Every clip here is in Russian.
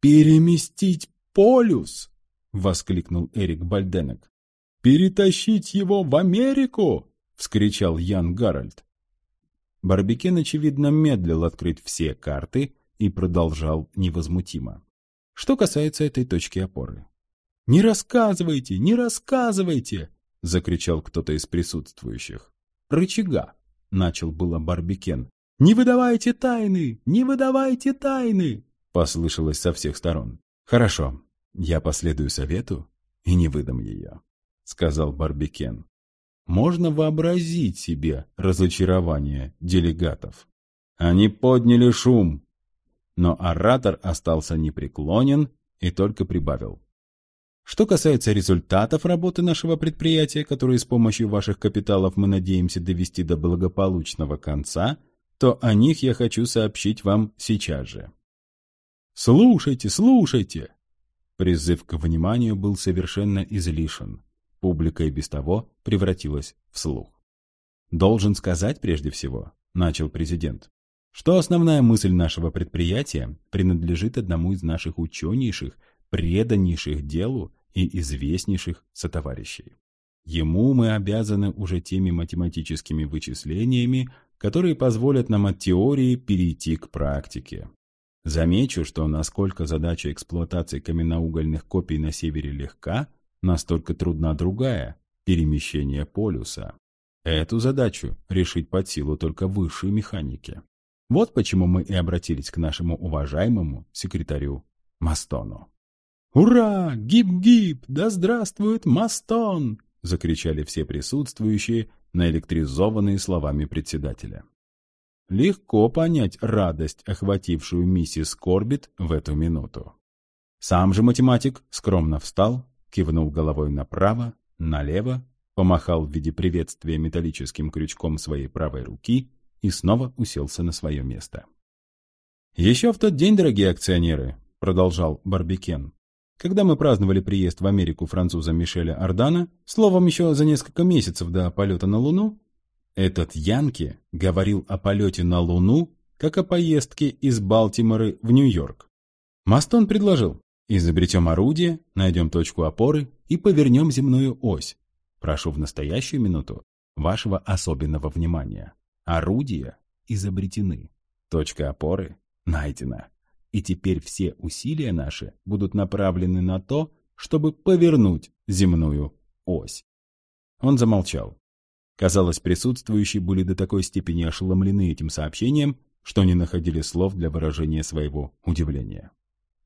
«Переместить полюс!» — воскликнул Эрик Бальденек. «Перетащить его в Америку!» — вскричал Ян Гарольд. Барбикен, очевидно, медлил открыть все карты и продолжал невозмутимо. Что касается этой точки опоры. «Не рассказывайте, не рассказывайте!» — закричал кто-то из присутствующих. «Рычага!» — начал было Барбикен. «Не выдавайте тайны! Не выдавайте тайны!» — послышалось со всех сторон. «Хорошо, я последую совету и не выдам ее», — сказал Барбикен. Можно вообразить себе разочарование делегатов. Они подняли шум, но оратор остался непреклонен и только прибавил. Что касается результатов работы нашего предприятия, которые с помощью ваших капиталов мы надеемся довести до благополучного конца, то о них я хочу сообщить вам сейчас же. «Слушайте, слушайте!» Призыв к вниманию был совершенно излишен. Публика и без того превратилась в слух. «Должен сказать прежде всего», — начал президент, что основная мысль нашего предприятия принадлежит одному из наших ученейших, преданнейших делу и известнейших сотоварищей. Ему мы обязаны уже теми математическими вычислениями, которые позволят нам от теории перейти к практике. Замечу, что насколько задача эксплуатации каменноугольных копий на севере легка, настолько трудна другая – перемещение полюса. Эту задачу решить под силу только высшей механики. Вот почему мы и обратились к нашему уважаемому секретарю Мастону. «Ура! Гип-гип! Да здравствует Мастон!» – закричали все присутствующие, наэлектризованные словами председателя. Легко понять радость, охватившую миссис Корбит в эту минуту. Сам же математик скромно встал, кивнул головой направо, налево, помахал в виде приветствия металлическим крючком своей правой руки и снова уселся на свое место. «Еще в тот день, дорогие акционеры», — продолжал Барбикен, когда мы праздновали приезд в Америку француза Мишеля Ардана, словом, еще за несколько месяцев до полета на Луну, этот Янки говорил о полете на Луну, как о поездке из Балтимора в Нью-Йорк. Мастон предложил, изобретем орудие, найдем точку опоры и повернем земную ось. Прошу в настоящую минуту вашего особенного внимания. Орудия изобретены. Точка опоры найдена. И теперь все усилия наши будут направлены на то, чтобы повернуть земную ось. Он замолчал. Казалось, присутствующие были до такой степени ошеломлены этим сообщением, что не находили слов для выражения своего удивления.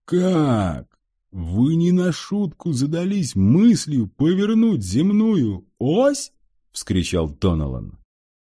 «Как? Вы не на шутку задались мыслью повернуть земную ось?» — вскричал Доналан.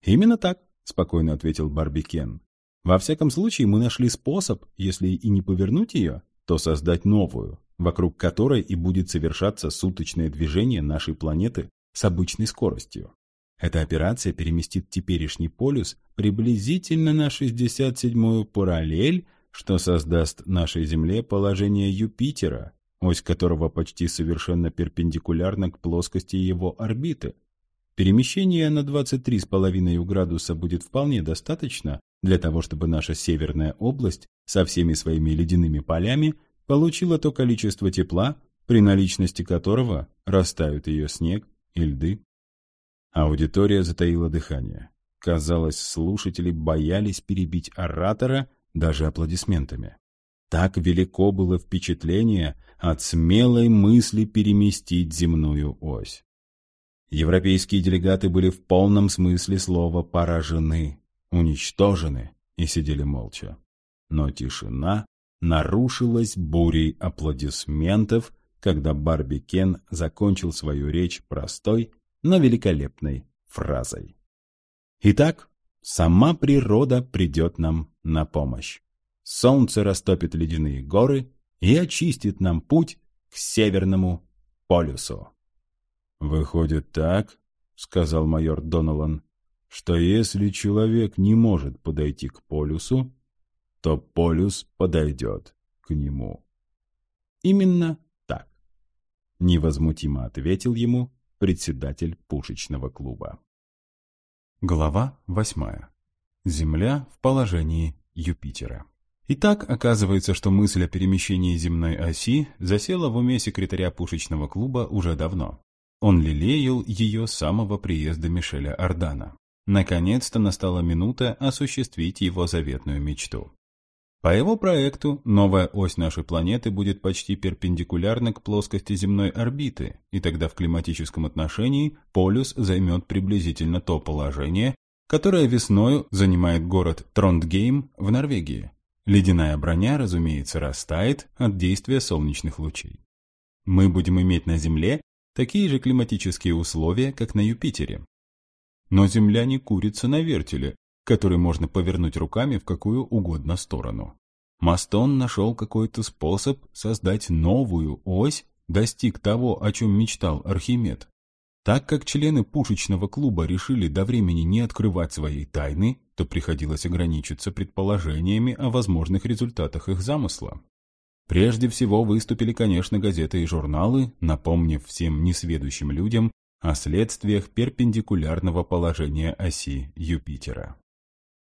«Именно так», — спокойно ответил Барбикен. «Во всяком случае, мы нашли способ, если и не повернуть ее, то создать новую, вокруг которой и будет совершаться суточное движение нашей планеты с обычной скоростью. Эта операция переместит теперешний полюс приблизительно на 67-ю параллель, что создаст нашей Земле положение Юпитера, ось которого почти совершенно перпендикулярна к плоскости его орбиты. Перемещение на 23,5 градуса будет вполне достаточно для того, чтобы наша северная область со всеми своими ледяными полями получила то количество тепла, при наличности которого растают ее снег и льды. Аудитория затаила дыхание. Казалось, слушатели боялись перебить оратора даже аплодисментами. Так велико было впечатление от смелой мысли переместить земную ось. Европейские делегаты были в полном смысле слова поражены, уничтожены и сидели молча. Но тишина нарушилась бурей аплодисментов, когда Барби Кен закончил свою речь простой но великолепной фразой. Итак, сама природа придет нам на помощь. Солнце растопит ледяные горы и очистит нам путь к Северному полюсу. «Выходит так, — сказал майор Доналан, — что если человек не может подойти к полюсу, то полюс подойдет к нему». «Именно так», — невозмутимо ответил ему председатель пушечного клуба. Глава восьмая. Земля в положении Юпитера. Итак, оказывается, что мысль о перемещении земной оси засела в уме секретаря пушечного клуба уже давно. Он лелеял ее с самого приезда Мишеля Ордана. Наконец-то настала минута осуществить его заветную мечту. По его проекту, новая ось нашей планеты будет почти перпендикулярна к плоскости земной орбиты, и тогда в климатическом отношении полюс займет приблизительно то положение, которое весною занимает город Трондгейм в Норвегии. Ледяная броня, разумеется, растает от действия солнечных лучей. Мы будем иметь на Земле такие же климатические условия, как на Юпитере. Но Земля не курица на вертеле, который можно повернуть руками в какую угодно сторону. Мастон нашел какой-то способ создать новую ось, достиг того, о чем мечтал Архимед. Так как члены пушечного клуба решили до времени не открывать своей тайны, то приходилось ограничиться предположениями о возможных результатах их замысла. Прежде всего выступили, конечно, газеты и журналы, напомнив всем несведущим людям о следствиях перпендикулярного положения оси Юпитера.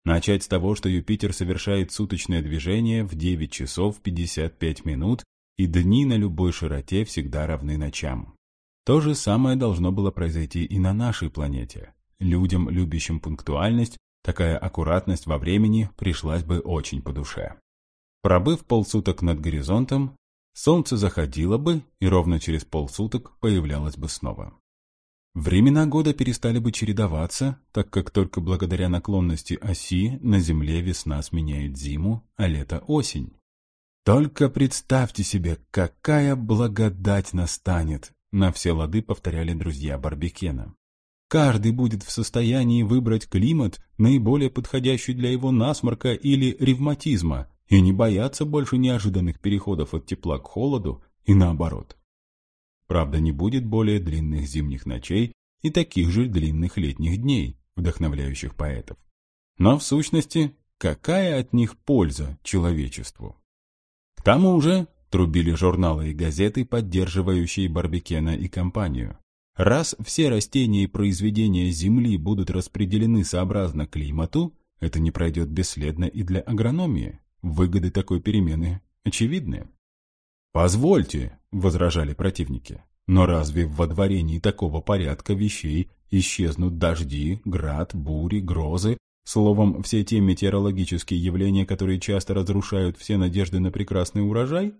Начать с того, что Юпитер совершает суточное движение в 9 часов 55 минут, и дни на любой широте всегда равны ночам. То же самое должно было произойти и на нашей планете. Людям, любящим пунктуальность, такая аккуратность во времени пришлась бы очень по душе. Пробыв полсуток над горизонтом, солнце заходило бы и ровно через полсуток появлялось бы снова. Времена года перестали бы чередоваться, так как только благодаря наклонности оси на Земле весна сменяет зиму, а лето – осень. Только представьте себе, какая благодать настанет, на все лады повторяли друзья Барбекена. Каждый будет в состоянии выбрать климат, наиболее подходящий для его насморка или ревматизма, и не бояться больше неожиданных переходов от тепла к холоду и наоборот. Правда, не будет более длинных зимних ночей и таких же длинных летних дней, вдохновляющих поэтов. Но в сущности, какая от них польза человечеству? К тому же, трубили журналы и газеты, поддерживающие Барбекена и компанию. Раз все растения и произведения Земли будут распределены сообразно климату, это не пройдет бесследно и для агрономии. Выгоды такой перемены очевидны. «Позвольте», — возражали противники, «но разве в водворении такого порядка вещей исчезнут дожди, град, бури, грозы, словом, все те метеорологические явления, которые часто разрушают все надежды на прекрасный урожай?»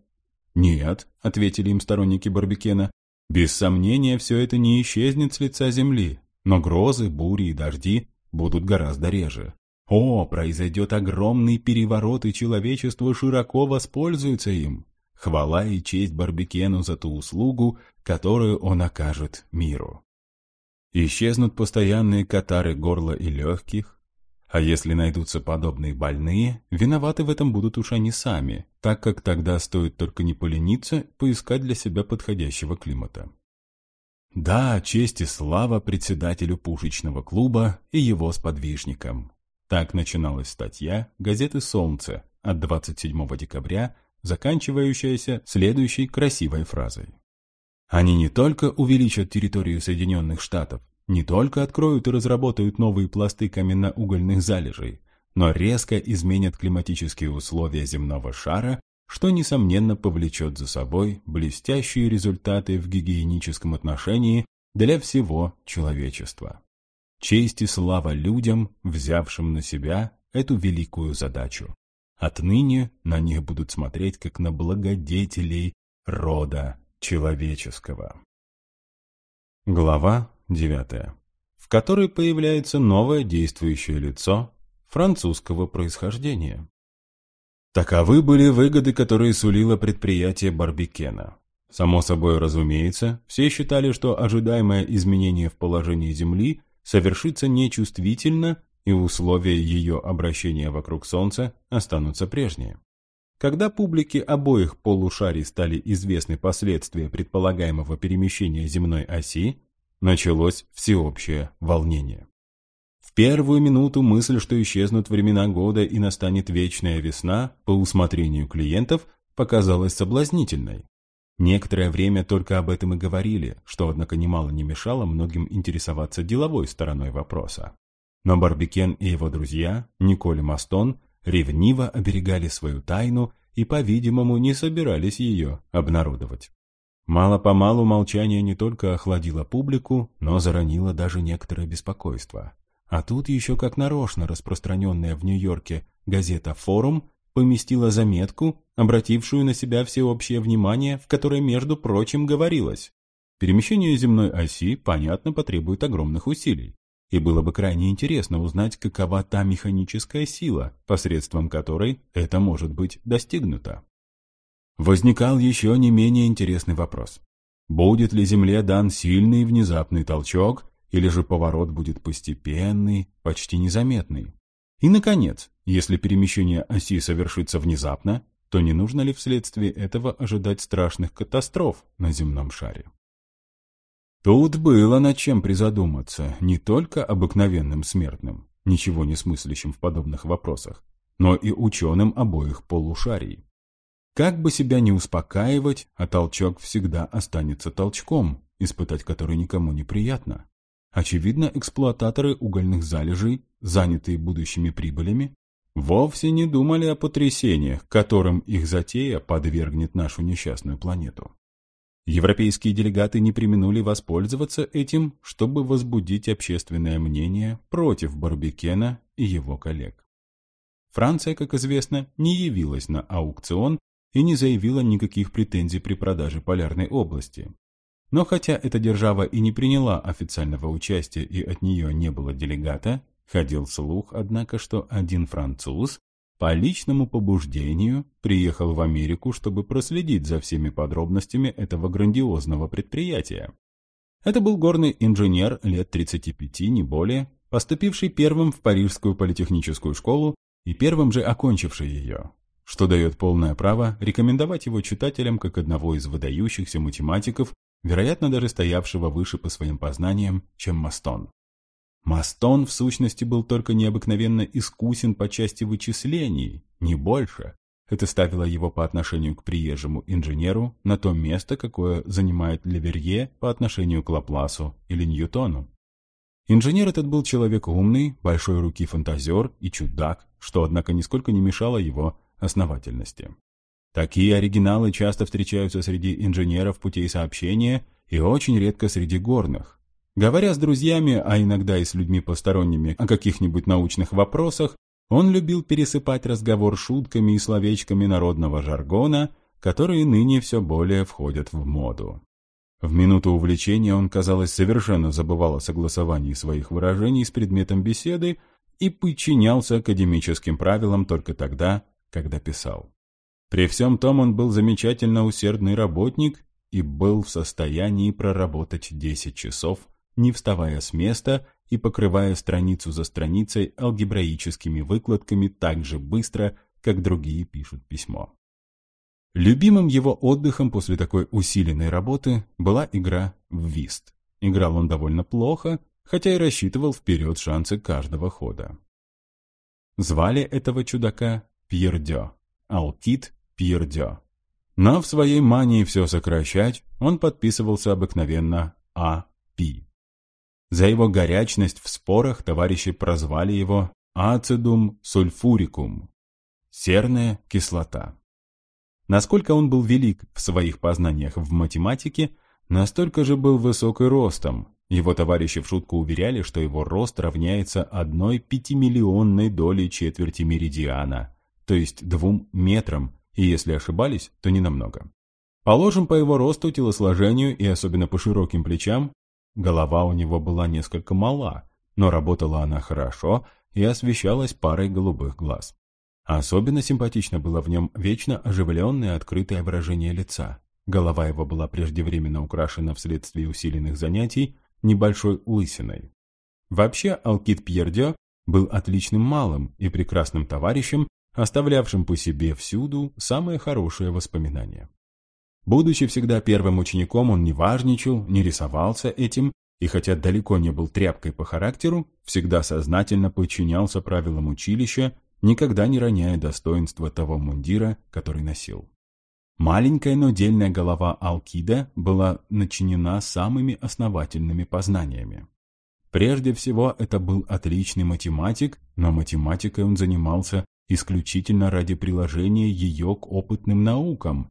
«Нет», — ответили им сторонники Барбекена, «без сомнения все это не исчезнет с лица земли, но грозы, бури и дожди будут гораздо реже. О, произойдет огромный переворот, и человечество широко воспользуется им. Хвала и честь Барбекену за ту услугу, которую он окажет миру. Исчезнут постоянные катары горла и легких, а если найдутся подобные больные, виноваты в этом будут уж они сами, так как тогда стоит только не полениться поискать для себя подходящего климата. Да, честь и слава председателю пушечного клуба и его сподвижникам. Так начиналась статья газеты «Солнце» от 27 декабря заканчивающаяся следующей красивой фразой. Они не только увеличат территорию Соединенных Штатов, не только откроют и разработают новые пласты каменно-угольных залежей, но резко изменят климатические условия земного шара, что, несомненно, повлечет за собой блестящие результаты в гигиеническом отношении для всего человечества. Честь и слава людям, взявшим на себя эту великую задачу. Отныне на них будут смотреть как на благодетелей рода человеческого. Глава 9, в которой появляется новое действующее лицо французского происхождения. Таковы были выгоды, которые сулило предприятие Барбикена. Само собой разумеется, все считали, что ожидаемое изменение в положении Земли совершится нечувствительно и условия ее обращения вокруг Солнца останутся прежние. Когда публике обоих полушарий стали известны последствия предполагаемого перемещения земной оси, началось всеобщее волнение. В первую минуту мысль, что исчезнут времена года и настанет вечная весна, по усмотрению клиентов, показалась соблазнительной. Некоторое время только об этом и говорили, что, однако, немало не мешало многим интересоваться деловой стороной вопроса. Но Барбикен и его друзья, Николь и Мастон, ревниво оберегали свою тайну и, по-видимому, не собирались ее обнародовать. Мало-помалу молчание не только охладило публику, но заронило даже некоторое беспокойство. А тут еще как нарочно распространенная в Нью-Йорке газета «Форум» поместила заметку, обратившую на себя всеобщее внимание, в которой, между прочим, говорилось «Перемещение земной оси, понятно, потребует огромных усилий, и было бы крайне интересно узнать, какова та механическая сила, посредством которой это может быть достигнуто». Возникал еще не менее интересный вопрос. Будет ли Земле дан сильный внезапный толчок, или же поворот будет постепенный, почти незаметный? И, наконец, если перемещение оси совершится внезапно, то не нужно ли вследствие этого ожидать страшных катастроф на земном шаре? Тут было над чем призадуматься не только обыкновенным смертным, ничего не смыслящим в подобных вопросах, но и ученым обоих полушарий. Как бы себя не успокаивать, а толчок всегда останется толчком, испытать который никому не приятно. Очевидно, эксплуататоры угольных залежей, занятые будущими прибылями, вовсе не думали о потрясениях, которым их затея подвергнет нашу несчастную планету. Европейские делегаты не применули воспользоваться этим, чтобы возбудить общественное мнение против Барбекена и его коллег. Франция, как известно, не явилась на аукцион и не заявила никаких претензий при продаже полярной области. Но хотя эта держава и не приняла официального участия и от нее не было делегата, ходил слух, однако, что один француз по личному побуждению приехал в Америку, чтобы проследить за всеми подробностями этого грандиозного предприятия. Это был горный инженер лет 35, не более, поступивший первым в Парижскую политехническую школу и первым же окончивший ее что дает полное право рекомендовать его читателям как одного из выдающихся математиков, вероятно, даже стоявшего выше по своим познаниям, чем Мастон. Мастон, в сущности, был только необыкновенно искусен по части вычислений, не больше. Это ставило его по отношению к приезжему инженеру на то место, какое занимает Леверье по отношению к Лапласу или Ньютону. Инженер этот был человек умный, большой руки фантазер и чудак, что, однако, нисколько не мешало его основательности. Такие оригиналы часто встречаются среди инженеров путей сообщения и очень редко среди горных. Говоря с друзьями, а иногда и с людьми посторонними о каких-нибудь научных вопросах, он любил пересыпать разговор шутками и словечками народного жаргона, которые ныне все более входят в моду. В минуту увлечения он, казалось, совершенно забывал о согласовании своих выражений с предметом беседы и подчинялся академическим правилам только тогда, когда писал. При всем том он был замечательно усердный работник и был в состоянии проработать 10 часов, не вставая с места и покрывая страницу за страницей алгебраическими выкладками так же быстро, как другие пишут письмо. Любимым его отдыхом после такой усиленной работы была игра в вист. Играл он довольно плохо, хотя и рассчитывал вперед шансы каждого хода. Звали этого чудака Пьердё, Алкит Пьердё. Но в своей мании все сокращать он подписывался обыкновенно А.Пи. За его горячность в спорах товарищи прозвали его ацидум сульфурикум – серная кислота. Насколько он был велик в своих познаниях в математике, настолько же был высок и ростом. Его товарищи в шутку уверяли, что его рост равняется одной пятимиллионной доли четверти меридиана – то есть двум метрам, и если ошибались, то не намного. Положим по его росту, телосложению и особенно по широким плечам, голова у него была несколько мала, но работала она хорошо и освещалась парой голубых глаз. Особенно симпатично было в нем вечно оживленное открытое выражение лица. Голова его была преждевременно украшена вследствие усиленных занятий небольшой лысиной. Вообще Алкит Пьердё был отличным малым и прекрасным товарищем оставлявшим по себе всюду самые хорошие воспоминания. Будучи всегда первым учеником, он не важничал, не рисовался этим, и хотя далеко не был тряпкой по характеру, всегда сознательно подчинялся правилам училища, никогда не роняя достоинства того мундира, который носил. Маленькая, но дельная голова Алкида была начинена самыми основательными познаниями. Прежде всего, это был отличный математик, но математикой он занимался исключительно ради приложения ее к опытным наукам,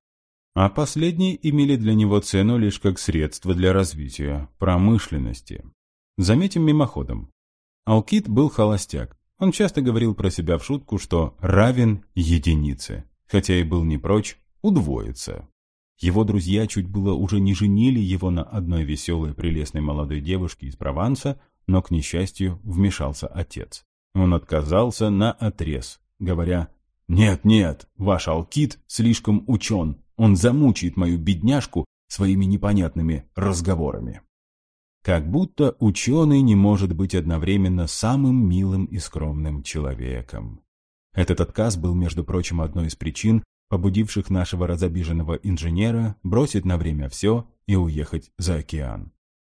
а последние имели для него цену лишь как средство для развития промышленности. Заметим мимоходом. Алкит был холостяк. Он часто говорил про себя в шутку, что равен единице, хотя и был не прочь удвоиться. Его друзья чуть было уже не женили его на одной веселой прелестной молодой девушке из Прованса, но, к несчастью, вмешался отец. Он отказался на отрез, говоря «Нет, нет, ваш Алкит слишком учен, он замучает мою бедняжку своими непонятными разговорами». Как будто ученый не может быть одновременно самым милым и скромным человеком. Этот отказ был, между прочим, одной из причин, побудивших нашего разобиженного инженера бросить на время все и уехать за океан.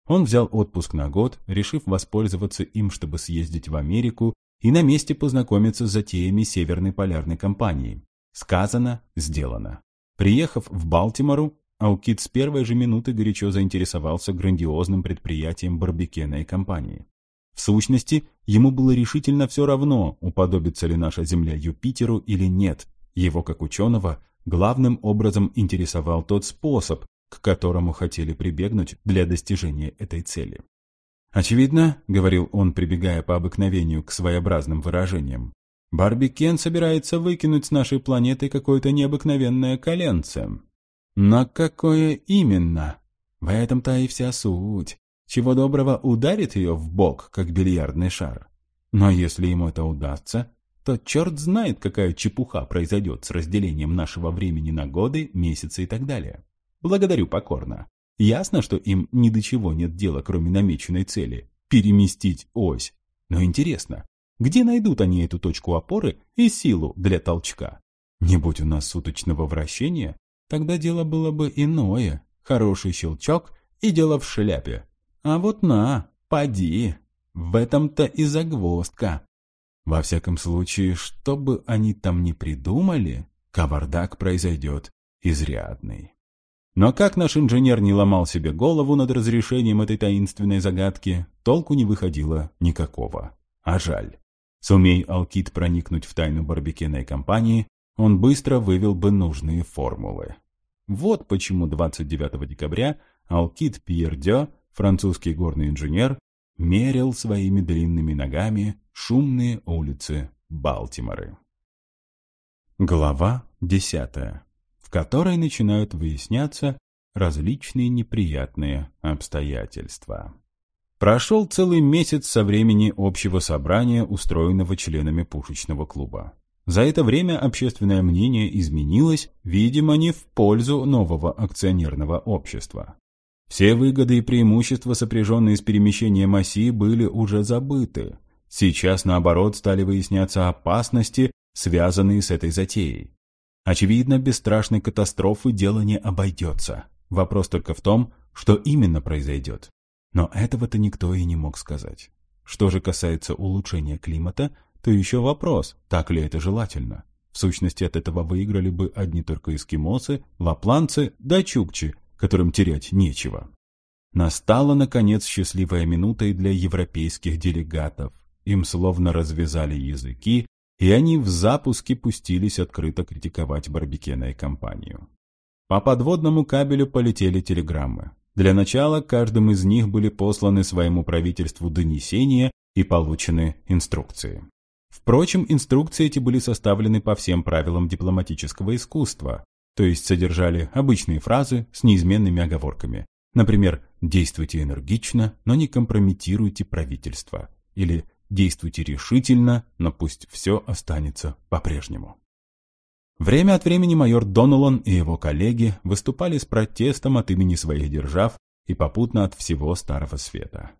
Он взял отпуск на год, решив воспользоваться им, чтобы съездить в Америку и на месте познакомиться с затеями Северной полярной компании. Сказано, сделано. Приехав в Балтимору, Аукит с первой же минуты горячо заинтересовался грандиозным предприятием Барбекена и компании. В сущности, ему было решительно все равно, уподобится ли наша Земля Юпитеру или нет. Его, как ученого, главным образом интересовал тот способ, к которому хотели прибегнуть для достижения этой цели. «Очевидно», — говорил он, прибегая по обыкновению к своеобразным выражениям, «Барби Кен собирается выкинуть с нашей планеты какое-то необыкновенное коленце». «Но какое именно?» В этом-то и вся суть. Чего доброго ударит ее в бок, как бильярдный шар. Но если ему это удастся, то черт знает, какая чепуха произойдет с разделением нашего времени на годы, месяцы и так далее. Благодарю покорно. Ясно, что им ни до чего нет дела, кроме намеченной цели – переместить ось. Но интересно, где найдут они эту точку опоры и силу для толчка? Не будь у нас суточного вращения, тогда дело было бы иное. Хороший щелчок и дело в шляпе. А вот на, поди. В этом-то и загвоздка. Во всяком случае, что бы они там ни придумали, кавардак произойдет изрядный. Но как наш инженер не ломал себе голову над разрешением этой таинственной загадки, толку не выходило никакого. А жаль. Сумей Алкит проникнуть в тайну барбекенной компании, он быстро вывел бы нужные формулы. Вот почему 29 декабря Алкит Пьердё, французский горный инженер, мерил своими длинными ногами шумные улицы Балтиморы. Глава десятая в которой начинают выясняться различные неприятные обстоятельства. Прошел целый месяц со времени общего собрания, устроенного членами пушечного клуба. За это время общественное мнение изменилось, видимо, не в пользу нового акционерного общества. Все выгоды и преимущества, сопряженные с перемещением оси, были уже забыты. Сейчас, наоборот, стали выясняться опасности, связанные с этой затеей. Очевидно, без страшной катастрофы дело не обойдется. Вопрос только в том, что именно произойдет. Но этого-то никто и не мог сказать. Что же касается улучшения климата, то еще вопрос, так ли это желательно. В сущности, от этого выиграли бы одни только эскимосы, лапланцы да чукчи, которым терять нечего. Настала, наконец, счастливая минута и для европейских делегатов. Им словно развязали языки, и они в запуске пустились открыто критиковать Барбекена и компанию. По подводному кабелю полетели телеграммы. Для начала каждым из них были посланы своему правительству донесения и получены инструкции. Впрочем, инструкции эти были составлены по всем правилам дипломатического искусства, то есть содержали обычные фразы с неизменными оговорками. Например, «действуйте энергично, но не компрометируйте правительство» или Действуйте решительно, но пусть все останется по-прежнему. Время от времени майор Доналан и его коллеги выступали с протестом от имени своих держав и попутно от всего Старого Света.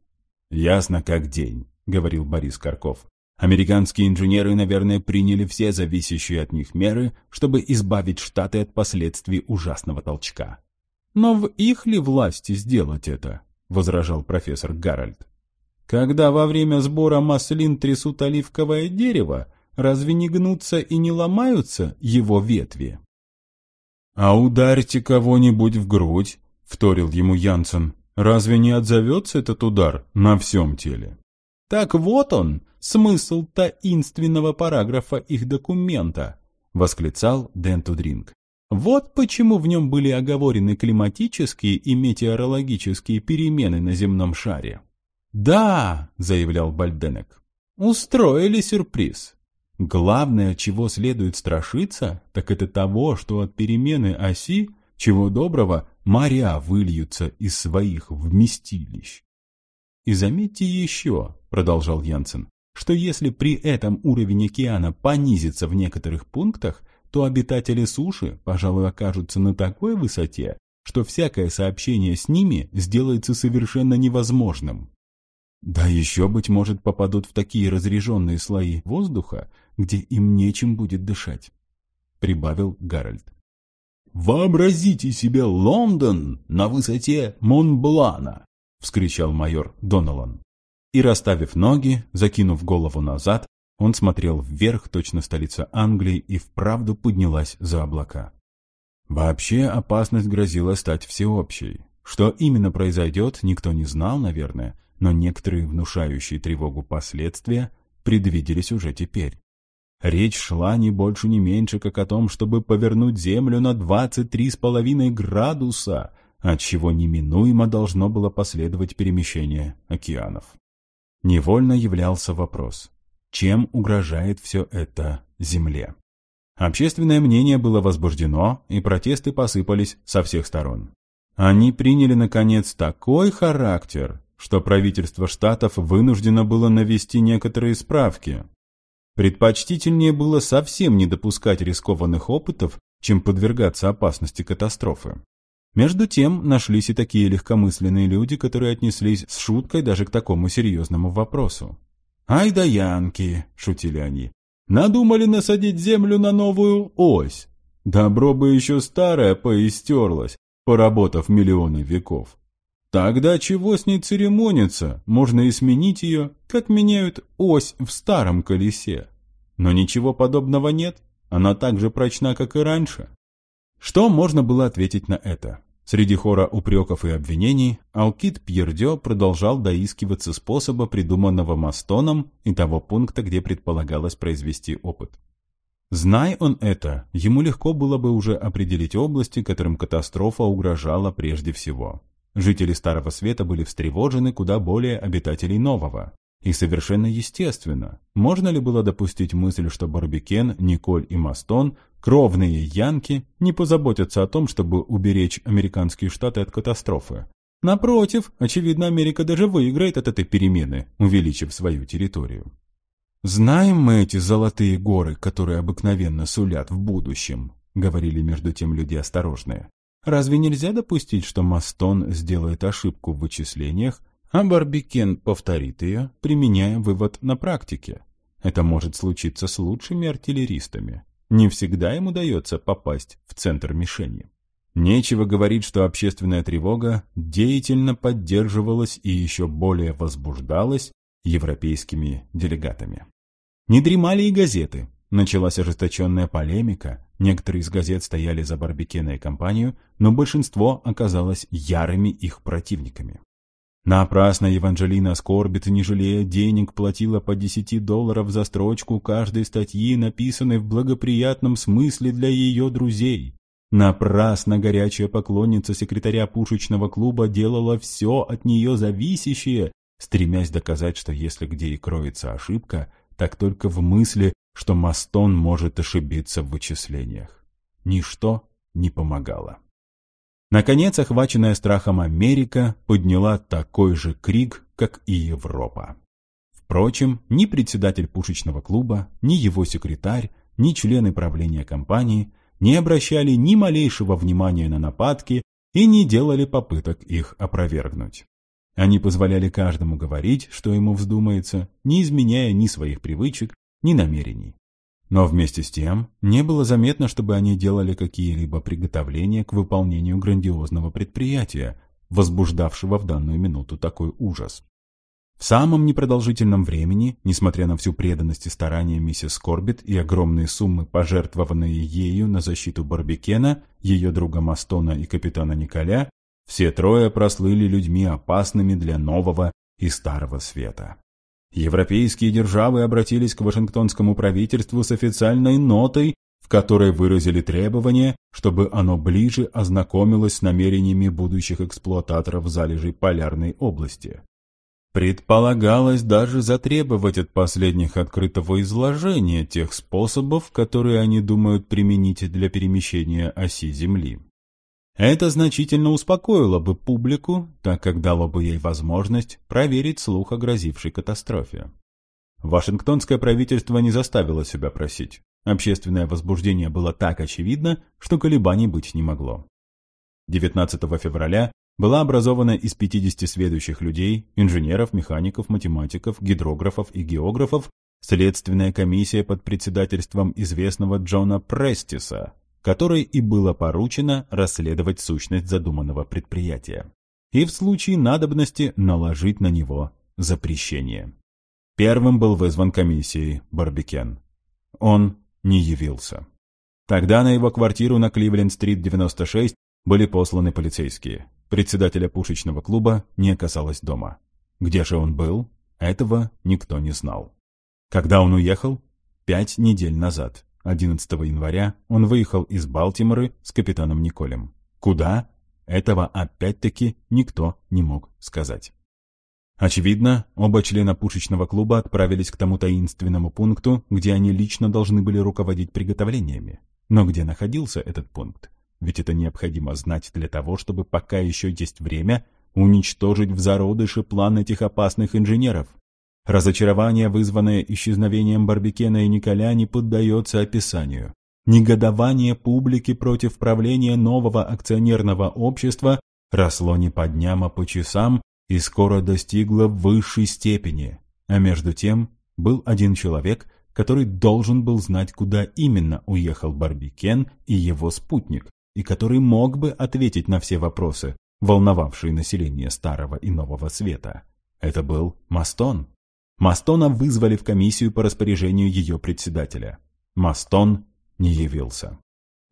«Ясно как день», — говорил Борис Карков. «Американские инженеры, наверное, приняли все зависящие от них меры, чтобы избавить Штаты от последствий ужасного толчка». «Но в их ли власти сделать это?» — возражал профессор Гарольд. Когда во время сбора маслин трясут оливковое дерево, разве не гнутся и не ломаются его ветви? «А ударьте кого-нибудь в грудь», — вторил ему Янсен. «Разве не отзовется этот удар на всем теле?» «Так вот он, смысл таинственного параграфа их документа», — восклицал Дэн Тудринг. Вот почему в нем были оговорены климатические и метеорологические перемены на земном шаре. «Да», — заявлял Бальденек, — «устроили сюрприз. Главное, чего следует страшиться, так это того, что от перемены оси, чего доброго, моря выльются из своих вместилищ. «И заметьте еще», — продолжал Янсен, «что если при этом уровень океана понизится в некоторых пунктах, то обитатели суши, пожалуй, окажутся на такой высоте, что всякое сообщение с ними сделается совершенно невозможным. Да еще, быть может, попадут в такие разреженные слои воздуха, где им нечем будет дышать», — прибавил Гарольд. «Вообразите себе Лондон на высоте Монблана!» — вскричал майор Доналан. И, расставив ноги, закинув голову назад, он смотрел вверх, точно столица Англии, и вправду поднялась за облака. Вообще опасность грозила стать всеобщей. Что именно произойдет, никто не знал, наверное, но некоторые внушающие тревогу последствия предвиделись уже теперь. Речь шла не больше, не меньше, как о том, чтобы повернуть Землю на 23,5 градуса, от чего неминуемо должно было последовать перемещение океанов. Невольно являлся вопрос, чем угрожает все это Земле. Общественное мнение было возбуждено, и протесты посыпались со всех сторон. Они приняли, наконец, такой характер, что правительство штатов вынуждено было навести некоторые справки. Предпочтительнее было совсем не допускать рискованных опытов, чем подвергаться опасности катастрофы. Между тем, нашлись и такие легкомысленные люди, которые отнеслись с шуткой даже к такому серьезному вопросу. «Ай да янки!» — шутили они. «Надумали насадить землю на новую ось. Добро бы еще старая поистерлась, поработав миллионы веков. Тогда чего с ней церемониться? Можно и сменить ее, как меняют ось в старом колесе. Но ничего подобного нет, она так же прочна, как и раньше». Что можно было ответить на это? Среди хора упреков и обвинений Алкид Пьердё продолжал доискиваться способа, придуманного Мастоном и того пункта, где предполагалось произвести опыт. Знай он это, ему легко было бы уже определить области, которым катастрофа угрожала прежде всего. Жители Старого Света были встревожены куда более обитателей Нового. И совершенно естественно, можно ли было допустить мысль, что Барбикен, Николь и Мастон, кровные янки, не позаботятся о том, чтобы уберечь американские штаты от катастрофы? Напротив, очевидно, Америка даже выиграет от этой перемены, увеличив свою территорию. «Знаем мы эти золотые горы, которые обыкновенно сулят в будущем», — говорили между тем люди осторожные. «Разве нельзя допустить, что Мастон сделает ошибку в вычислениях, а Барбикен повторит ее, применяя вывод на практике. Это может случиться с лучшими артиллеристами. Не всегда им удается попасть в центр мишени. Нечего говорить, что общественная тревога деятельно поддерживалась и еще более возбуждалась европейскими делегатами. Не дремали и газеты. Началась ожесточенная полемика. Некоторые из газет стояли за Барбикена и компанию, но большинство оказалось ярыми их противниками. Напрасно Еванжелина скорбит, не жалея денег, платила по 10 долларов за строчку каждой статьи, написанной в благоприятном смысле для ее друзей. Напрасно горячая поклонница секретаря пушечного клуба делала все от нее зависящее, стремясь доказать, что если где и кроется ошибка, так только в мысли, что Мастон может ошибиться в вычислениях. Ничто не помогало. Наконец, охваченная страхом Америка подняла такой же крик, как и Европа. Впрочем, ни председатель пушечного клуба, ни его секретарь, ни члены правления компании не обращали ни малейшего внимания на нападки и не делали попыток их опровергнуть. Они позволяли каждому говорить, что ему вздумается, не изменяя ни своих привычек, ни намерений. Но вместе с тем не было заметно, чтобы они делали какие-либо приготовления к выполнению грандиозного предприятия, возбуждавшего в данную минуту такой ужас. В самом непродолжительном времени, несмотря на всю преданность и старания миссис Корбит и огромные суммы, пожертвованные ею на защиту Барбекена, ее друга Мастона и капитана Николя, все трое прослыли людьми опасными для нового и старого света. Европейские державы обратились к Вашингтонскому правительству с официальной нотой, в которой выразили требование, чтобы оно ближе ознакомилось с намерениями будущих эксплуататоров залежей Полярной области. Предполагалось даже затребовать от последних открытого изложения тех способов, которые они думают применить для перемещения оси Земли. Это значительно успокоило бы публику, так как дало бы ей возможность проверить слух о грозившей катастрофе. Вашингтонское правительство не заставило себя просить. Общественное возбуждение было так очевидно, что колебаний быть не могло. 19 февраля была образована из 50 сведущих людей, инженеров, механиков, математиков, гидрографов и географов, следственная комиссия под председательством известного Джона Престиса, которой и было поручено расследовать сущность задуманного предприятия и в случае надобности наложить на него запрещение. Первым был вызван комиссией Барбикен. Он не явился. Тогда на его квартиру на Кливленд-стрит 96 были посланы полицейские. Председателя пушечного клуба не оказалось дома. Где же он был, этого никто не знал. Когда он уехал? Пять недель назад. 11 января он выехал из Балтимора с капитаном Николем. Куда? Этого опять-таки никто не мог сказать. Очевидно, оба члена пушечного клуба отправились к тому таинственному пункту, где они лично должны были руководить приготовлениями. Но где находился этот пункт? Ведь это необходимо знать для того, чтобы пока еще есть время уничтожить в зародыше план этих опасных инженеров. Разочарование, вызванное исчезновением Барбекена и Николя, не поддается описанию. Негодование публики против правления нового акционерного общества росло не по дням, а по часам и скоро достигло высшей степени. А между тем был один человек, который должен был знать, куда именно уехал Барбикен и его спутник, и который мог бы ответить на все вопросы, волновавшие население Старого и Нового Света. Это был Мастон. Мастона вызвали в комиссию по распоряжению ее председателя. Мастон не явился.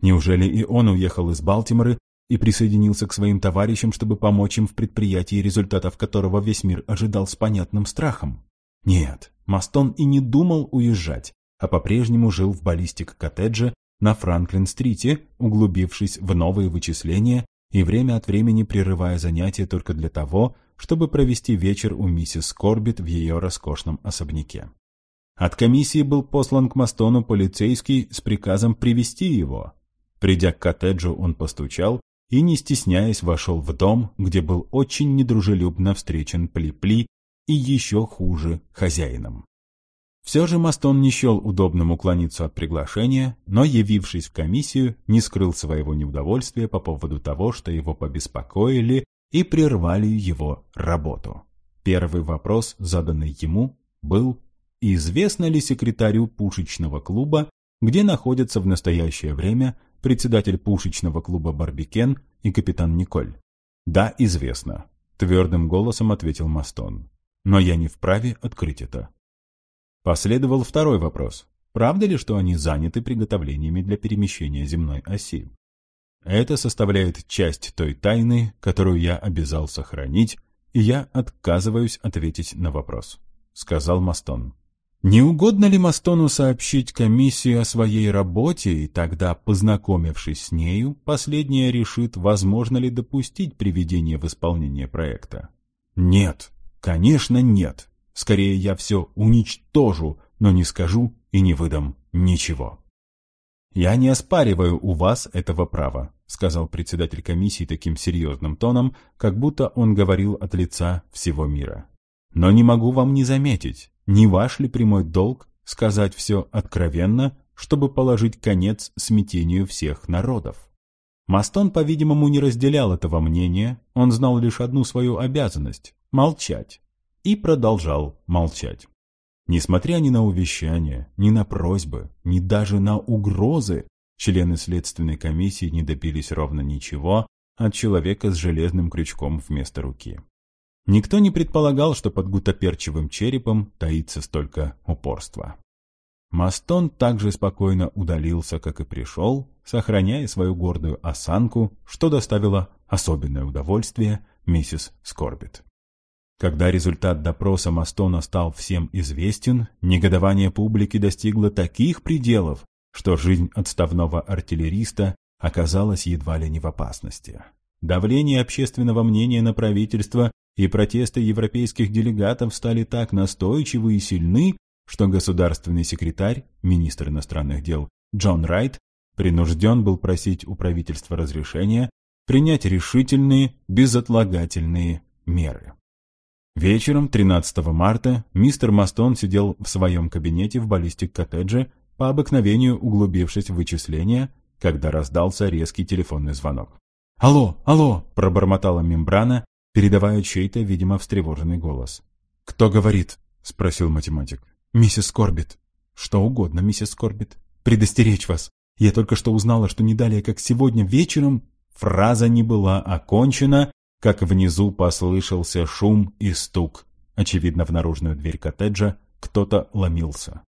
Неужели и он уехал из Балтимора и присоединился к своим товарищам, чтобы помочь им в предприятии, результатов которого весь мир ожидал с понятным страхом? Нет, Мастон и не думал уезжать, а по-прежнему жил в баллистик-коттедже на Франклин-стрите, углубившись в новые вычисления и время от времени прерывая занятия только для того, чтобы провести вечер у миссис Корбит в ее роскошном особняке. От комиссии был послан к Мастону полицейский с приказом привести его. Придя к коттеджу, он постучал и, не стесняясь, вошел в дом, где был очень недружелюбно встречен Пли-Пли и еще хуже хозяином. Все же Мастон не счел удобным уклониться от приглашения, но, явившись в комиссию, не скрыл своего неудовольствия по поводу того, что его побеспокоили и прервали его работу. Первый вопрос, заданный ему, был «Известно ли секретарю пушечного клуба, где находятся в настоящее время председатель пушечного клуба Барбикен и капитан Николь?» «Да, известно», — твердым голосом ответил Мастон. «Но я не вправе открыть это». Последовал второй вопрос. Правда ли, что они заняты приготовлениями для перемещения земной оси? Это составляет часть той тайны, которую я обязал сохранить, и я отказываюсь ответить на вопрос», — сказал Мастон. Не угодно ли Мастону сообщить комиссии о своей работе, и тогда, познакомившись с нею, последняя решит, возможно ли допустить приведение в исполнение проекта? Нет, конечно нет. Скорее я все уничтожу, но не скажу и не выдам ничего. «Я не оспариваю у вас этого права», — сказал председатель комиссии таким серьезным тоном, как будто он говорил от лица всего мира. «Но не могу вам не заметить, не ваш ли прямой долг сказать все откровенно, чтобы положить конец смятению всех народов?» Мастон, по-видимому, не разделял этого мнения, он знал лишь одну свою обязанность — молчать, и продолжал молчать. Несмотря ни на увещания, ни на просьбы, ни даже на угрозы, члены следственной комиссии не добились ровно ничего от человека с железным крючком вместо руки. Никто не предполагал, что под гутоперчивым черепом таится столько упорства. Мастон также спокойно удалился, как и пришел, сохраняя свою гордую осанку, что доставило особенное удовольствие миссис Скорбит. Когда результат допроса Мастона стал всем известен, негодование публики достигло таких пределов, что жизнь отставного артиллериста оказалась едва ли не в опасности. Давление общественного мнения на правительство и протесты европейских делегатов стали так настойчивы и сильны, что государственный секретарь, министр иностранных дел Джон Райт, принужден был просить у правительства разрешения принять решительные, безотлагательные меры. Вечером 13 марта мистер Мастон сидел в своем кабинете в баллистик-коттедже, по обыкновению углубившись в вычисления, когда раздался резкий телефонный звонок. «Алло, алло!» – пробормотала мембрана, передавая чей-то, видимо, встревоженный голос. «Кто говорит?» – спросил математик. «Миссис Корбит». «Что угодно, миссис Корбит. Предостеречь вас. Я только что узнала, что не далее, как сегодня вечером...» Фраза не была окончена, как внизу послышался шум и стук. Очевидно, в наружную дверь коттеджа кто-то ломился.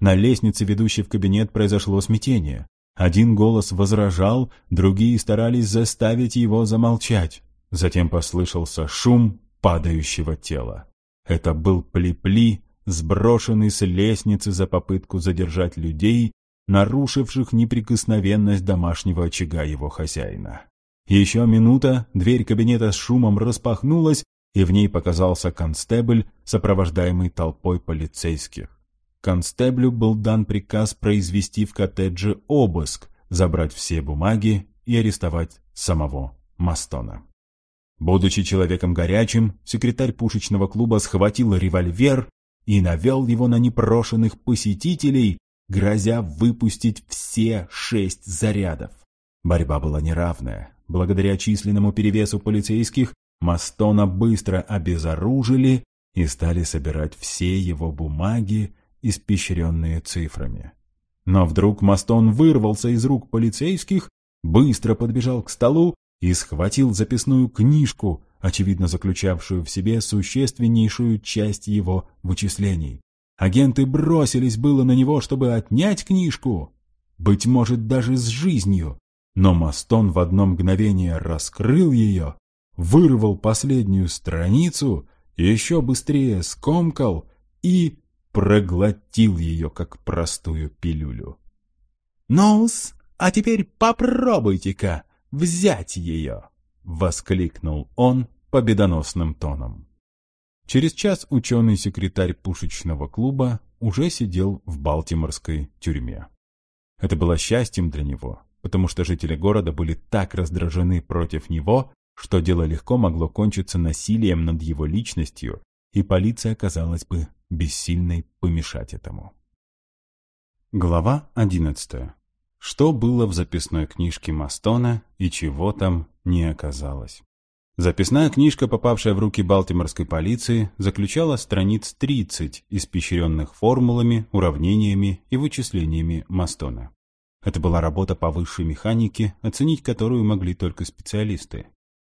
На лестнице, ведущей в кабинет, произошло смятение. Один голос возражал, другие старались заставить его замолчать. Затем послышался шум падающего тела. Это был Пли-Пли, сброшенный с лестницы за попытку задержать людей, нарушивших неприкосновенность домашнего очага его хозяина. Еще минута, дверь кабинета с шумом распахнулась, и в ней показался констебль, сопровождаемый толпой полицейских. Констеблю был дан приказ произвести в коттедже обыск, забрать все бумаги и арестовать самого Мастона. Будучи человеком горячим, секретарь пушечного клуба схватил револьвер и навел его на непрошенных посетителей, грозя выпустить все шесть зарядов. Борьба была неравная. Благодаря численному перевесу полицейских Мастона быстро обезоружили и стали собирать все его бумаги, испещренные цифрами. Но вдруг Мастон вырвался из рук полицейских, быстро подбежал к столу и схватил записную книжку, очевидно заключавшую в себе существеннейшую часть его вычислений. Агенты бросились было на него, чтобы отнять книжку, быть может, даже с жизнью, но Мастон в одно мгновение раскрыл ее, вырвал последнюю страницу, еще быстрее скомкал и проглотил ее, как простую пилюлю. «Ну-с, а теперь попробуйте-ка взять ее!» — воскликнул он победоносным тоном. Через час ученый-секретарь пушечного клуба уже сидел в Балтиморской тюрьме. Это было счастьем для него, потому что жители города были так раздражены против него, что дело легко могло кончиться насилием над его личностью, и полиция оказалась бы бессильной помешать этому. Глава одиннадцатая. Что было в записной книжке Мастона и чего там не оказалось. Записная книжка, попавшая в руки балтиморской полиции, заключала страниц 30, испещренных формулами, уравнениями и вычислениями Мастона. Это была работа по высшей механике, оценить которую могли только специалисты.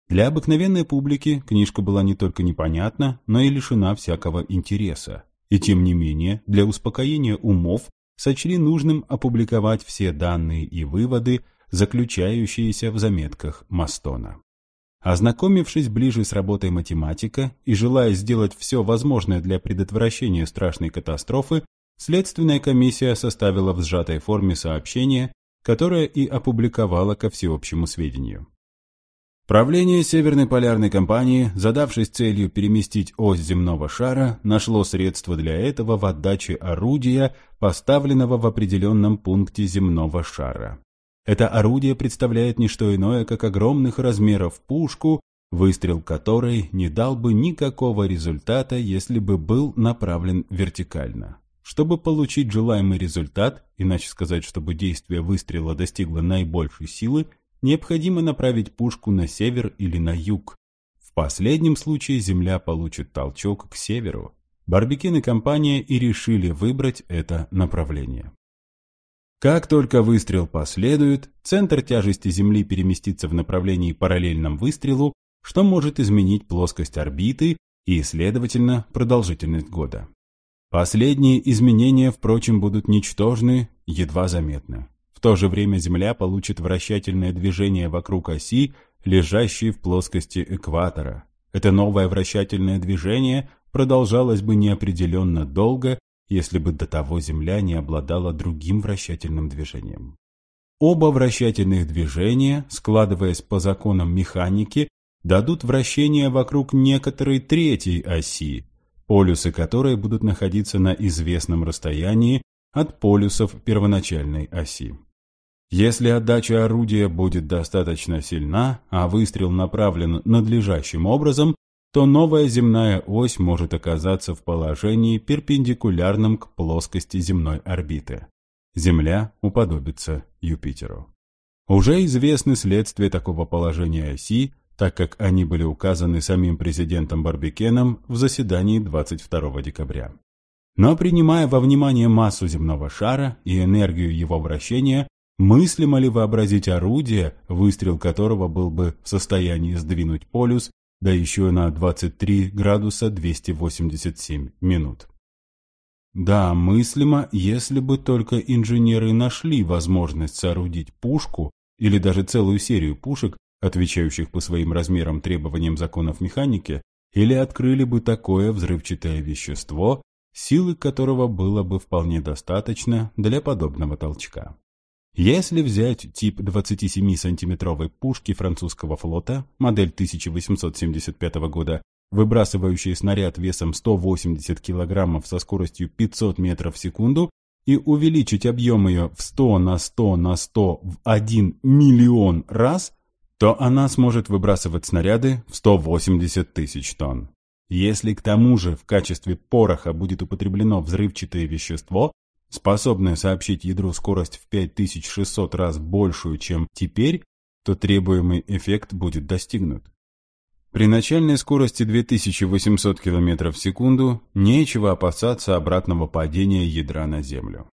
Для обыкновенной публики книжка была не только непонятна, но и лишена всякого интереса. И тем не менее, для успокоения умов сочли нужным опубликовать все данные и выводы, заключающиеся в заметках Мастона. Ознакомившись ближе с работой математика и желая сделать все возможное для предотвращения страшной катастрофы, Следственная комиссия составила в сжатой форме сообщение, которое и опубликовала ко всеобщему сведению. Правление Северной полярной компании, задавшись целью переместить ось земного шара, нашло средства для этого в отдаче орудия, поставленного в определенном пункте земного шара. Это орудие представляет не что иное, как огромных размеров пушку, выстрел которой не дал бы никакого результата, если бы был направлен вертикально. Чтобы получить желаемый результат, иначе сказать, чтобы действие выстрела достигло наибольшей силы, необходимо направить пушку на север или на юг. В последнем случае Земля получит толчок к северу. Барбекин и компания и решили выбрать это направление. Как только выстрел последует, центр тяжести Земли переместится в направлении параллельном выстрелу, что может изменить плоскость орбиты и, следовательно, продолжительность года. Последние изменения, впрочем, будут ничтожны, едва заметны. В то же время Земля получит вращательное движение вокруг оси, лежащей в плоскости экватора. Это новое вращательное движение продолжалось бы неопределенно долго, если бы до того Земля не обладала другим вращательным движением. Оба вращательных движения, складываясь по законам механики, дадут вращение вокруг некоторой третьей оси, полюсы которой будут находиться на известном расстоянии от полюсов первоначальной оси. Если отдача орудия будет достаточно сильна, а выстрел направлен надлежащим образом, то новая земная ось может оказаться в положении перпендикулярном к плоскости земной орбиты. Земля уподобится Юпитеру. Уже известны следствия такого положения оси, так как они были указаны самим президентом Барбикеном в заседании 22 декабря. Но принимая во внимание массу земного шара и энергию его вращения, мыслимо ли вообразить орудие, выстрел которого был бы в состоянии сдвинуть полюс, да еще на 23 градуса 287 минут? Да, мыслимо, если бы только инженеры нашли возможность соорудить пушку или даже целую серию пушек, отвечающих по своим размерам требованиям законов механики, или открыли бы такое взрывчатое вещество, силы которого было бы вполне достаточно для подобного толчка. Если взять тип 27-сантиметровой пушки французского флота, модель 1875 года, выбрасывающей снаряд весом 180 кг со скоростью 500 метров в секунду, и увеличить объем ее в 100 на 100 на 100 в 1 миллион раз, то она сможет выбрасывать снаряды в 180 тысяч тонн. Если к тому же в качестве пороха будет употреблено взрывчатое вещество, способное сообщить ядру скорость в 5600 раз большую, чем теперь, то требуемый эффект будет достигнут. При начальной скорости 2800 км в секунду нечего опасаться обратного падения ядра на Землю.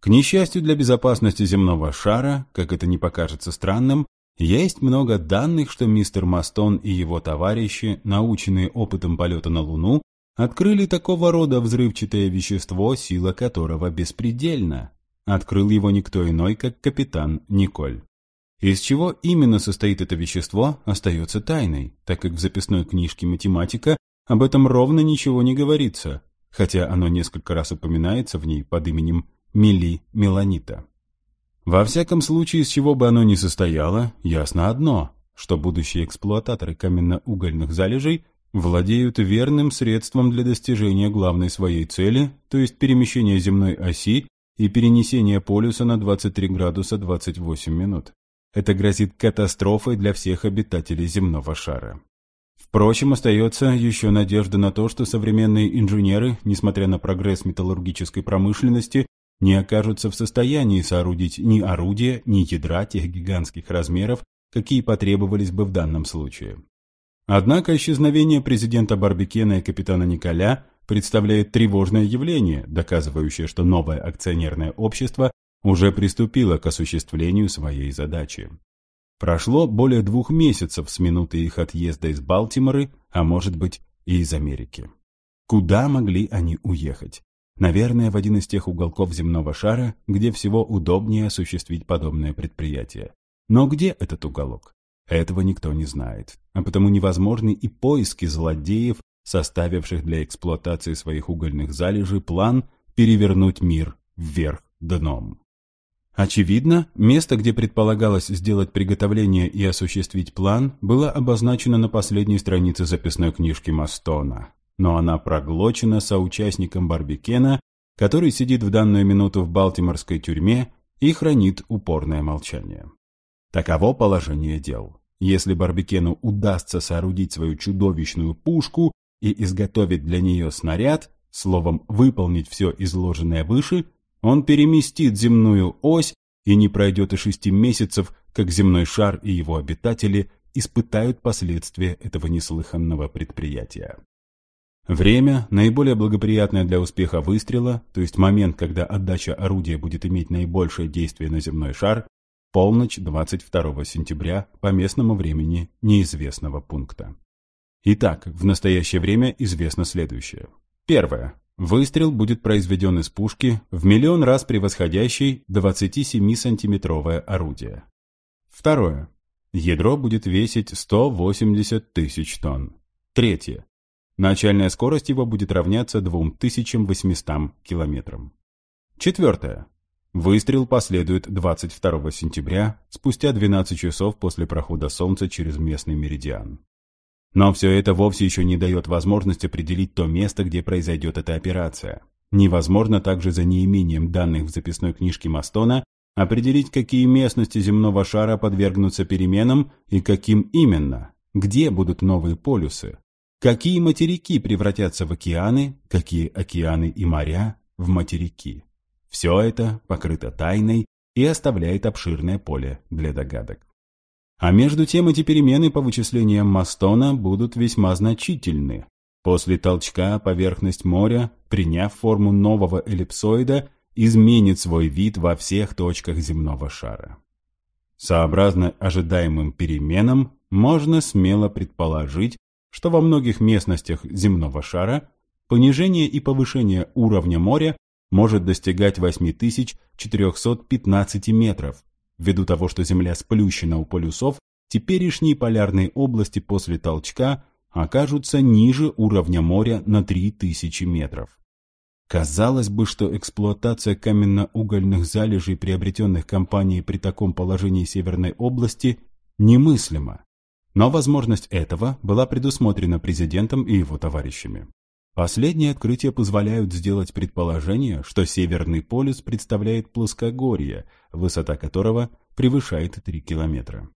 К несчастью для безопасности земного шара, как это не покажется странным, есть много данных, что мистер Мастон и его товарищи, наученные опытом полета на Луну, открыли такого рода взрывчатое вещество, сила которого беспредельна. Открыл его никто иной, как капитан Николь. Из чего именно состоит это вещество, остается тайной, так как в записной книжке математика об этом ровно ничего не говорится, хотя оно несколько раз упоминается в ней под именем мели меланита. Во всяком случае, из чего бы оно ни состояло, ясно одно, что будущие эксплуататоры каменно-угольных залежей владеют верным средством для достижения главной своей цели, то есть перемещения земной оси и перенесения полюса на 23 градуса 28 минут. Это грозит катастрофой для всех обитателей земного шара. Впрочем, остается еще надежда на то, что современные инженеры, несмотря на прогресс металлургической промышленности, не окажутся в состоянии соорудить ни орудия, ни ядра тех гигантских размеров, какие потребовались бы в данном случае. Однако исчезновение президента Барбекена и капитана Николя представляет тревожное явление, доказывающее, что новое акционерное общество уже приступило к осуществлению своей задачи. Прошло более двух месяцев с минуты их отъезда из Балтимора, а может быть и из Америки. Куда могли они уехать? Наверное, в один из тех уголков земного шара, где всего удобнее осуществить подобное предприятие. Но где этот уголок? Этого никто не знает, а потому невозможны и поиски злодеев, составивших для эксплуатации своих угольных залежей план перевернуть мир вверх дном. Очевидно, место, где предполагалось сделать приготовление и осуществить план, было обозначено на последней странице записной книжки Мастона но она проглочена соучастником Барбикена, который сидит в данную минуту в балтиморской тюрьме и хранит упорное молчание. Таково положение дел. Если Барбикену удастся соорудить свою чудовищную пушку и изготовить для нее снаряд, словом, выполнить все изложенное выше, он переместит земную ось и не пройдет и шести месяцев, как земной шар и его обитатели испытают последствия этого неслыханного предприятия. Время, наиболее благоприятное для успеха выстрела, то есть момент, когда отдача орудия будет иметь наибольшее действие на земной шар, полночь 22 сентября по местному времени неизвестного пункта. Итак, в настоящее время известно следующее. Первое. Выстрел будет произведен из пушки в миллион раз превосходящей 27-сантиметровое орудие. Второе. Ядро будет весить 180 тысяч тонн. Третье. Начальная скорость его будет равняться 2800 километрам. Четвертое. Выстрел последует 22 сентября, спустя 12 часов после прохода Солнца через местный меридиан. Но все это вовсе еще не дает возможности определить то место, где произойдет эта операция. Невозможно также за неимением данных в записной книжке Мастона определить, какие местности земного шара подвергнутся переменам и каким именно, где будут новые полюсы, какие материки превратятся в океаны, какие океаны и моря в материки. Все это покрыто тайной и оставляет обширное поле для догадок. А между тем эти перемены по вычислениям Мастона будут весьма значительны. После толчка поверхность моря, приняв форму нового эллипсоида, изменит свой вид во всех точках земного шара. Сообразно ожидаемым переменам, можно смело предположить, что во многих местностях земного шара понижение и повышение уровня моря может достигать 8415 метров, ввиду того, что Земля сплющена у полюсов, теперешние полярные области после толчка окажутся ниже уровня моря на 3000 метров. Казалось бы, что эксплуатация каменно-угольных залежей, приобретенных компанией при таком положении Северной области, немыслима. Но возможность этого была предусмотрена президентом и его товарищами. Последние открытия позволяют сделать предположение, что Северный полюс представляет плоскогорье, высота которого превышает 3 километра.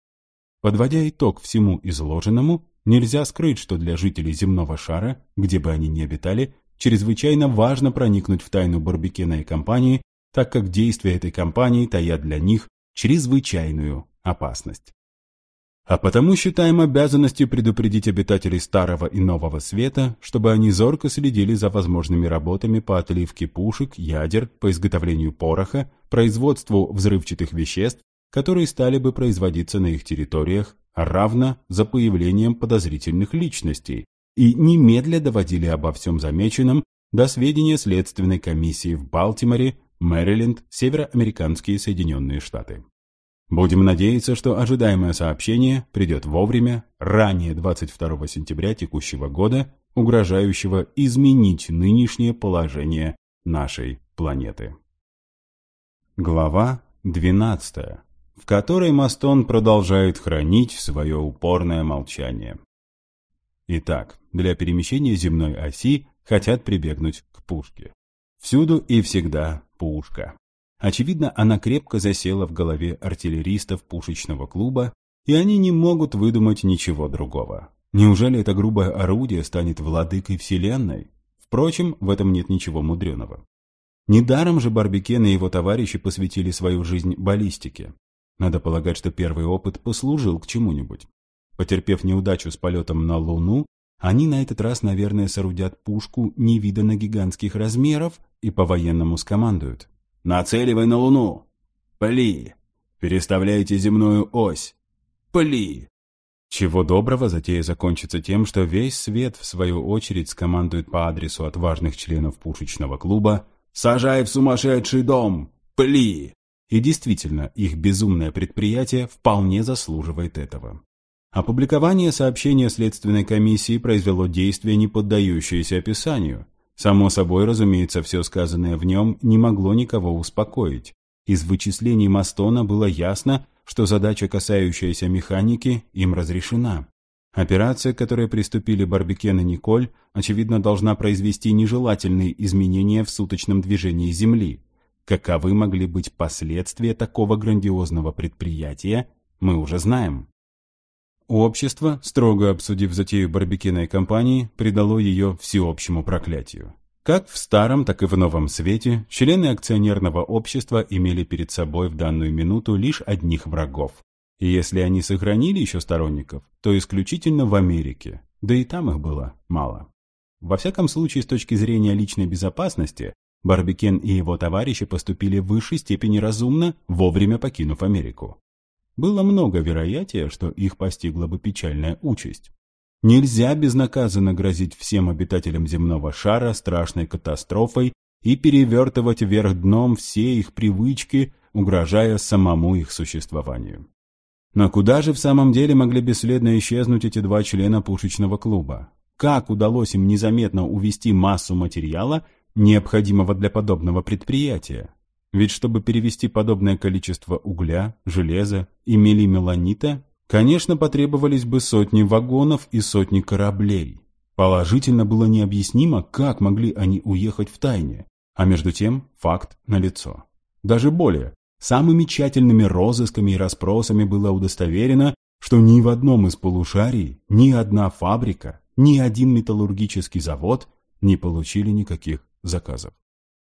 Подводя итог всему изложенному, нельзя скрыть, что для жителей земного шара, где бы они ни обитали, чрезвычайно важно проникнуть в тайну Барбекена и компании, так как действия этой компании таят для них чрезвычайную опасность. А потому считаем обязанностью предупредить обитателей Старого и Нового Света, чтобы они зорко следили за возможными работами по отливке пушек, ядер, по изготовлению пороха, производству взрывчатых веществ, которые стали бы производиться на их территориях, равно за появлением подозрительных личностей, и немедля доводили обо всем замеченном до сведения Следственной комиссии в Балтиморе, Мэриленд, Североамериканские Соединенные Штаты. Будем надеяться, что ожидаемое сообщение придет вовремя, ранее 22 сентября текущего года, угрожающего изменить нынешнее положение нашей планеты. Глава 12, в которой Мастон продолжает хранить свое упорное молчание. Итак, для перемещения земной оси хотят прибегнуть к пушке. Всюду и всегда пушка. Очевидно, она крепко засела в голове артиллеристов пушечного клуба, и они не могут выдумать ничего другого. Неужели это грубое орудие станет владыкой Вселенной? Впрочем, в этом нет ничего мудреного. Недаром же Барбикен и его товарищи посвятили свою жизнь баллистике. Надо полагать, что первый опыт послужил к чему-нибудь. Потерпев неудачу с полетом на Луну, они на этот раз, наверное, соорудят пушку невиданно гигантских размеров и по-военному скомандуют. Нацеливай на Луну. Пли. Переставляйте земную ось. Пли. Чего доброго, затея закончится тем, что весь свет, в свою очередь, скомандует по адресу отважных членов пушечного клуба «Сажай в сумасшедший дом! Пли!» И действительно, их безумное предприятие вполне заслуживает этого. Опубликование сообщения Следственной комиссии произвело действие, не поддающееся описанию. Само собой, разумеется, все сказанное в нем не могло никого успокоить. Из вычислений Мастона было ясно, что задача, касающаяся механики, им разрешена. Операция, к которой приступили Барбекен и Николь, очевидно, должна произвести нежелательные изменения в суточном движении Земли. Каковы могли быть последствия такого грандиозного предприятия, мы уже знаем. Общество, строго обсудив затею барбекиной компании, предало ее всеобщему проклятию. Как в старом, так и в новом свете, члены акционерного общества имели перед собой в данную минуту лишь одних врагов. И если они сохранили еще сторонников, то исключительно в Америке, да и там их было мало. Во всяком случае, с точки зрения личной безопасности, Барбекен и его товарищи поступили в высшей степени разумно, вовремя покинув Америку было много вероятия, что их постигла бы печальная участь. Нельзя безнаказанно грозить всем обитателям земного шара страшной катастрофой и перевертывать вверх дном все их привычки, угрожая самому их существованию. Но куда же в самом деле могли бесследно исчезнуть эти два члена пушечного клуба? как удалось им незаметно увести массу материала, необходимого для подобного предприятия. Ведь чтобы перевести подобное количество угля, железа и мелимеланита, конечно, потребовались бы сотни вагонов и сотни кораблей. Положительно было необъяснимо, как могли они уехать в тайне, а между тем факт налицо. Даже более, самыми тщательными розысками и расспросами было удостоверено, что ни в одном из полушарий ни одна фабрика, ни один металлургический завод не получили никаких заказов.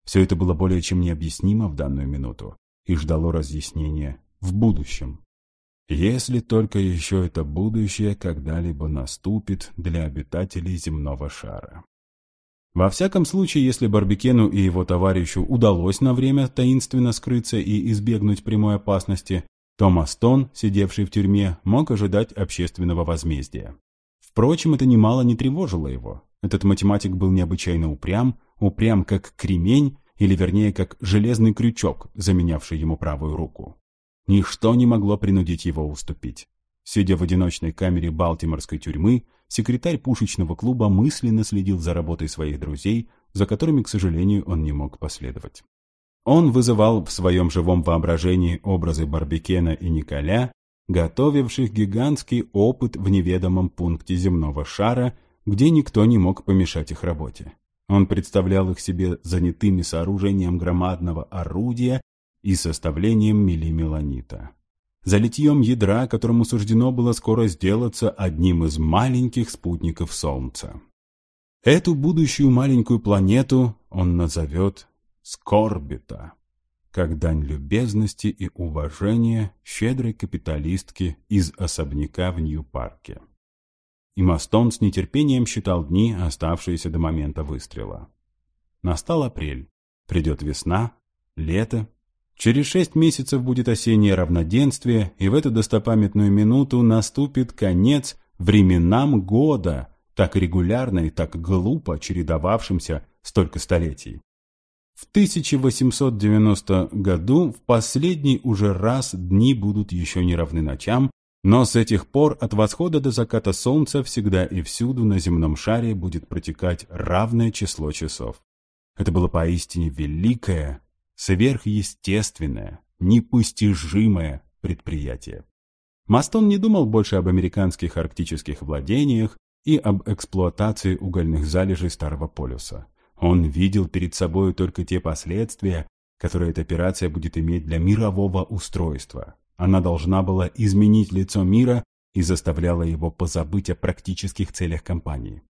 Все это было более чем необъяснимо в данную минуту и ждало разъяснения в будущем. Если только еще это будущее когда-либо наступит для обитателей земного шара. Во всяком случае, если Барбекену и его товарищу удалось на время таинственно скрыться и избегнуть прямой опасности, то Мастон, сидевший в тюрьме, мог ожидать общественного возмездия. Впрочем, это немало не тревожило его. Этот математик был необычайно упрям, упрям как кремень, или вернее как железный крючок, заменявший ему правую руку. Ничто не могло принудить его уступить. Сидя в одиночной камере Балтиморской тюрьмы, секретарь пушечного клуба мысленно следил за работой своих друзей, за которыми, к сожалению, он не мог последовать. Он вызывал в своем живом воображении образы Барбекена и Николя, готовивших гигантский опыт в неведомом пункте земного шара, где никто не мог помешать их работе. Он представлял их себе занятыми сооружением громадного орудия и составлением милимеланита. За литьем ядра, которому суждено было скоро сделаться одним из маленьких спутников Солнца. Эту будущую маленькую планету он назовет Скорбита, как дань любезности и уважения щедрой капиталистки из особняка в Нью-Парке и Мастон с нетерпением считал дни, оставшиеся до момента выстрела. Настал апрель. Придет весна, лето. Через шесть месяцев будет осеннее равноденствие, и в эту достопамятную минуту наступит конец временам года, так регулярно и так глупо чередовавшимся столько столетий. В 1890 году в последний уже раз дни будут еще не равны ночам, но с этих пор от восхода до заката солнца всегда и всюду на земном шаре будет протекать равное число часов. Это было поистине великое, сверхъестественное, непостижимое предприятие. Мастон не думал больше об американских арктических владениях и об эксплуатации угольных залежей Старого полюса. Он видел перед собой только те последствия, которые эта операция будет иметь для мирового устройства, она должна была изменить лицо мира и заставляла его позабыть о практических целях компании.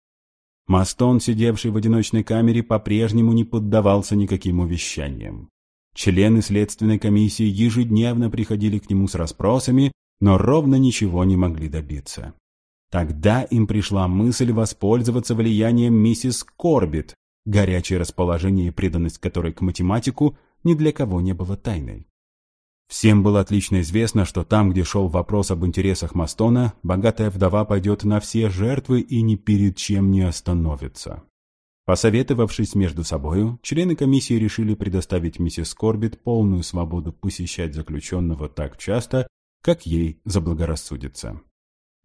Мастон, сидевший в одиночной камере, по-прежнему не поддавался никаким увещаниям. Члены следственной комиссии ежедневно приходили к нему с расспросами, но ровно ничего не могли добиться. Тогда им пришла мысль воспользоваться влиянием миссис Корбит, горячее расположение и преданность которой к математику ни для кого не было тайной. Всем было отлично известно, что там, где шел вопрос об интересах Мастона, богатая вдова пойдет на все жертвы и ни перед чем не остановится. Посоветовавшись между собою, члены комиссии решили предоставить миссис Корбит полную свободу посещать заключенного так часто, как ей заблагорассудится.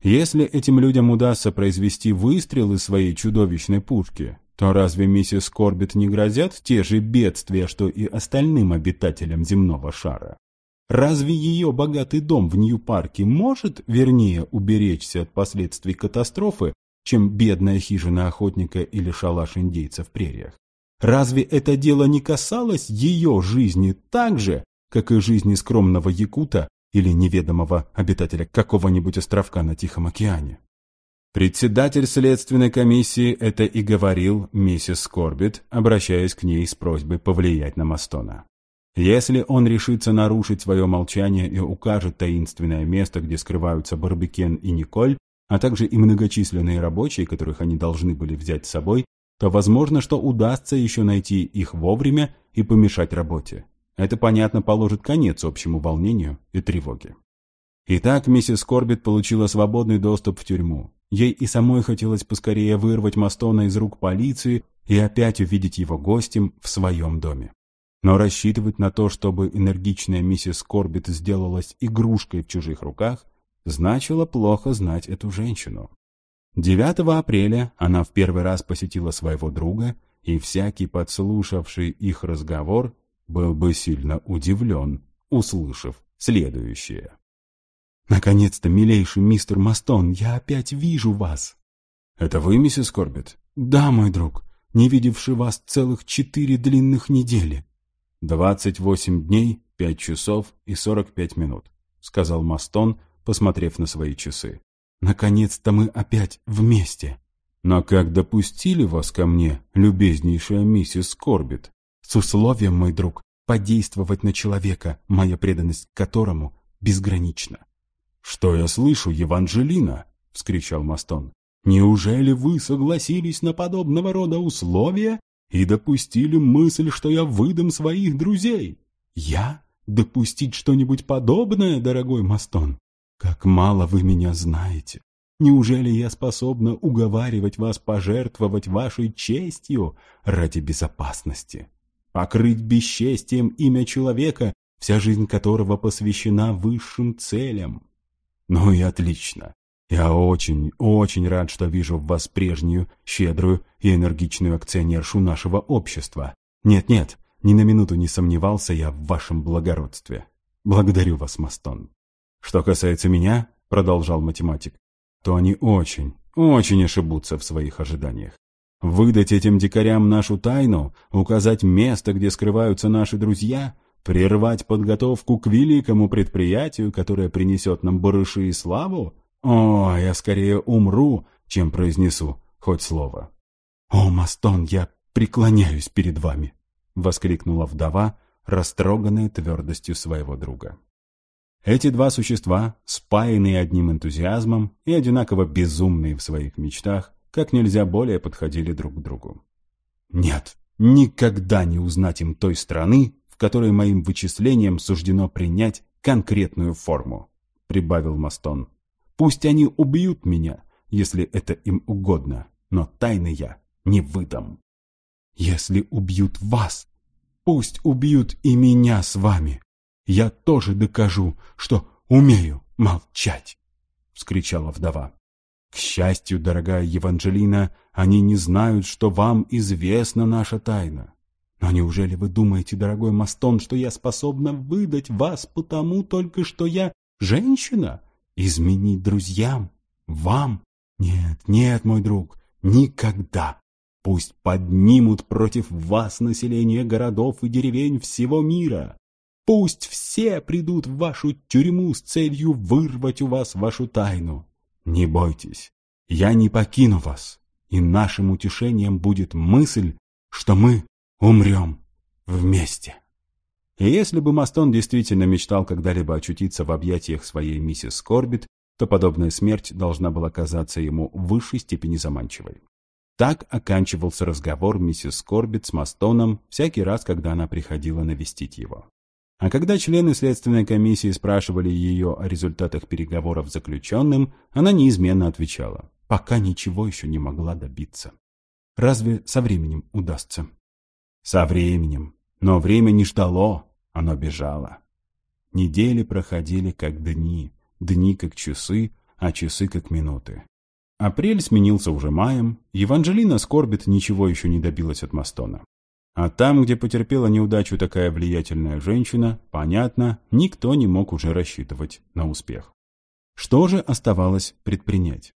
Если этим людям удастся произвести выстрел из своей чудовищной пушки, то разве миссис Корбит не грозят те же бедствия, что и остальным обитателям земного шара? Разве ее богатый дом в Нью-Парке может, вернее, уберечься от последствий катастрофы, чем бедная хижина охотника или шалаш индейца в прериях? Разве это дело не касалось ее жизни так же, как и жизни скромного якута или неведомого обитателя какого-нибудь островка на Тихом океане? Председатель следственной комиссии это и говорил миссис Скорбит, обращаясь к ней с просьбой повлиять на Мастона. Если он решится нарушить свое молчание и укажет таинственное место, где скрываются Барбекен и Николь, а также и многочисленные рабочие, которых они должны были взять с собой, то возможно, что удастся еще найти их вовремя и помешать работе. Это, понятно, положит конец общему волнению и тревоге. Итак, миссис Корбит получила свободный доступ в тюрьму. Ей и самой хотелось поскорее вырвать Мастона из рук полиции и опять увидеть его гостем в своем доме. Но рассчитывать на то, чтобы энергичная миссис Корбит сделалась игрушкой в чужих руках, значило плохо знать эту женщину. 9 апреля она в первый раз посетила своего друга, и всякий, подслушавший их разговор, был бы сильно удивлен, услышав следующее. «Наконец-то, милейший мистер Мастон, я опять вижу вас!» «Это вы, миссис Корбет?» «Да, мой друг, не видевший вас целых четыре длинных недели». «Двадцать восемь дней, пять часов и сорок пять минут», — сказал Мастон, посмотрев на свои часы. «Наконец-то мы опять вместе». «Но как допустили вас ко мне, любезнейшая миссис Корбет?» «С условием, мой друг, подействовать на человека, моя преданность которому безгранична». «Что я слышу, Еванжелина?» — вскричал Мастон. «Неужели вы согласились на подобного рода условия и допустили мысль, что я выдам своих друзей?» «Я? Допустить что-нибудь подобное, дорогой Мастон? Как мало вы меня знаете! Неужели я способна уговаривать вас пожертвовать вашей честью ради безопасности? Покрыть бесчестием имя человека, вся жизнь которого посвящена высшим целям?» «Ну и отлично. Я очень, очень рад, что вижу в вас прежнюю, щедрую и энергичную акционершу нашего общества. Нет-нет, ни на минуту не сомневался я в вашем благородстве. Благодарю вас, Мастон. Что касается меня, продолжал математик, то они очень, очень ошибутся в своих ожиданиях. Выдать этим дикарям нашу тайну, указать место, где скрываются наши друзья, прервать подготовку к великому предприятию, которое принесет нам барыши и славу, о, я скорее умру, чем произнесу хоть слово. «О, Мастон, я преклоняюсь перед вами!» — воскликнула вдова, растроганная твердостью своего друга. Эти два существа, спаянные одним энтузиазмом и одинаково безумные в своих мечтах, как нельзя более подходили друг к другу. «Нет, никогда не узнать им той страны, в которой моим вычислениям суждено принять конкретную форму», — прибавил Мастон. Пусть они убьют меня, если это им угодно, но тайны я не выдам. Если убьют вас, пусть убьют и меня с вами. Я тоже докажу, что умею молчать, — вскричала вдова. К счастью, дорогая Еванжелина, они не знают, что вам известна наша тайна. Но неужели вы думаете, дорогой Мастон, что я способна выдать вас потому только, что я женщина? Изменить друзьям? Вам? Нет, нет, мой друг, никогда. Пусть поднимут против вас население городов и деревень всего мира. Пусть все придут в вашу тюрьму с целью вырвать у вас вашу тайну. Не бойтесь, я не покину вас, и нашим утешением будет мысль, что мы умрем вместе. И если бы Мастон действительно мечтал когда-либо очутиться в объятиях своей миссис Корбит, то подобная смерть должна была казаться ему в высшей степени заманчивой. Так оканчивался разговор миссис Корбит с Мастоном всякий раз, когда она приходила навестить его. А когда члены следственной комиссии спрашивали ее о результатах переговоров с заключенным, она неизменно отвечала, пока ничего еще не могла добиться. Разве со временем удастся? Со временем. Но время не ждало. Оно бежало. Недели проходили как дни, дни как часы, а часы как минуты. Апрель сменился уже маем, Еванжелина Скорбит ничего еще не добилась от Мастона. А там, где потерпела неудачу такая влиятельная женщина, понятно, никто не мог уже рассчитывать на успех. Что же оставалось предпринять?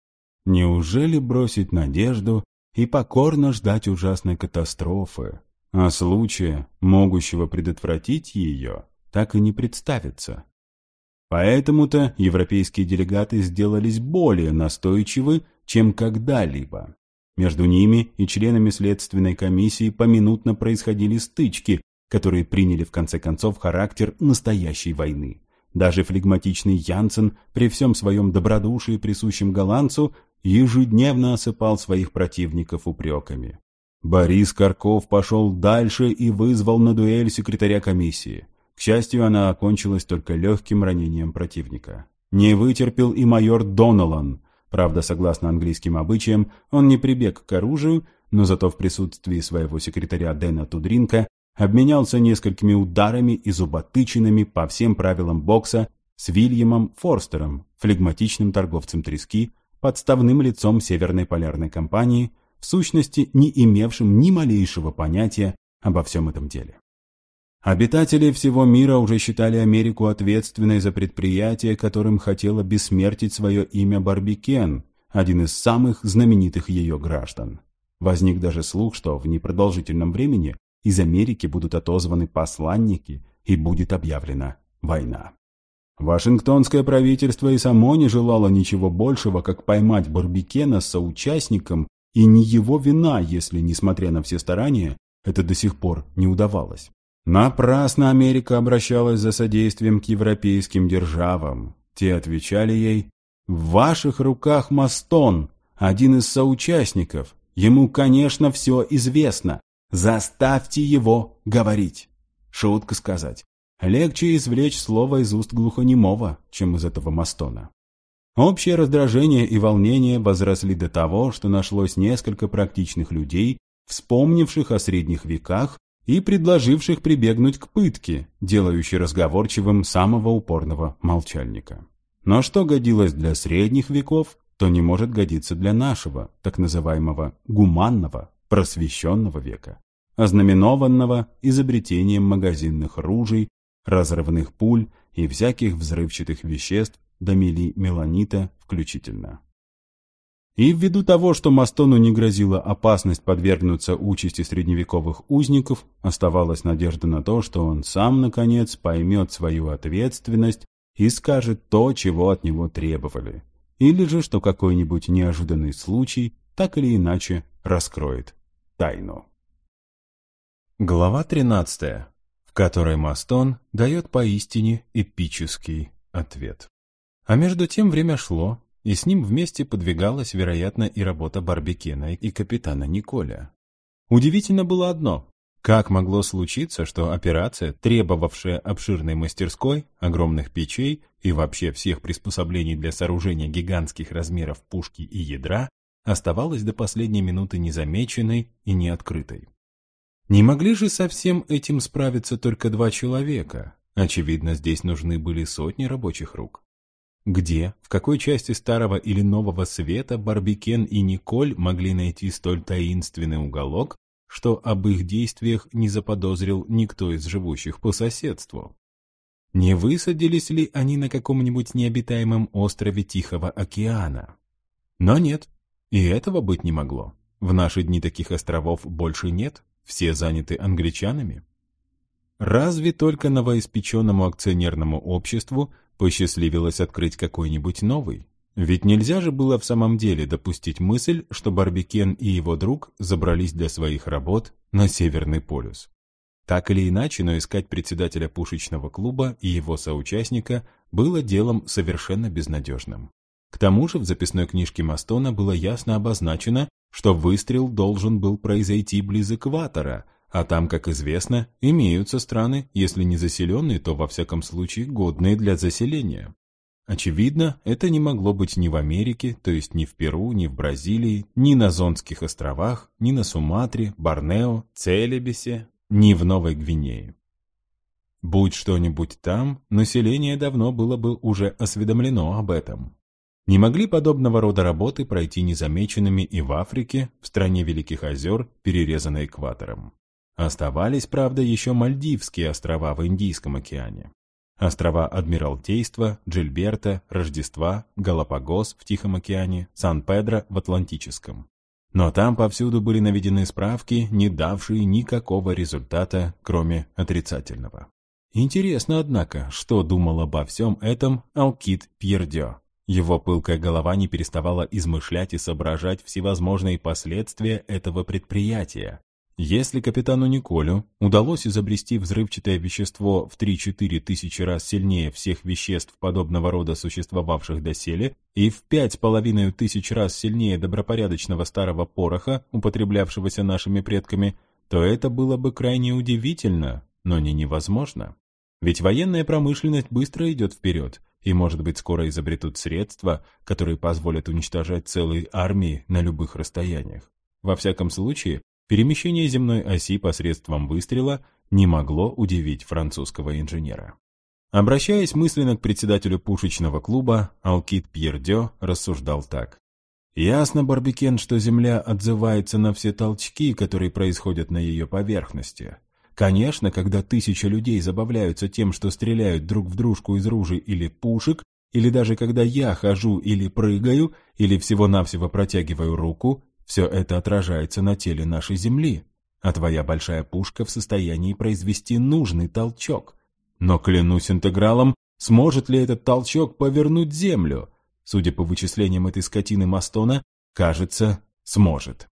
Неужели бросить надежду и покорно ждать ужасной катастрофы, а случая, могущего предотвратить ее, так и не представится. Поэтому-то европейские делегаты сделались более настойчивы, чем когда-либо. Между ними и членами следственной комиссии поминутно происходили стычки, которые приняли в конце концов характер настоящей войны. Даже флегматичный Янсен при всем своем добродушии, присущем голландцу, ежедневно осыпал своих противников упреками. Борис Карков пошел дальше и вызвал на дуэль секретаря комиссии. К счастью, она окончилась только легким ранением противника. Не вытерпел и майор Доналан. Правда, согласно английским обычаям, он не прибег к оружию, но зато в присутствии своего секретаря Дэна Тудринка обменялся несколькими ударами и зуботычинами по всем правилам бокса с Вильямом Форстером, флегматичным торговцем трески, подставным лицом Северной полярной компании, в сущности не имевшим ни малейшего понятия обо всем этом деле. Обитатели всего мира уже считали Америку ответственной за предприятие, которым хотела бессмертить свое имя Барбикен, один из самых знаменитых ее граждан. Возник даже слух, что в непродолжительном времени из Америки будут отозваны посланники и будет объявлена война. Вашингтонское правительство и само не желало ничего большего, как поймать Барбикена соучастником, и не его вина, если, несмотря на все старания, это до сих пор не удавалось. Напрасно Америка обращалась за содействием к европейским державам. Те отвечали ей «В ваших руках Мастон, один из соучастников. Ему, конечно, все известно. Заставьте его говорить». Шутка сказать. Легче извлечь слово из уст глухонемого, чем из этого Мастона. Общее раздражение и волнение возросли до того, что нашлось несколько практичных людей, вспомнивших о средних веках и предложивших прибегнуть к пытке, делающей разговорчивым самого упорного молчальника. Но что годилось для средних веков, то не может годиться для нашего, так называемого гуманного, просвещенного века, ознаменованного изобретением магазинных ружей, разрывных пуль и всяких взрывчатых веществ до меланита включительно. И ввиду того, что Мастону не грозила опасность подвергнуться участи средневековых узников, оставалась надежда на то, что он сам, наконец, поймет свою ответственность и скажет то, чего от него требовали. Или же, что какой-нибудь неожиданный случай так или иначе раскроет тайну. Глава 13, в которой Мастон дает поистине эпический ответ. А между тем время шло, и с ним вместе подвигалась, вероятно, и работа Барбекена и капитана Николя. Удивительно было одно. Как могло случиться, что операция, требовавшая обширной мастерской, огромных печей и вообще всех приспособлений для сооружения гигантских размеров пушки и ядра, оставалась до последней минуты незамеченной и неоткрытой? Не могли же со всем этим справиться только два человека? Очевидно, здесь нужны были сотни рабочих рук. Где, в какой части Старого или Нового Света Барбикен и Николь могли найти столь таинственный уголок, что об их действиях не заподозрил никто из живущих по соседству? Не высадились ли они на каком-нибудь необитаемом острове Тихого океана? Но нет, и этого быть не могло. В наши дни таких островов больше нет, все заняты англичанами. Разве только новоиспеченному акционерному обществу посчастливилось открыть какой-нибудь новый? Ведь нельзя же было в самом деле допустить мысль, что Барбикен и его друг забрались для своих работ на Северный полюс. Так или иначе, но искать председателя пушечного клуба и его соучастника было делом совершенно безнадежным. К тому же в записной книжке Мастона было ясно обозначено, что выстрел должен был произойти близ экватора, а там, как известно, имеются страны, если не заселенные, то во всяком случае годные для заселения. Очевидно, это не могло быть ни в Америке, то есть ни в Перу, ни в Бразилии, ни на Зонских островах, ни на Суматре, Борнео, Целебесе, ни в Новой Гвинее. Будь что-нибудь там, население давно было бы уже осведомлено об этом. Не могли подобного рода работы пройти незамеченными и в Африке, в стране Великих озер, перерезанной экватором. Оставались, правда, еще Мальдивские острова в Индийском океане. Острова Адмиралтейства, Джильберта, Рождества, Галапагос в Тихом океане, Сан-Педро в Атлантическом. Но там повсюду были наведены справки, не давшие никакого результата, кроме отрицательного. Интересно, однако, что думал обо всем этом Алкит Пьердё. Его пылкая голова не переставала измышлять и соображать всевозможные последствия этого предприятия, если капитану Николю удалось изобрести взрывчатое вещество в 3-4 тысячи раз сильнее всех веществ подобного рода существовавших доселе и в пять половиной тысяч раз сильнее добропорядочного старого пороха, употреблявшегося нашими предками, то это было бы крайне удивительно, но не невозможно. Ведь военная промышленность быстро идет вперед, и, может быть, скоро изобретут средства, которые позволят уничтожать целые армии на любых расстояниях. Во всяком случае, Перемещение земной оси посредством выстрела не могло удивить французского инженера. Обращаясь мысленно к председателю пушечного клуба, Алкит Пьердё рассуждал так. Ясно, Барбикен, что Земля отзывается на все толчки, которые происходят на ее поверхности. Конечно, когда тысячи людей забавляются тем, что стреляют друг в дружку из ружей или пушек, или даже когда я хожу или прыгаю, или всего-навсего протягиваю руку, все это отражается на теле нашей Земли, а твоя большая пушка в состоянии произвести нужный толчок. Но клянусь интегралом, сможет ли этот толчок повернуть Землю? Судя по вычислениям этой скотины Мастона, кажется, сможет.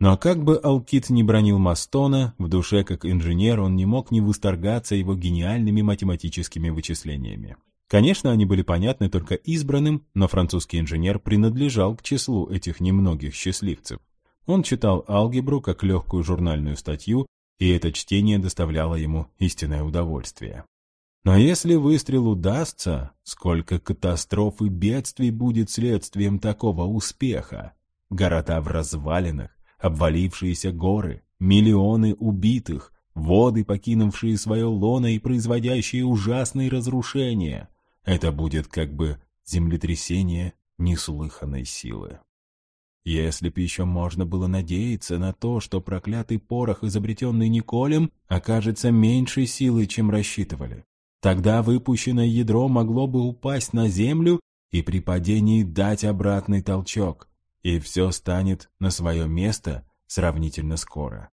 Но как бы Алкит не бронил Мастона, в душе как инженер он не мог не восторгаться его гениальными математическими вычислениями. Конечно, они были понятны только избранным, но французский инженер принадлежал к числу этих немногих счастливцев. Он читал алгебру как легкую журнальную статью, и это чтение доставляло ему истинное удовольствие. Но если выстрел удастся, сколько катастроф и бедствий будет следствием такого успеха? Города в развалинах, обвалившиеся горы, миллионы убитых, воды, покинувшие свое лоно и производящие ужасные разрушения. Это будет как бы землетрясение неслыханной силы. Если б еще можно было надеяться на то, что проклятый порох, изобретенный Николем, окажется меньшей силой, чем рассчитывали. Тогда выпущенное ядро могло бы упасть на землю и при падении дать обратный толчок, и все станет на свое место сравнительно скоро.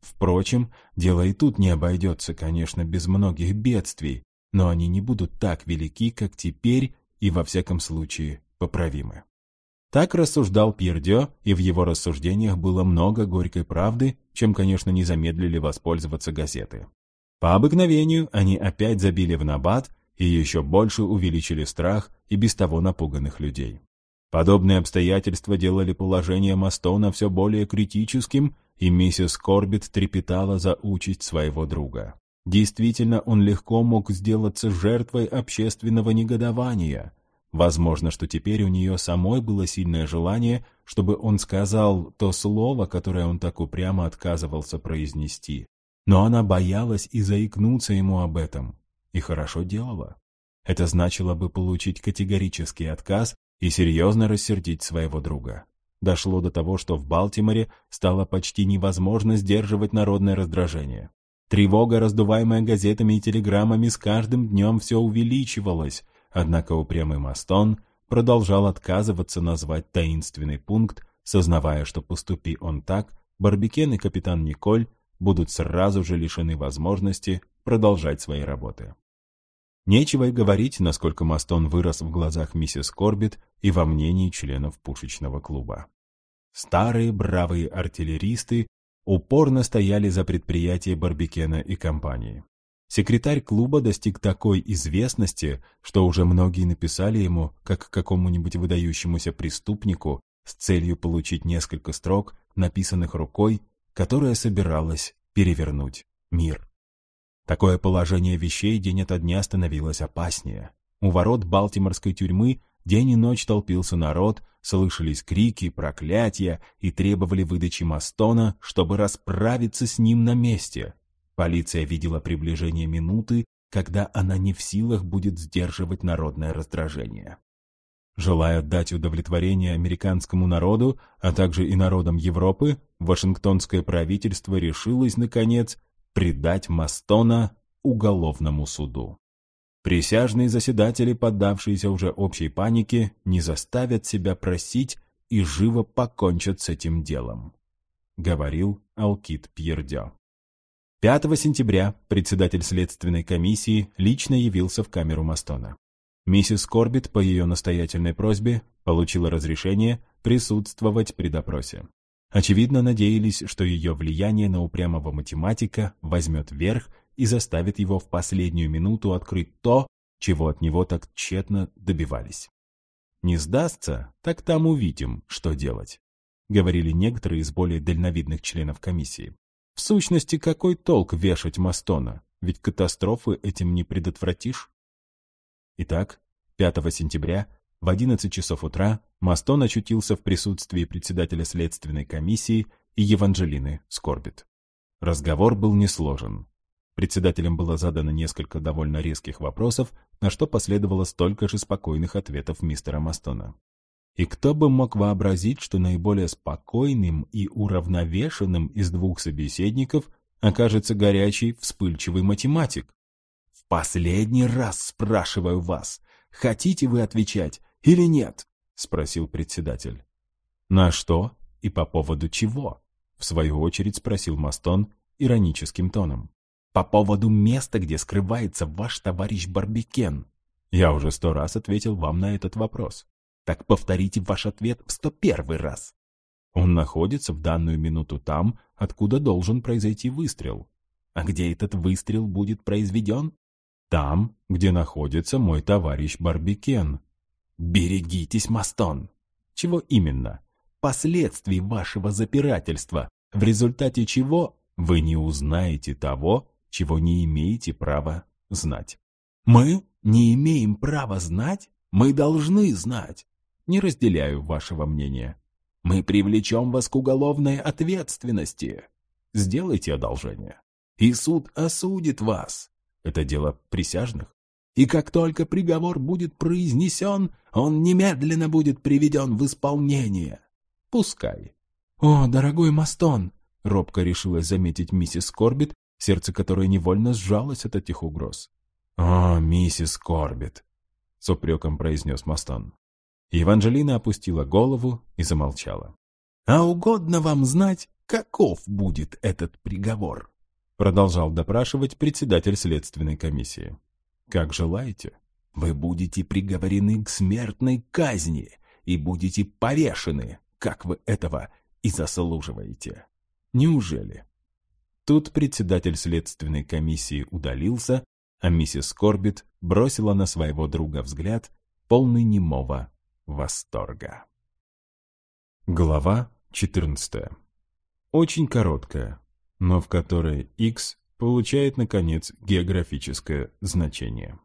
Впрочем, дело и тут не обойдется, конечно, без многих бедствий, но они не будут так велики, как теперь, и во всяком случае поправимы. Так рассуждал Пьердё, и в его рассуждениях было много горькой правды, чем, конечно, не замедлили воспользоваться газеты. По обыкновению они опять забили в набат и еще больше увеличили страх и без того напуганных людей. Подобные обстоятельства делали положение Мастона все более критическим, и миссис Корбит трепетала за участь своего друга. Действительно, он легко мог сделаться жертвой общественного негодования. Возможно, что теперь у нее самой было сильное желание, чтобы он сказал то слово, которое он так упрямо отказывался произнести. Но она боялась и заикнуться ему об этом. И хорошо делала. Это значило бы получить категорический отказ и серьезно рассердить своего друга. Дошло до того, что в Балтиморе стало почти невозможно сдерживать народное раздражение. Тревога, раздуваемая газетами и телеграммами, с каждым днем все увеличивалась, однако упрямый Мастон продолжал отказываться назвать таинственный пункт, сознавая, что поступи он так, Барбикен и капитан Николь будут сразу же лишены возможности продолжать свои работы. Нечего и говорить, насколько Мастон вырос в глазах миссис Корбит и во мнении членов пушечного клуба. Старые бравые артиллеристы упорно стояли за предприятие Барбикена и компании. Секретарь клуба достиг такой известности, что уже многие написали ему, как какому-нибудь выдающемуся преступнику, с целью получить несколько строк, написанных рукой, которая собиралась перевернуть мир. Такое положение вещей день ото дня становилось опаснее. У ворот Балтиморской тюрьмы День и ночь толпился народ, слышались крики, проклятия и требовали выдачи Мастона, чтобы расправиться с ним на месте. Полиция видела приближение минуты, когда она не в силах будет сдерживать народное раздражение. Желая дать удовлетворение американскому народу, а также и народам Европы, Вашингтонское правительство решилось, наконец, предать Мастона уголовному суду. Присяжные заседатели, поддавшиеся уже общей панике, не заставят себя просить и живо покончат с этим делом», — говорил Алкит Пьердё. 5 сентября председатель следственной комиссии лично явился в камеру Мастона. Миссис Корбит по ее настоятельной просьбе получила разрешение присутствовать при допросе. Очевидно, надеялись, что ее влияние на упрямого математика возьмет верх и заставит его в последнюю минуту открыть то, чего от него так тщетно добивались. Не сдастся, так там увидим, что делать, говорили некоторые из более дальновидных членов комиссии. В сущности, какой толк вешать Мастона, ведь катастрофы этим не предотвратишь? Итак, 5 сентября в 11 часов утра Мастон очутился в присутствии председателя следственной комиссии и Еванжелины Скорбит. Разговор был несложен. Председателям было задано несколько довольно резких вопросов, на что последовало столько же спокойных ответов мистера Мастона. И кто бы мог вообразить, что наиболее спокойным и уравновешенным из двух собеседников окажется горячий, вспыльчивый математик? В последний раз спрашиваю вас, хотите вы отвечать или нет? Спросил председатель. На что и по поводу чего? В свою очередь спросил Мастон ироническим тоном. По поводу места, где скрывается ваш товарищ Барбикен. Я уже сто раз ответил вам на этот вопрос. Так повторите ваш ответ в сто первый раз. Он находится в данную минуту там, откуда должен произойти выстрел. А где этот выстрел будет произведен? Там, где находится мой товарищ Барбикен. Берегитесь, Мастон. Чего именно? Последствий вашего запирательства, в результате чего вы не узнаете того, чего не имеете права знать. Мы не имеем права знать? Мы должны знать. Не разделяю вашего мнения. Мы привлечем вас к уголовной ответственности. Сделайте одолжение. И суд осудит вас. Это дело присяжных. И как только приговор будет произнесен, он немедленно будет приведен в исполнение. Пускай. О, дорогой Мастон, робко решилась заметить миссис Корбит, сердце которой невольно сжалось от этих угроз. «О, миссис Корбит!» — с упреком произнес Мастон. Еванжелина опустила голову и замолчала. «А угодно вам знать, каков будет этот приговор?» Продолжал допрашивать председатель следственной комиссии. «Как желаете. Вы будете приговорены к смертной казни и будете повешены, как вы этого и заслуживаете. Неужели?» Тут председатель следственной комиссии удалился, а миссис Корбит бросила на своего друга взгляд, полный немого восторга. Глава 14. Очень короткая, но в которой x получает, наконец, географическое значение.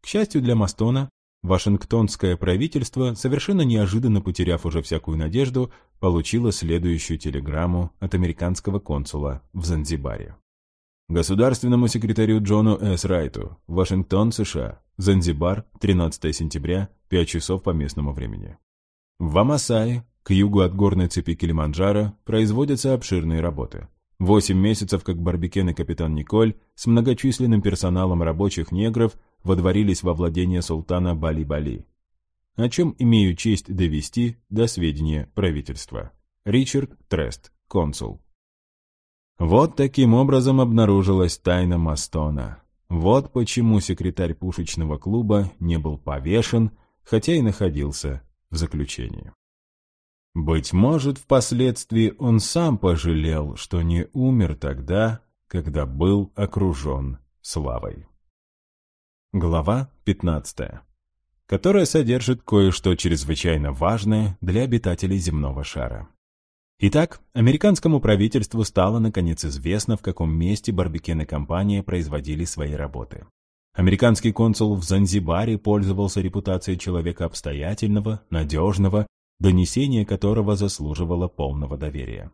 К счастью для Мастона, Вашингтонское правительство, совершенно неожиданно потеряв уже всякую надежду, получило следующую телеграмму от американского консула в Занзибаре. Государственному секретарю Джону С. Райту, Вашингтон, США, Занзибар, 13 сентября, 5 часов по местному времени. В Амасае, к югу от горной цепи Килиманджаро, производятся обширные работы. Восемь месяцев, как Барбикен и капитан Николь, с многочисленным персоналом рабочих негров, водворились во владение султана Бали-Бали. О чем имею честь довести до сведения правительства. Ричард Трест, консул. Вот таким образом обнаружилась тайна Мастона. Вот почему секретарь пушечного клуба не был повешен, хотя и находился в заключении. Быть может, впоследствии он сам пожалел, что не умер тогда, когда был окружен славой. Глава 15, которая содержит кое-что чрезвычайно важное для обитателей земного шара. Итак, американскому правительству стало наконец известно, в каком месте Барбекен и компания производили свои работы. Американский консул в Занзибаре пользовался репутацией человека обстоятельного, надежного, донесение которого заслуживало полного доверия.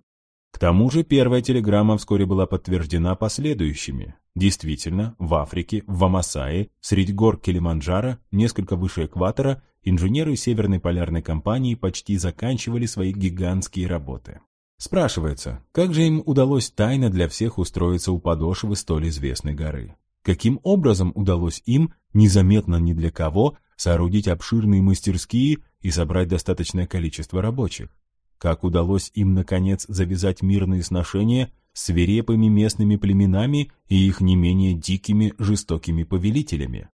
К тому же первая телеграмма вскоре была подтверждена последующими. Действительно, в Африке, в Амасае, среди гор Килиманджаро, несколько выше экватора, инженеры Северной полярной компании почти заканчивали свои гигантские работы. Спрашивается, как же им удалось тайно для всех устроиться у подошвы столь известной горы? Каким образом удалось им, незаметно ни для кого, соорудить обширные мастерские и собрать достаточное количество рабочих? Как удалось им, наконец, завязать мирные сношения с свирепыми местными племенами и их не менее дикими, жестокими повелителями?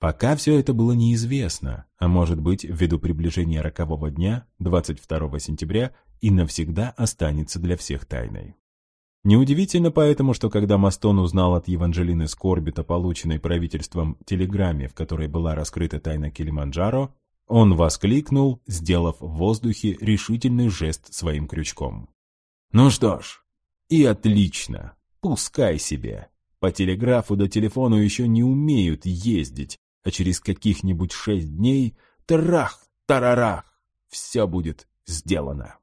Пока все это было неизвестно, а может быть, ввиду приближения рокового дня, 22 сентября, и навсегда останется для всех тайной. Неудивительно поэтому, что когда Мастон узнал от Еванжелины Скорбита, полученной правительством телеграмме, в которой была раскрыта тайна Килиманджаро, он воскликнул, сделав в воздухе решительный жест своим крючком. «Ну что ж, и отлично, пускай себе. По телеграфу до телефону еще не умеют ездить, а через каких-нибудь шесть дней трах-тарарах, все будет сделано.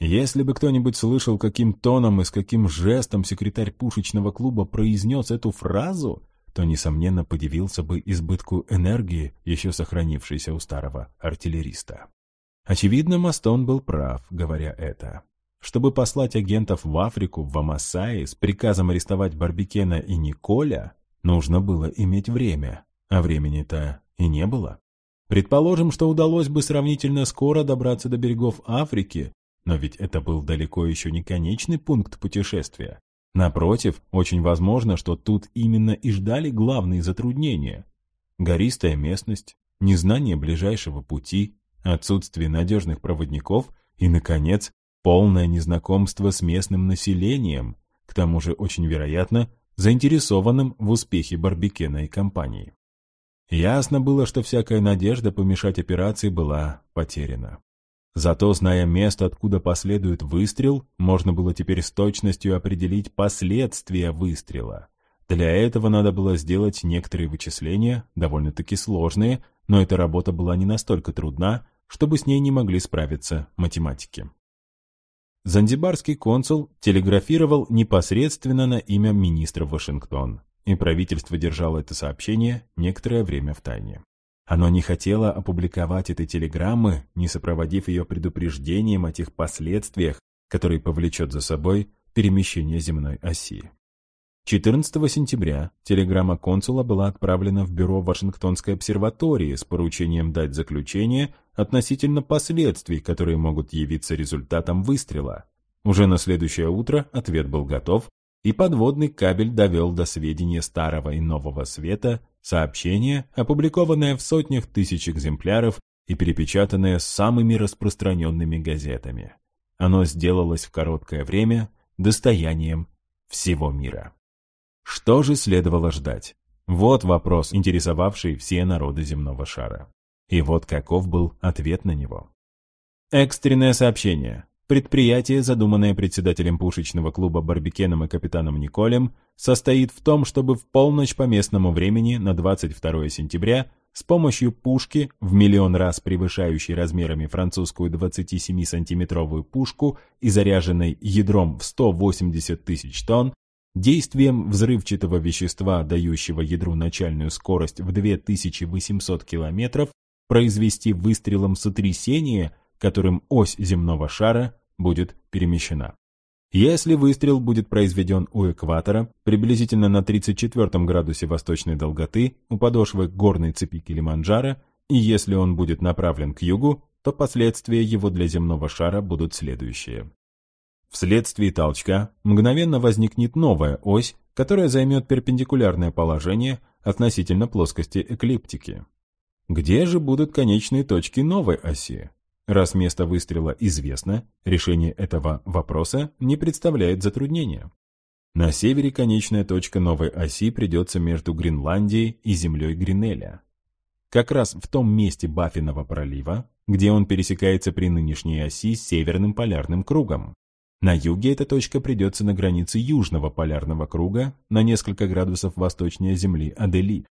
Если бы кто-нибудь слышал, каким тоном и с каким жестом секретарь пушечного клуба произнес эту фразу, то, несомненно, подивился бы избытку энергии, еще сохранившейся у старого артиллериста. Очевидно, Мастон был прав, говоря это. Чтобы послать агентов в Африку, в Амасаи, с приказом арестовать Барбикена и Николя, нужно было иметь время, а времени-то и не было. Предположим, что удалось бы сравнительно скоро добраться до берегов Африки, но ведь это был далеко еще не конечный пункт путешествия. Напротив, очень возможно, что тут именно и ждали главные затруднения. Гористая местность, незнание ближайшего пути, отсутствие надежных проводников и, наконец, полное незнакомство с местным населением, к тому же очень вероятно, заинтересованным в успехе Барбекена и компании. Ясно было, что всякая надежда помешать операции была потеряна. Зато, зная место, откуда последует выстрел, можно было теперь с точностью определить последствия выстрела. Для этого надо было сделать некоторые вычисления, довольно-таки сложные, но эта работа была не настолько трудна, чтобы с ней не могли справиться математики. Занзибарский консул телеграфировал непосредственно на имя министра Вашингтон, и правительство держало это сообщение некоторое время в тайне. Оно не хотело опубликовать этой телеграммы, не сопроводив ее предупреждением о тех последствиях, которые повлечет за собой перемещение земной оси. 14 сентября телеграмма консула была отправлена в бюро Вашингтонской обсерватории с поручением дать заключение относительно последствий, которые могут явиться результатом выстрела. Уже на следующее утро ответ был готов, и подводный кабель довел до сведения Старого и Нового Света сообщение, опубликованное в сотнях тысяч экземпляров и перепечатанное самыми распространенными газетами. Оно сделалось в короткое время достоянием всего мира. Что же следовало ждать? Вот вопрос, интересовавший все народы земного шара. И вот каков был ответ на него. Экстренное сообщение. Предприятие, задуманное председателем пушечного клуба Барбекеном и капитаном Николем, состоит в том, чтобы в полночь по местному времени на 22 сентября с помощью пушки, в миллион раз превышающей размерами французскую 27-сантиметровую пушку и заряженной ядром в 180 тысяч тонн, действием взрывчатого вещества, дающего ядру начальную скорость в 2800 километров, произвести выстрелом сотрясение – которым ось земного шара будет перемещена. Если выстрел будет произведен у экватора, приблизительно на 34 градусе восточной долготы, у подошвы горной цепи Килиманджаро, и если он будет направлен к югу, то последствия его для земного шара будут следующие. Вследствие толчка мгновенно возникнет новая ось, которая займет перпендикулярное положение относительно плоскости эклиптики. Где же будут конечные точки новой оси? Раз место выстрела известно, решение этого вопроса не представляет затруднения. На севере конечная точка новой оси придется между Гренландией и землей Гринеля. Как раз в том месте Баффинова пролива, где он пересекается при нынешней оси с северным полярным кругом. На юге эта точка придется на границе южного полярного круга на несколько градусов восточнее Земли Адели.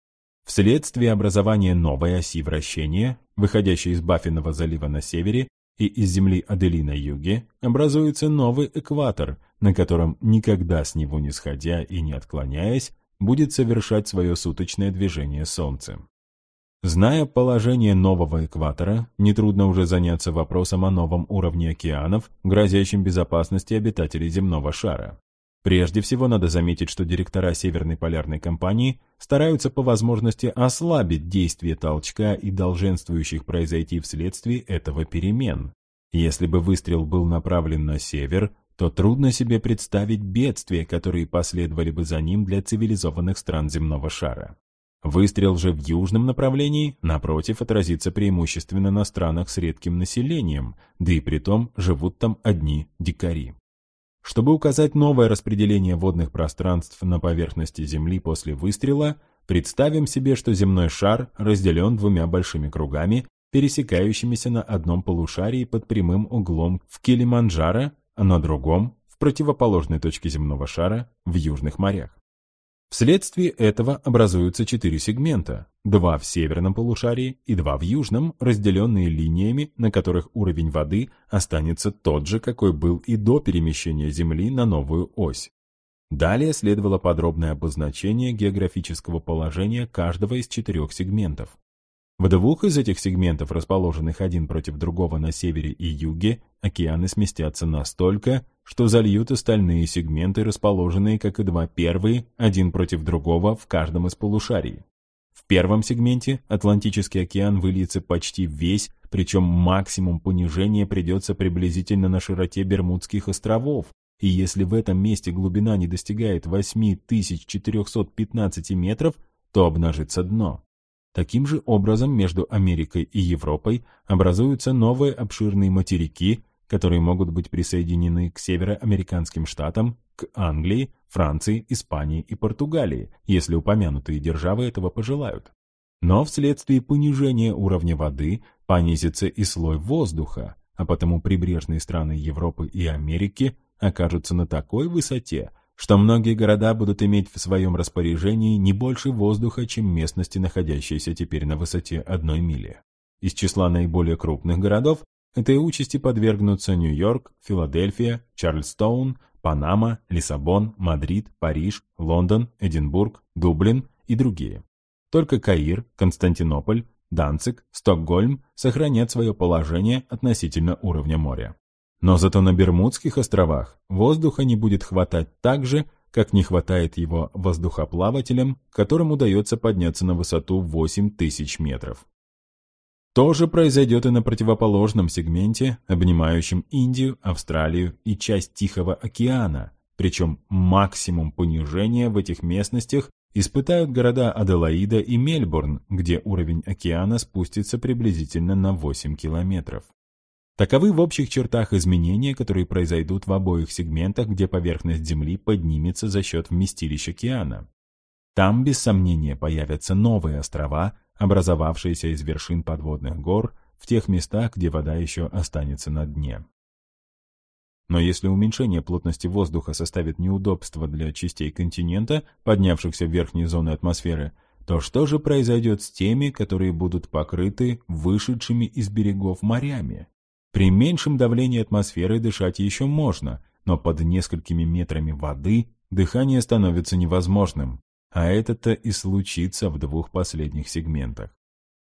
Вследствие образования новой оси вращения, выходящей из Баффинова залива на севере и из земли Адели на юге, образуется новый экватор, на котором никогда с него не сходя и не отклоняясь, будет совершать свое суточное движение Солнце. Зная положение нового экватора, нетрудно уже заняться вопросом о новом уровне океанов, грозящем безопасности обитателей земного шара. Прежде всего надо заметить, что директора Северной полярной компании стараются по возможности ослабить действие толчка и долженствующих произойти вследствие этого перемен. Если бы выстрел был направлен на север, то трудно себе представить бедствия, которые последовали бы за ним для цивилизованных стран земного шара. Выстрел же в южном направлении, напротив, отразится преимущественно на странах с редким населением, да и при том живут там одни дикари. Чтобы указать новое распределение водных пространств на поверхности Земли после выстрела, представим себе, что земной шар разделен двумя большими кругами, пересекающимися на одном полушарии под прямым углом в Килиманджаро, а на другом, в противоположной точке земного шара, в южных морях. Вследствие этого образуются четыре сегмента, два в северном полушарии и два в южном, разделенные линиями, на которых уровень воды останется тот же, какой был и до перемещения Земли на новую ось. Далее следовало подробное обозначение географического положения каждого из четырех сегментов. В двух из этих сегментов, расположенных один против другого на севере и юге, океаны сместятся настолько, что зальют остальные сегменты, расположенные, как и два первые, один против другого в каждом из полушарий. В первом сегменте Атлантический океан выльется почти весь, причем максимум понижения придется приблизительно на широте Бермудских островов, и если в этом месте глубина не достигает 8415 метров, то обнажится дно. Таким же образом между Америкой и Европой образуются новые обширные материки, которые могут быть присоединены к североамериканским штатам, к Англии, Франции, Испании и Португалии, если упомянутые державы этого пожелают. Но вследствие понижения уровня воды понизится и слой воздуха, а потому прибрежные страны Европы и Америки окажутся на такой высоте, что многие города будут иметь в своем распоряжении не больше воздуха, чем местности, находящиеся теперь на высоте одной мили. Из числа наиболее крупных городов этой участи подвергнутся Нью-Йорк, Филадельфия, Чарльстоун, Панама, Лиссабон, Мадрид, Париж, Лондон, Эдинбург, Дублин и другие. Только Каир, Константинополь, Данциг, Стокгольм сохранят свое положение относительно уровня моря. Но зато на Бермудских островах воздуха не будет хватать так же, как не хватает его воздухоплавателям, которым удается подняться на высоту 8 тысяч метров. То же произойдет и на противоположном сегменте, обнимающем Индию, Австралию и часть Тихого океана, причем максимум понижения в этих местностях испытают города Аделаида и Мельбурн, где уровень океана спустится приблизительно на 8 километров. Таковы в общих чертах изменения, которые произойдут в обоих сегментах, где поверхность Земли поднимется за счет вместилищ океана. Там, без сомнения, появятся новые острова, образовавшиеся из вершин подводных гор, в тех местах, где вода еще останется на дне. Но если уменьшение плотности воздуха составит неудобство для частей континента, поднявшихся в верхние зоны атмосферы, то что же произойдет с теми, которые будут покрыты вышедшими из берегов морями? При меньшем давлении атмосферы дышать еще можно, но под несколькими метрами воды дыхание становится невозможным, а это-то и случится в двух последних сегментах.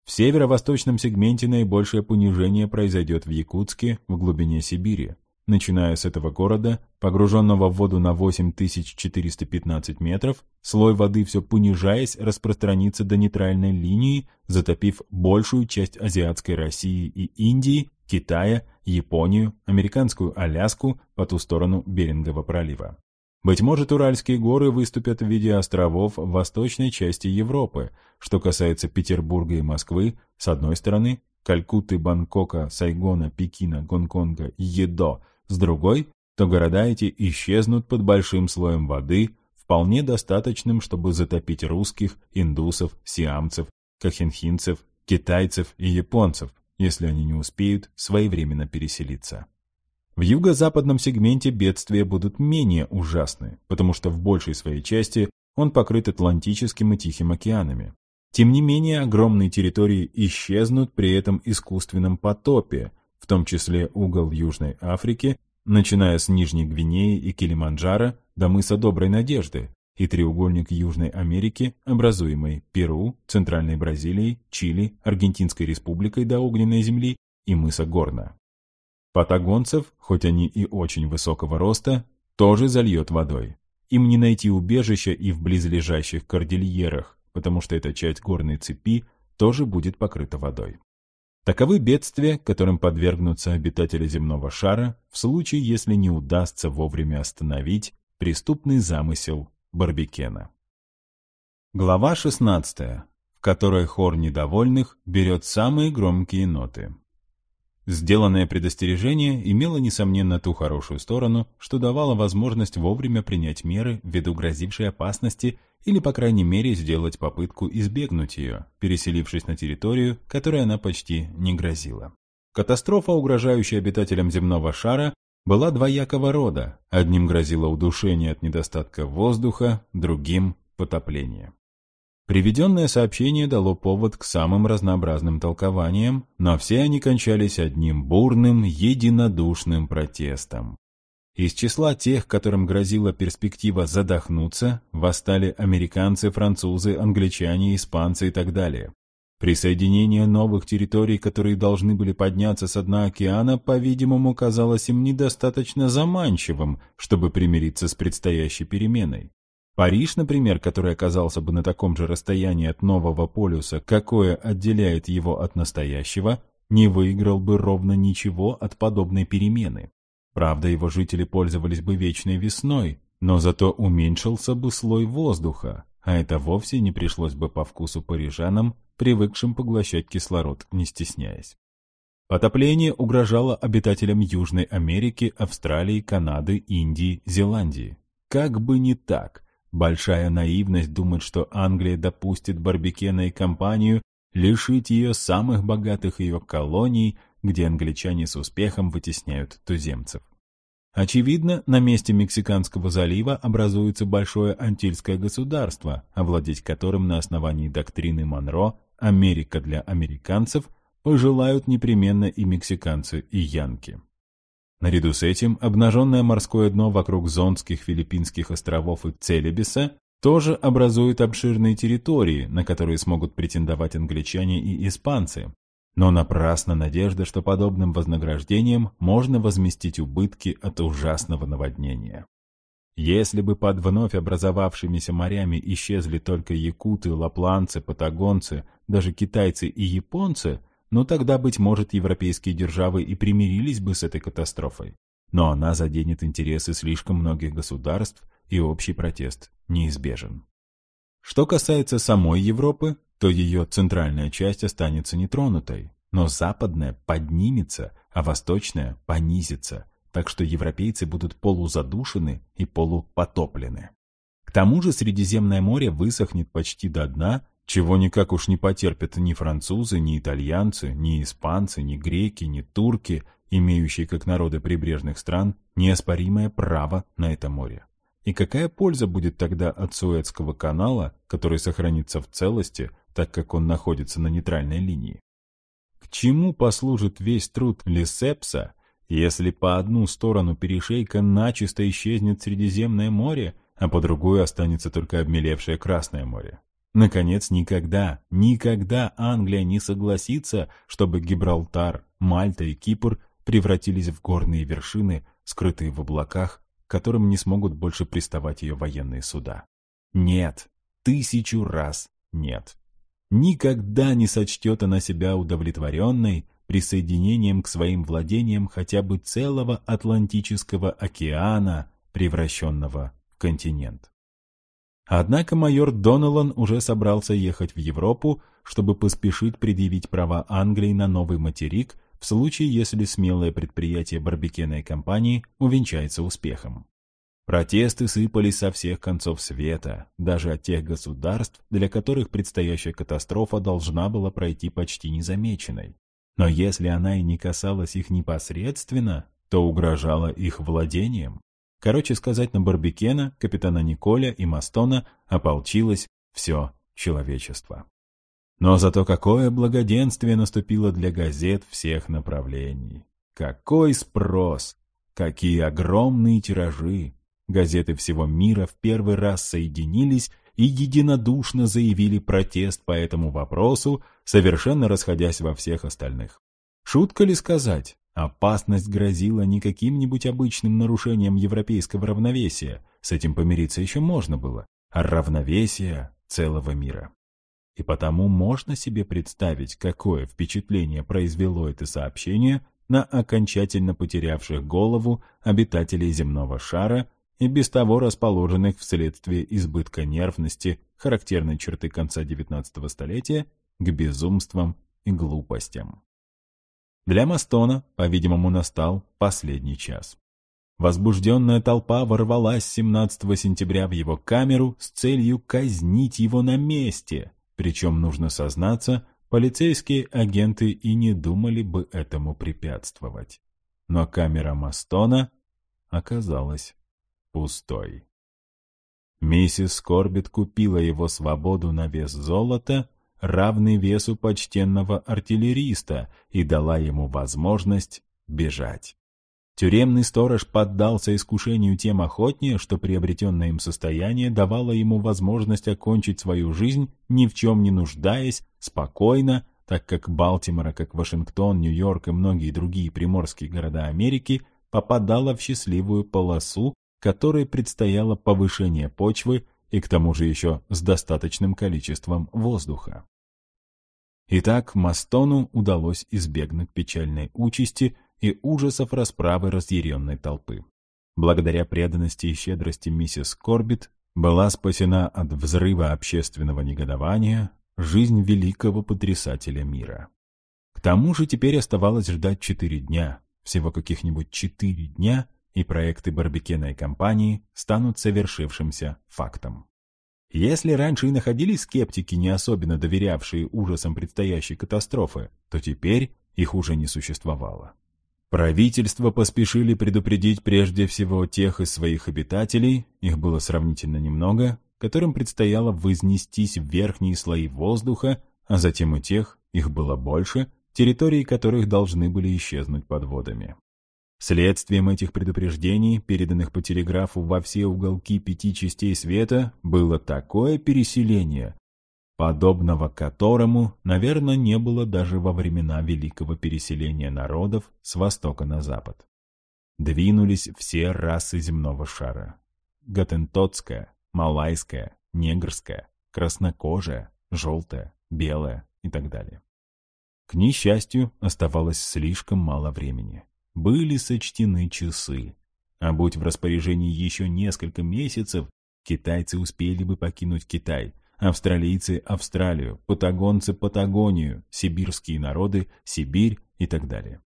В северо-восточном сегменте наибольшее понижение произойдет в Якутске, в глубине Сибири. Начиная с этого города, погруженного в воду на 8415 метров, слой воды все понижаясь распространится до нейтральной линии, затопив большую часть азиатской России и Индии Китая, Японию, американскую Аляску по ту сторону Берингового пролива. Быть может, Уральские горы выступят в виде островов в восточной части Европы. Что касается Петербурга и Москвы, с одной стороны, Калькутты, Бангкока, Сайгона, Пекина, Гонконга, Едо, с другой, то города эти исчезнут под большим слоем воды, вполне достаточным, чтобы затопить русских, индусов, сиамцев, кахенхинцев, китайцев и японцев, если они не успеют своевременно переселиться. В юго-западном сегменте бедствия будут менее ужасны, потому что в большей своей части он покрыт Атлантическим и Тихим океанами. Тем не менее, огромные территории исчезнут при этом искусственном потопе, в том числе угол Южной Африки, начиная с Нижней Гвинеи и Килиманджаро до мыса Доброй Надежды, и треугольник Южной Америки, образуемый Перу, Центральной Бразилией, Чили, Аргентинской Республикой до Огненной Земли и мыса Горна. Патагонцев, хоть они и очень высокого роста, тоже зальет водой. Им не найти убежища и в близлежащих кордильерах, потому что эта часть горной цепи тоже будет покрыта водой. Таковы бедствия, которым подвергнутся обитатели земного шара в случае, если не удастся вовремя остановить преступный замысел Барбекена. Глава 16, в которой хор недовольных берет самые громкие ноты. Сделанное предостережение имело, несомненно, ту хорошую сторону, что давало возможность вовремя принять меры ввиду грозившей опасности или, по крайней мере, сделать попытку избегнуть ее, переселившись на территорию, которой она почти не грозила. Катастрофа, угрожающая обитателям земного шара, была двоякого рода. Одним грозило удушение от недостатка воздуха, другим – потопление. Приведенное сообщение дало повод к самым разнообразным толкованиям, но все они кончались одним бурным, единодушным протестом. Из числа тех, которым грозила перспектива задохнуться, восстали американцы, французы, англичане, испанцы и так далее. Присоединение новых территорий, которые должны были подняться с дна океана, по-видимому, казалось им недостаточно заманчивым, чтобы примириться с предстоящей переменой. Париж, например, который оказался бы на таком же расстоянии от нового полюса, какое отделяет его от настоящего, не выиграл бы ровно ничего от подобной перемены. Правда, его жители пользовались бы вечной весной, но зато уменьшился бы слой воздуха, а это вовсе не пришлось бы по вкусу парижанам, привыкшим поглощать кислород, не стесняясь. Потопление угрожало обитателям Южной Америки, Австралии, Канады, Индии, Зеландии. Как бы не так, большая наивность думать, что Англия допустит Барбекена и компанию лишить ее самых богатых ее колоний, где англичане с успехом вытесняют туземцев. Очевидно, на месте Мексиканского залива образуется большое антильское государство, овладеть которым на основании доктрины Монро «Америка для американцев» пожелают непременно и мексиканцы, и янки. Наряду с этим обнаженное морское дно вокруг Зонских Филиппинских островов и Целебеса тоже образует обширные территории, на которые смогут претендовать англичане и испанцы, но напрасна надежда, что подобным вознаграждением можно возместить убытки от ужасного наводнения. Если бы под вновь образовавшимися морями исчезли только якуты, лапланцы, патагонцы, даже китайцы и японцы, ну тогда, быть может, европейские державы и примирились бы с этой катастрофой. Но она заденет интересы слишком многих государств, и общий протест неизбежен. Что касается самой Европы, то ее центральная часть останется нетронутой, но западная поднимется, а восточная понизится, так что европейцы будут полузадушены и полупотоплены. К тому же Средиземное море высохнет почти до дна, чего никак уж не потерпят ни французы, ни итальянцы, ни испанцы, ни греки, ни турки, имеющие как народы прибрежных стран неоспоримое право на это море. И какая польза будет тогда от Суэцкого канала, который сохранится в целости, так как он находится на нейтральной линии? К чему послужит весь труд Лисепса, если по одну сторону перешейка начисто исчезнет Средиземное море, а по другую останется только обмелевшее Красное море? Наконец, никогда, никогда Англия не согласится, чтобы Гибралтар, Мальта и Кипр превратились в горные вершины, скрытые в облаках, которым не смогут больше приставать ее военные суда. Нет, тысячу раз нет. Никогда не сочтет она себя удовлетворенной присоединением к своим владениям хотя бы целого Атлантического океана, превращенного в континент. Однако майор Доналан уже собрался ехать в Европу, чтобы поспешить предъявить права Англии на новый материк в случае, если смелое предприятие барбекенной компании увенчается успехом. Протесты сыпались со всех концов света, даже от тех государств, для которых предстоящая катастрофа должна была пройти почти незамеченной. Но если она и не касалась их непосредственно, то угрожала их владением. Короче сказать, на Барбекена, капитана Николя и Мастона ополчилось все человечество. Но зато какое благоденствие наступило для газет всех направлений. Какой спрос! Какие огромные тиражи! Газеты всего мира в первый раз соединились и единодушно заявили протест по этому вопросу, совершенно расходясь во всех остальных. Шутка ли сказать? Опасность грозила не каким-нибудь обычным нарушением европейского равновесия, с этим помириться еще можно было, а равновесие целого мира. И потому можно себе представить, какое впечатление произвело это сообщение на окончательно потерявших голову обитателей земного шара и без того расположенных вследствие избытка нервности, характерной черты конца XIX столетия, к безумствам и глупостям. Для Мастона, по-видимому, настал последний час. Возбужденная толпа ворвалась 17 сентября в его камеру с целью казнить его на месте, причем, нужно сознаться, полицейские агенты и не думали бы этому препятствовать. Но камера Мастона оказалась пустой. Миссис Корбет купила его свободу на вес золота, равный весу почтенного артиллериста, и дала ему возможность бежать. Тюремный сторож поддался искушению тем охотнее, что приобретенное им состояние давало ему возможность окончить свою жизнь, ни в чем не нуждаясь, спокойно, так как Балтимора, как Вашингтон, Нью-Йорк и многие другие приморские города Америки попадала в счастливую полосу, которой предстояло повышение почвы и к тому же еще с достаточным количеством воздуха. Итак, Мастону удалось избегнуть печальной участи и ужасов расправы разъяренной толпы. Благодаря преданности и щедрости миссис Корбит была спасена от взрыва общественного негодования жизнь великого потрясателя мира. К тому же теперь оставалось ждать четыре дня, всего каких-нибудь четыре дня, и проекты Барбекена и компании станут совершившимся фактом. Если раньше и находились скептики, не особенно доверявшие ужасам предстоящей катастрофы, то теперь их уже не существовало. Правительства поспешили предупредить прежде всего тех из своих обитателей, их было сравнительно немного, которым предстояло вознестись в верхние слои воздуха, а затем у тех, их было больше, территории которых должны были исчезнуть под водами. Следствием этих предупреждений, переданных по телеграфу во все уголки пяти частей света, было такое переселение, подобного которому, наверное, не было даже во времена великого переселения народов с востока на запад. Двинулись все расы земного шара. Гатентотская, малайская, негрская, краснокожая, желтая, белая и так далее. К несчастью, оставалось слишком мало времени были сочтены часы. А будь в распоряжении еще несколько месяцев, китайцы успели бы покинуть Китай, австралийцы – Австралию, патагонцы – Патагонию, сибирские народы – Сибирь и так далее.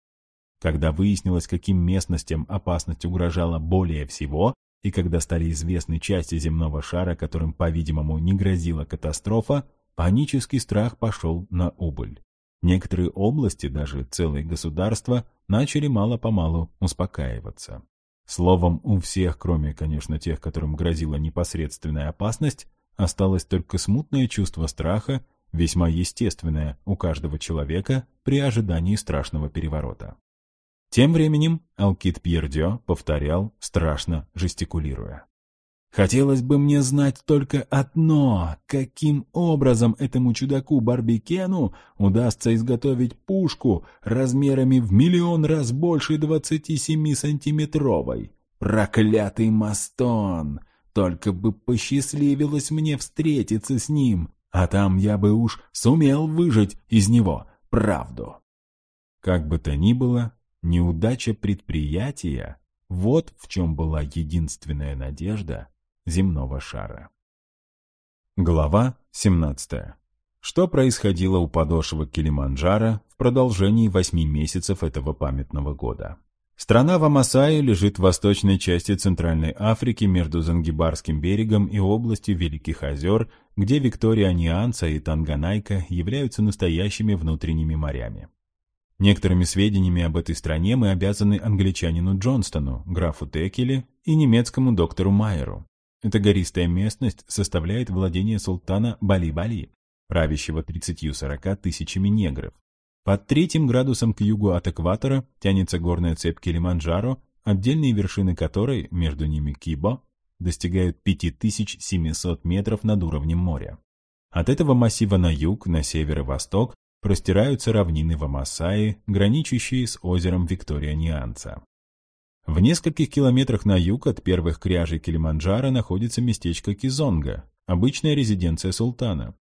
Когда выяснилось, каким местностям опасность угрожала более всего, и когда стали известны части земного шара, которым, по-видимому, не грозила катастрофа, панический страх пошел на убыль. Некоторые области, даже целые государства, начали мало-помалу успокаиваться. Словом, у всех, кроме, конечно, тех, которым грозила непосредственная опасность, осталось только смутное чувство страха, весьма естественное у каждого человека при ожидании страшного переворота. Тем временем Алкит Пьердё повторял, страшно жестикулируя. Хотелось бы мне знать только одно, каким образом этому чудаку Барбикену удастся изготовить пушку размерами в миллион раз больше 27-сантиметровой. Проклятый Мастон! Только бы посчастливилось мне встретиться с ним, а там я бы уж сумел выжить из него правду. Как бы то ни было, неудача предприятия — вот в чем была единственная надежда земного шара. Глава 17. Что происходило у подошвы Килиманджаро в продолжении восьми месяцев этого памятного года? Страна Вамасаи лежит в восточной части Центральной Африки между Зангибарским берегом и областью Великих озер, где Виктория Нианца и Танганайка являются настоящими внутренними морями. Некоторыми сведениями об этой стране мы обязаны англичанину Джонстону, графу Текеле и немецкому доктору Майеру. Эта гористая местность составляет владение султана Бали-Бали, правящего 30-40 тысячами негров. Под третьим градусом к югу от экватора тянется горная цепь Килиманджаро, отдельные вершины которой, между ними Кибо, достигают 5700 метров над уровнем моря. От этого массива на юг, на север и восток простираются равнины Вамасаи, граничащие с озером Виктория-Нианца. В нескольких километрах на юг от первых кряжей Килиманджаро находится местечко Кизонга, обычная резиденция султана.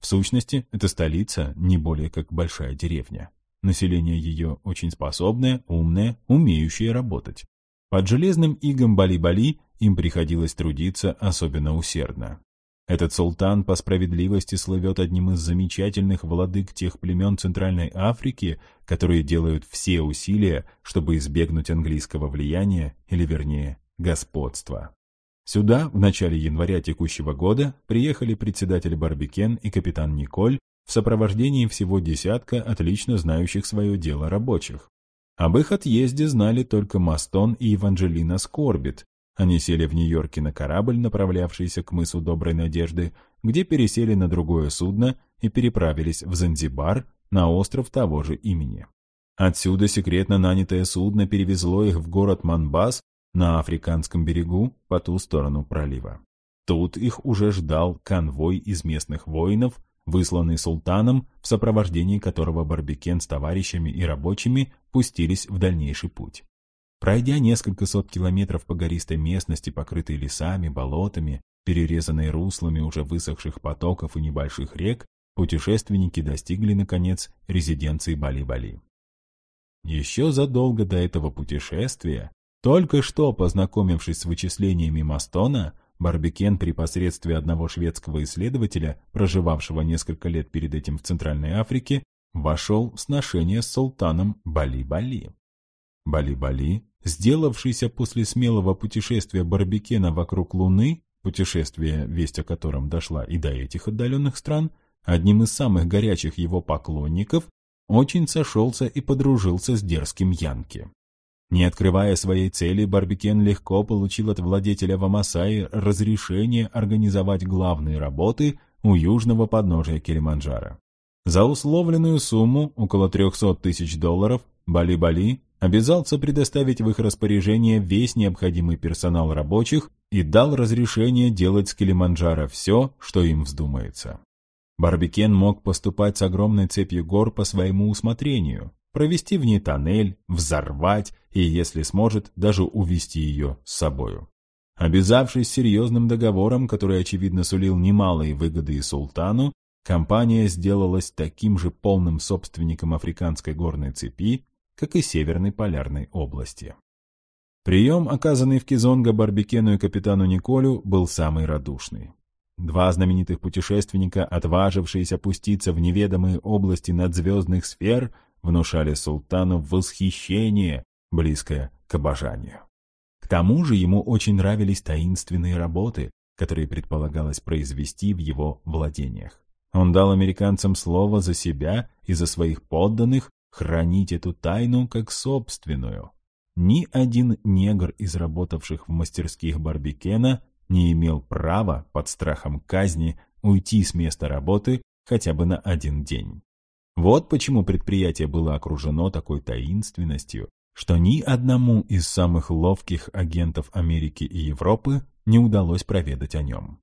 В сущности, это столица не более как большая деревня. Население ее очень способное, умное, умеющее работать. Под железным игом Бали-Бали им приходилось трудиться особенно усердно. Этот султан по справедливости слывет одним из замечательных владык тех племен Центральной Африки, которые делают все усилия, чтобы избегнуть английского влияния, или вернее, господства. Сюда в начале января текущего года приехали председатель Барбикен и капитан Николь в сопровождении всего десятка отлично знающих свое дело рабочих. Об их отъезде знали только Мастон и Еванжелина Скорбит, они сели в Нью-Йорке на корабль, направлявшийся к мысу Доброй Надежды, где пересели на другое судно и переправились в Занзибар, на остров того же имени. Отсюда секретно нанятое судно перевезло их в город Манбас на африканском берегу по ту сторону пролива. Тут их уже ждал конвой из местных воинов, высланный султаном, в сопровождении которого Барбикен с товарищами и рабочими пустились в дальнейший путь. Пройдя несколько сот километров по гористой местности, покрытой лесами, болотами, перерезанной руслами уже высохших потоков и небольших рек, путешественники достигли, наконец, резиденции Бали-Бали. Еще задолго до этого путешествия, только что познакомившись с вычислениями Мастона, Барбикен при посредстве одного шведского исследователя, проживавшего несколько лет перед этим в Центральной Африке, вошел в сношение с султаном Бали-Бали. Бали-Бали, сделавшийся после смелого путешествия Барбикена вокруг Луны, путешествие, весть о котором дошла и до этих отдаленных стран, одним из самых горячих его поклонников, очень сошелся и подружился с дерзким Янки. Не открывая своей цели, Барбикен легко получил от владетеля Вамасаи разрешение организовать главные работы у южного подножия Килиманджаро. За условленную сумму, около 300 тысяч долларов, Бали-Бали обязался предоставить в их распоряжение весь необходимый персонал рабочих и дал разрешение делать с Килиманджаро все, что им вздумается. Барбикен мог поступать с огромной цепью гор по своему усмотрению, провести в ней тоннель, взорвать и, если сможет, даже увести ее с собою. Обязавшись серьезным договором, который, очевидно, сулил немалые выгоды и султану, компания сделалась таким же полным собственником африканской горной цепи, как и Северной полярной области. Прием, оказанный в Кизонго Барбикену и капитану Николю, был самый радушный. Два знаменитых путешественника, отважившиеся пуститься в неведомые области надзвездных сфер, внушали султану восхищение, близкое к обожанию. К тому же ему очень нравились таинственные работы, которые предполагалось произвести в его владениях. Он дал американцам слово за себя и за своих подданных хранить эту тайну как собственную. Ни один негр из работавших в мастерских Барбикена не имел права под страхом казни уйти с места работы хотя бы на один день. Вот почему предприятие было окружено такой таинственностью, что ни одному из самых ловких агентов Америки и Европы не удалось проведать о нем.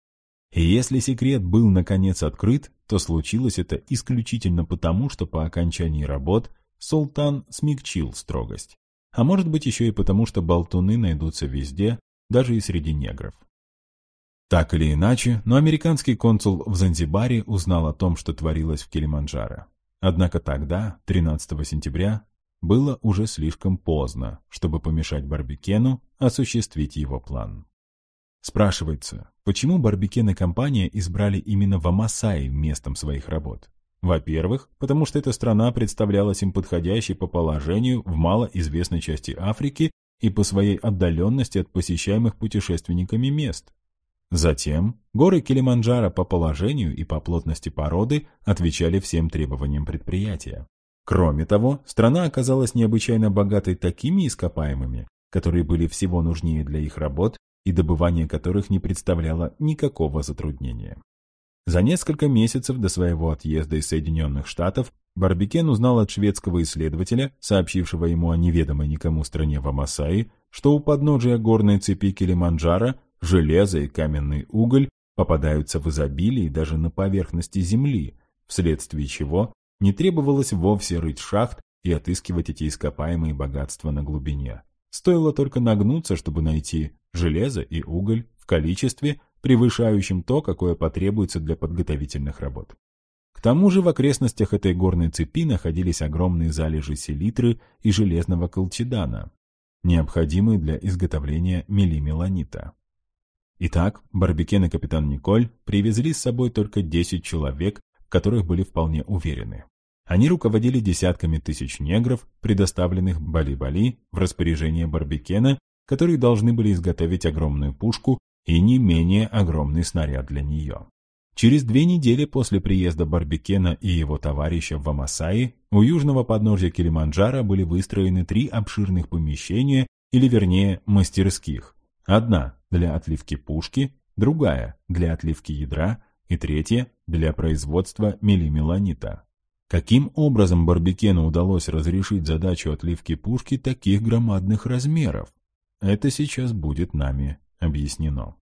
И если секрет был наконец открыт, то случилось это исключительно потому, что по окончании работ султан смягчил строгость. А может быть еще и потому, что болтуны найдутся везде, даже и среди негров. Так или иначе, но американский консул в Занзибаре узнал о том, что творилось в Килиманджаро. Однако тогда, 13 сентября, было уже слишком поздно, чтобы помешать Барбикену осуществить его план. Спрашивается, почему Барбикен и компания избрали именно Вамасаи местом своих работ? Во-первых, потому что эта страна представлялась им подходящей по положению в малоизвестной части Африки и по своей отдаленности от посещаемых путешественниками мест. Затем горы Килиманджаро по положению и по плотности породы отвечали всем требованиям предприятия. Кроме того, страна оказалась необычайно богатой такими ископаемыми, которые были всего нужнее для их работ и добывание которых не представляло никакого затруднения. За несколько месяцев до своего отъезда из Соединенных Штатов Барбикен узнал от шведского исследователя, сообщившего ему о неведомой никому стране Вамасаи, что у подножия горной цепи Килиманджаро Железо и каменный уголь попадаются в изобилии даже на поверхности Земли, вследствие чего не требовалось вовсе рыть шахт и отыскивать эти ископаемые богатства на глубине. Стоило только нагнуться, чтобы найти железо и уголь в количестве, превышающем то, какое потребуется для подготовительных работ. К тому же в окрестностях этой горной цепи находились огромные залежи селитры и железного колчедана, необходимые для изготовления мелимеланита. Итак, Барбекен и капитан Николь привезли с собой только 10 человек, в которых были вполне уверены. Они руководили десятками тысяч негров, предоставленных Бали-Бали в распоряжение Барбекена, которые должны были изготовить огромную пушку и не менее огромный снаряд для нее. Через две недели после приезда Барбекена и его товарища в Амасаи у южного подножья Килиманджаро были выстроены три обширных помещения, или вернее мастерских. Одна для отливки пушки, другая для отливки ядра и третья для производства мелимеланита. Каким образом Барбекену удалось разрешить задачу отливки пушки таких громадных размеров? Это сейчас будет нами объяснено.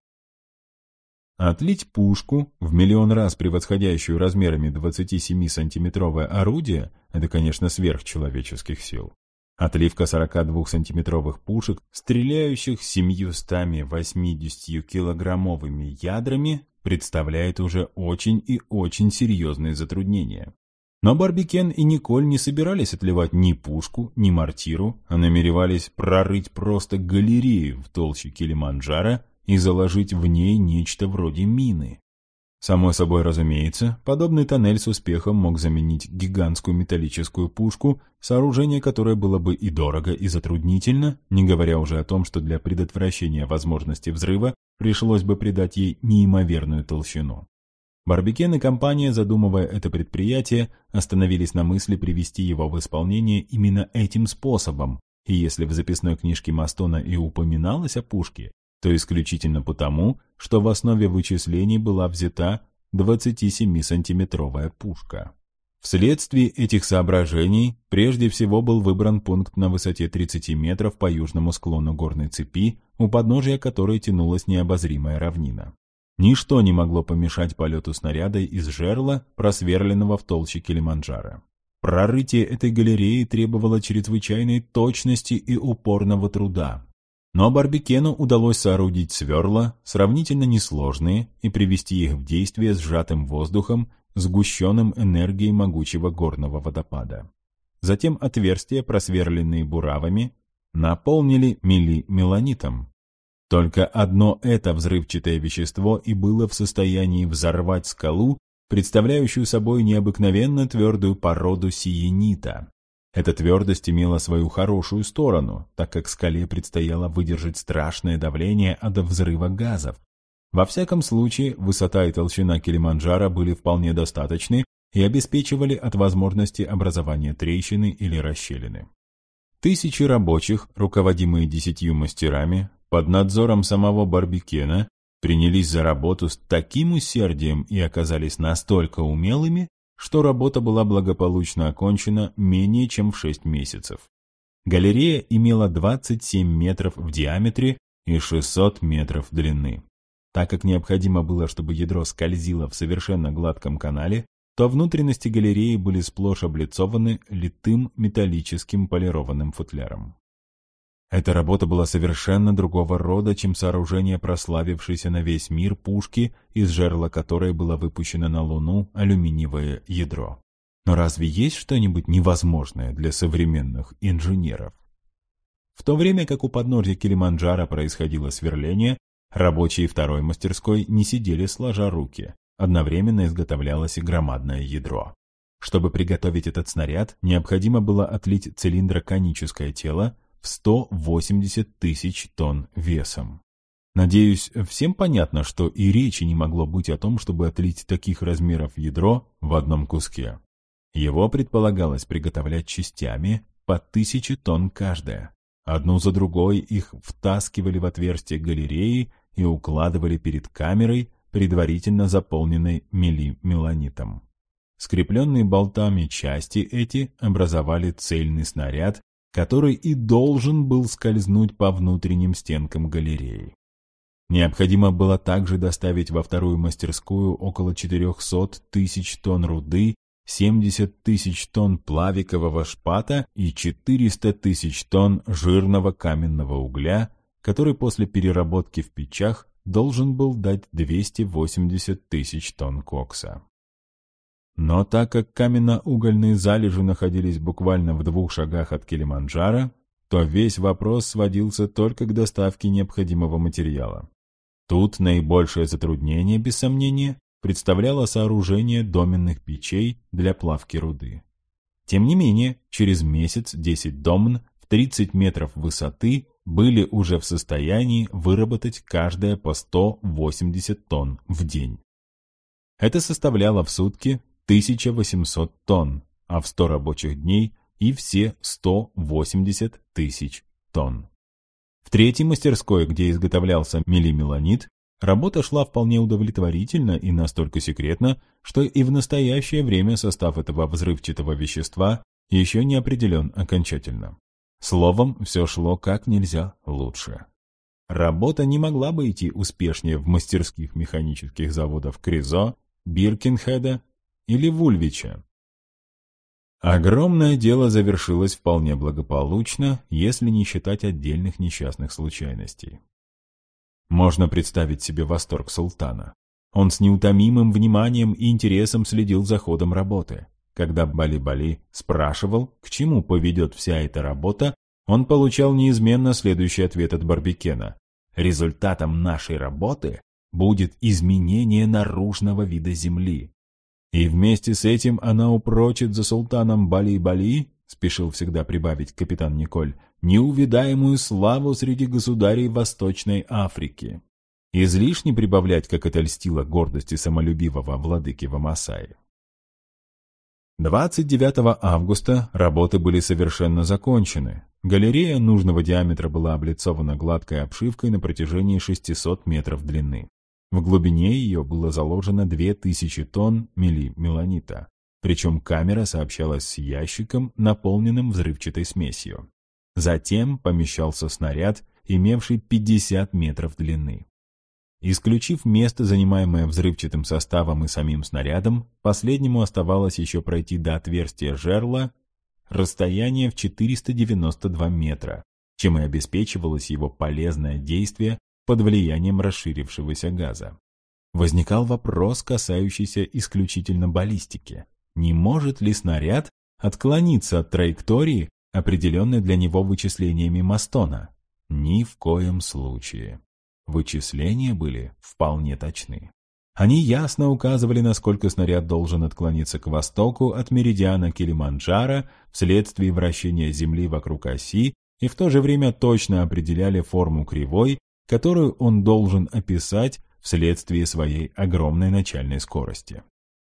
Отлить пушку, в миллион раз превосходящую размерами 27-сантиметровое орудие, это, конечно, сверхчеловеческих сил. Отливка 42-сантиметровых пушек, стреляющих 780-килограммовыми ядрами, представляет уже очень и очень серьезные затруднения. Но Барбикен и Николь не собирались отливать ни пушку, ни мортиру, а намеревались прорыть просто галерею в толще Килиманджаро и заложить в ней нечто вроде мины. Само собой разумеется, подобный тоннель с успехом мог заменить гигантскую металлическую пушку, сооружение которое было бы и дорого, и затруднительно, не говоря уже о том, что для предотвращения возможности взрыва пришлось бы придать ей неимоверную толщину. Барбекен и компания, задумывая это предприятие, остановились на мысли привести его в исполнение именно этим способом, и если в записной книжке Мастона и упоминалось о пушке, то исключительно потому, что в основе вычислений была взята 27-сантиметровая пушка. Вследствие этих соображений прежде всего был выбран пункт на высоте 30 метров по южному склону горной цепи, у подножия которой тянулась необозримая равнина. Ничто не могло помешать полету снаряда из жерла, просверленного в толще Килиманджаро. Прорытие этой галереи требовало чрезвычайной точности и упорного труда, но Барбекену удалось соорудить сверла, сравнительно несложные, и привести их в действие сжатым воздухом, сгущенным энергией могучего горного водопада. Затем отверстия, просверленные буравами, наполнили мели меланитом. Только одно это взрывчатое вещество и было в состоянии взорвать скалу, представляющую собой необыкновенно твердую породу сиенита. Эта твердость имела свою хорошую сторону, так как скале предстояло выдержать страшное давление от взрыва газов. Во всяком случае, высота и толщина Килиманджаро были вполне достаточны и обеспечивали от возможности образования трещины или расщелины. Тысячи рабочих, руководимые десятью мастерами, под надзором самого Барбикена, принялись за работу с таким усердием и оказались настолько умелыми, что работа была благополучно окончена менее чем в 6 месяцев. Галерея имела 27 метров в диаметре и 600 метров длины. Так как необходимо было, чтобы ядро скользило в совершенно гладком канале, то внутренности галереи были сплошь облицованы литым металлическим полированным футляром. Эта работа была совершенно другого рода, чем сооружение прославившейся на весь мир пушки, из жерла которой было выпущено на Луну алюминиевое ядро. Но разве есть что-нибудь невозможное для современных инженеров? В то время как у подножья Килиманджаро происходило сверление, рабочие второй мастерской не сидели сложа руки. Одновременно изготовлялось и громадное ядро. Чтобы приготовить этот снаряд, необходимо было отлить цилиндро-коническое тело, в 180 тысяч тонн весом. Надеюсь, всем понятно, что и речи не могло быть о том, чтобы отлить таких размеров ядро в одном куске. Его предполагалось приготовлять частями по тысяче тонн каждая. Одну за другой их втаскивали в отверстие галереи и укладывали перед камерой, предварительно заполненной мели-меланитом. Скрепленные болтами части эти образовали цельный снаряд который и должен был скользнуть по внутренним стенкам галереи. Необходимо было также доставить во вторую мастерскую около 400 тысяч тонн руды, 70 тысяч тонн плавикового шпата и 400 тысяч тонн жирного каменного угля, который после переработки в печах должен был дать 280 тысяч тонн кокса. Но так как каменно-угольные залежи находились буквально в двух шагах от Килиманджаро, то весь вопрос сводился только к доставке необходимого материала. Тут наибольшее затруднение, без сомнения, представляло сооружение доменных печей для плавки руды. Тем не менее, через месяц 10 домн в 30 метров высоты были уже в состоянии выработать каждая по 180 тонн в день. Это составляло в сутки 1800 тонн, а в 100 рабочих дней и все 180 тысяч тонн. В третьей мастерской, где изготовлялся мелимеланит, Работа шла вполне удовлетворительно и настолько секретно, что и в настоящее время состав этого взрывчатого вещества еще не определен окончательно. Словом, все шло как нельзя лучше. Работа не могла бы идти успешнее в мастерских механических заводов Кризо, Биркинхеда или Вульвича. Огромное дело завершилось вполне благополучно, если не считать отдельных несчастных случайностей. Можно представить себе восторг султана. Он с неутомимым вниманием и интересом следил за ходом работы. Когда Бали-Бали спрашивал, к чему поведет вся эта работа, он получал неизменно следующий ответ от Барбикена. Результатом нашей работы будет изменение наружного вида Земли. И вместе с этим она упрочит за султаном Бали-Бали, спешил всегда прибавить капитан Николь, неувидаемую славу среди государей Восточной Африки. Излишне прибавлять, как это льстило гордости самолюбивого владыки Вамасаи. 29 августа работы были совершенно закончены. Галерея нужного диаметра была облицована гладкой обшивкой на протяжении 600 метров длины. В глубине ее было заложено 2000 тонн мели-меланита, причем камера сообщалась с ящиком, наполненным взрывчатой смесью. Затем помещался снаряд, имевший 50 метров длины. Исключив место, занимаемое взрывчатым составом и самим снарядом, последнему оставалось еще пройти до отверстия жерла расстояние в 492 метра, чем и обеспечивалось его полезное действие под влиянием расширившегося газа. Возникал вопрос, касающийся исключительно баллистики. Не может ли снаряд отклониться от траектории, определенной для него вычислениями Мастона? Ни в коем случае. Вычисления были вполне точны. Они ясно указывали, насколько снаряд должен отклониться к востоку от меридиана Килиманджаро вследствие вращения Земли вокруг оси и в то же время точно определяли форму кривой, которую он должен описать вследствие своей огромной начальной скорости.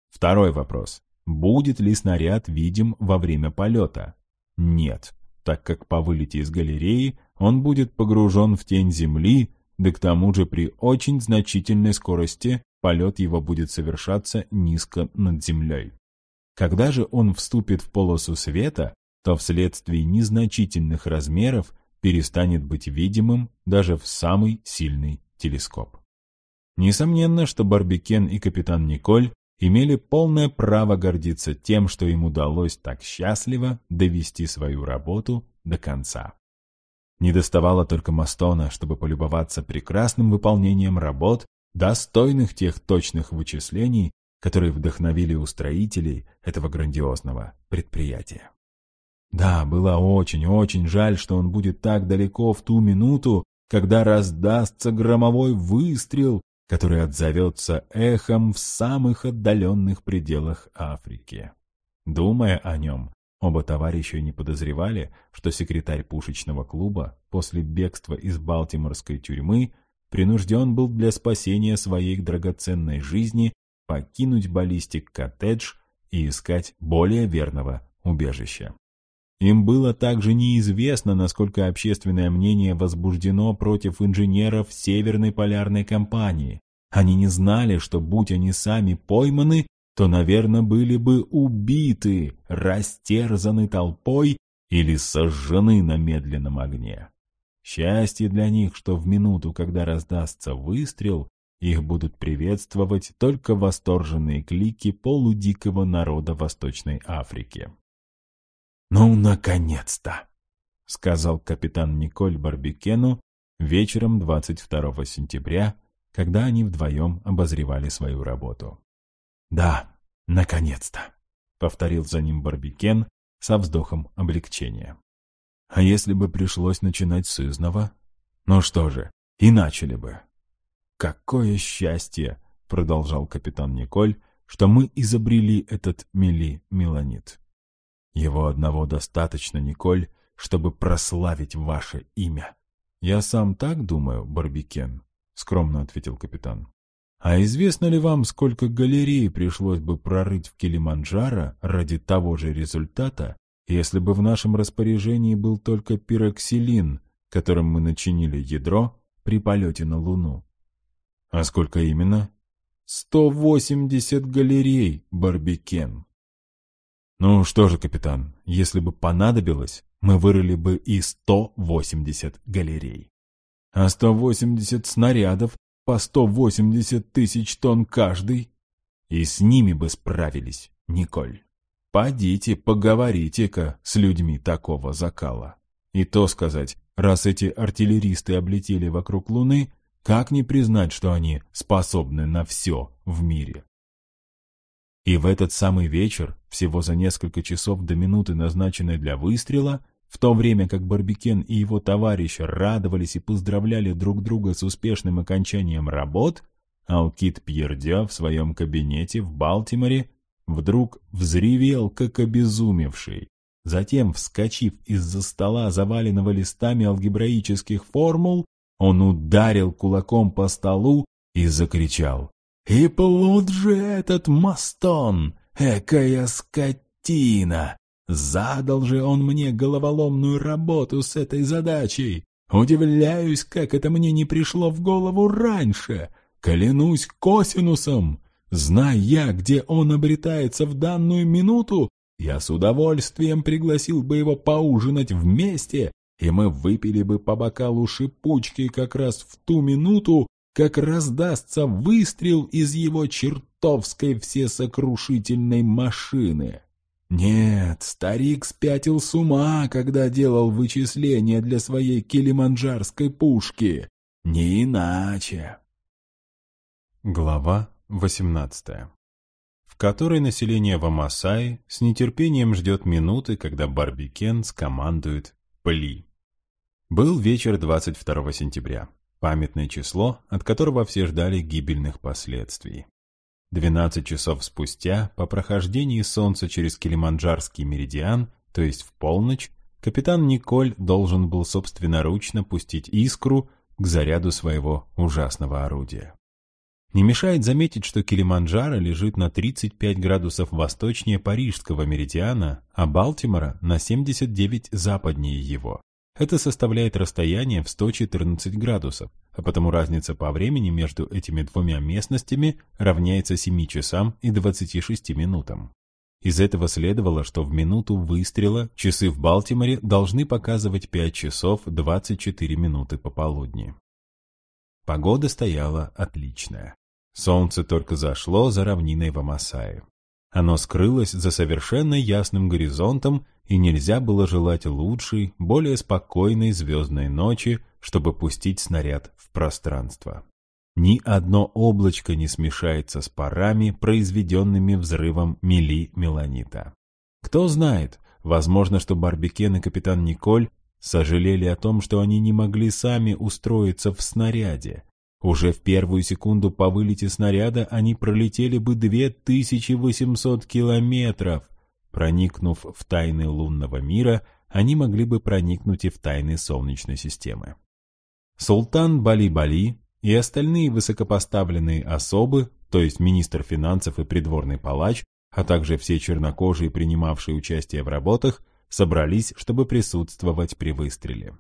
Второй вопрос. Будет ли снаряд видим во время полета? Нет, так как по вылете из галереи он будет погружен в тень Земли, да к тому же при очень значительной скорости полет его будет совершаться низко над землей. Когда же он вступит в полосу света, то вследствие незначительных размеров перестанет быть видимым даже в самый сильный телескоп. Несомненно, что Барбикен и капитан Николь имели полное право гордиться тем, что им удалось так счастливо довести свою работу до конца. Не доставало только Мастона, чтобы полюбоваться прекрасным выполнением работ, достойных тех точных вычислений, которые вдохновили устроителей этого грандиозного предприятия. Да, было очень-очень жаль, что он будет так далеко в ту минуту, когда раздастся громовой выстрел, который отзовется эхом в самых отдаленных пределах Африки. Думая о нем, Оба товарища не подозревали, что секретарь пушечного клуба после бегства из Балтиморской тюрьмы принужден был для спасения своей драгоценной жизни покинуть баллистик-коттедж и искать более верного убежища. Им было также неизвестно, насколько общественное мнение возбуждено против инженеров Северной полярной компании. Они не знали, что, будь они сами пойманы, то, наверное, были бы убиты, растерзаны толпой или сожжены на медленном огне. Счастье для них, что в минуту, когда раздастся выстрел, их будут приветствовать только восторженные клики полудикого народа Восточной Африки. «Ну, наконец-то!» — сказал капитан Николь Барбикену вечером 22 сентября, когда они вдвоем обозревали свою работу. «Да, наконец-то!» — повторил за ним Барбикен со вздохом облегчения. «А если бы пришлось начинать с изного? Ну что же, и начали бы!» «Какое счастье!» — продолжал капитан Николь, что мы изобрели этот мели-меланит. Его одного достаточно, Николь, чтобы прославить ваше имя. Я сам так думаю, Барбикен, — скромно ответил капитан. А известно ли вам, сколько галерей пришлось бы прорыть в Килиманджаро ради того же результата, если бы в нашем распоряжении был только пироксилин, которым мы начинили ядро при полете на Луну? А сколько именно? 180 галерей, Барбикен. Ну что же, капитан, если бы понадобилось, мы вырыли бы и 180 галерей. А 180 снарядов по 180 тысяч тонн каждый. И с ними бы справились, Николь. Подите, поговорите-ка с людьми такого закала. И то сказать, раз эти артиллеристы облетели вокруг Луны, как не признать, что они способны на все в мире? И в этот самый вечер, всего за несколько часов до минуты, назначенной для выстрела, в то время как Барбикен и его товарищи радовались и поздравляли друг друга с успешным окончанием работ, Алкит Пьердя в своем кабинете в Балтиморе вдруг взревел, как обезумевший. Затем, вскочив из-за стола, заваленного листами алгебраических формул, он ударил кулаком по столу и закричал. «И плут же этот мастон! Экая скотина! Задал же он мне головоломную работу с этой задачей. Удивляюсь, как это мне не пришло в голову раньше. Клянусь косинусом. Зная я, где он обретается в данную минуту, я с удовольствием пригласил бы его поужинать вместе, и мы выпили бы по бокалу шипучки как раз в ту минуту, как раздастся выстрел из его чертовской всесокрушительной машины. Нет, старик спятил с ума, когда делал вычисления для своей килиманджарской пушки. Не иначе. Глава 18 в которой население Вамасаи с нетерпением ждет минуты, когда Барбикен скомандует «Пли». Был вечер 22 сентября, памятное число, от которого все ждали гибельных последствий. 12 часов спустя, по прохождении Солнца через Килиманджарский меридиан, то есть в полночь, капитан Николь должен был собственноручно пустить искру к заряду своего ужасного орудия. Не мешает заметить, что Килиманджаро лежит на 35 градусов восточнее парижского меридиана, а Балтимора на 79 западнее его. Это составляет расстояние в 114 градусов, а потому разница по времени между этими двумя местностями равняется 7 часам и 26 минутам. Из этого следовало, что в минуту выстрела часы в Балтиморе должны показывать 5 часов 24 минуты пополудни. Погода стояла отличная. Солнце только зашло за равниной в Амасае. Оно скрылось за совершенно ясным горизонтом, и нельзя было желать лучшей, более спокойной звездной ночи, чтобы пустить снаряд в пространство. Ни одно облачко не смешается с парами, произведенными взрывом мели меланита. Кто знает, возможно, что Барбикен и капитан Николь сожалели о том, что они не могли сами устроиться в снаряде, уже в первую секунду по вылете снаряда они пролетели бы 2800 километров. Проникнув в тайны лунного мира, они могли бы проникнуть и в тайны Солнечной системы. Султан Бали-Бали и остальные высокопоставленные особы, то есть министр финансов и придворный палач, а также все чернокожие, принимавшие участие в работах, собрались, чтобы присутствовать при выстреле.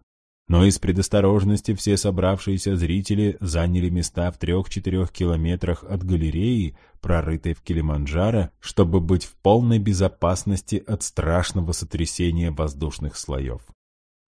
Но из предосторожности все собравшиеся зрители заняли места в трех-четырех километрах от галереи, прорытой в Килиманджаро, чтобы быть в полной безопасности от страшного сотрясения воздушных слоев.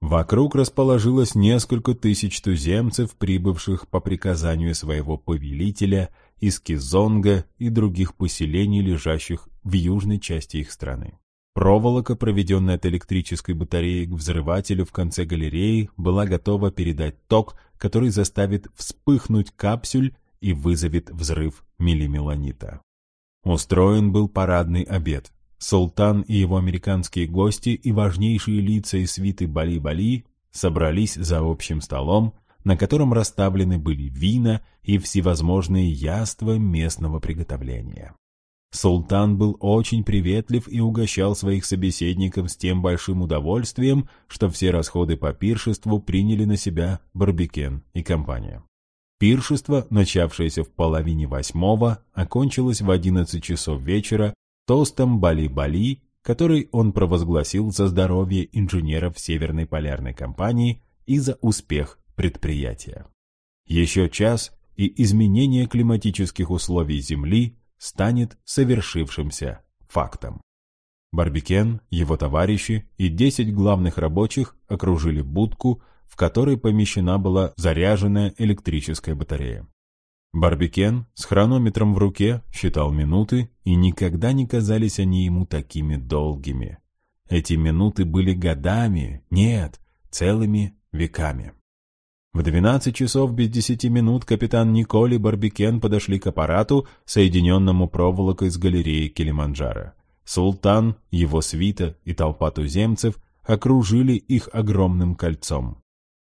Вокруг расположилось несколько тысяч туземцев, прибывших по приказанию своего повелителя из Кизонга и других поселений, лежащих в южной части их страны. Проволока, проведенная от электрической батареи к взрывателю в конце галереи, была готова передать ток, который заставит вспыхнуть капсюль и вызовет взрыв милимеланита. Устроен был парадный обед. Султан и его американские гости и важнейшие лица из свиты Бали-Бали собрались за общим столом, на котором расставлены были вина и всевозможные яства местного приготовления. Султан был очень приветлив и угощал своих собеседников с тем большим удовольствием, что все расходы по пиршеству приняли на себя Барбикен и компания. Пиршество, начавшееся в половине восьмого, окончилось в одиннадцать часов вечера тостом Бали-Бали, который он провозгласил за здоровье инженеров Северной полярной компании и за успех предприятия. Еще час, и изменение климатических условий Земли станет совершившимся фактом. Барбикен, его товарищи и 10 главных рабочих окружили будку, в которой помещена была заряженная электрическая батарея. Барбикен с хронометром в руке считал минуты, и никогда не казались они ему такими долгими. Эти минуты были годами, нет, целыми веками. В 12 часов без 10 минут капитан Николь и Барбикен подошли к аппарату, соединенному проволокой с галереей Килиманджаро. Султан, его свита и толпа туземцев окружили их огромным кольцом.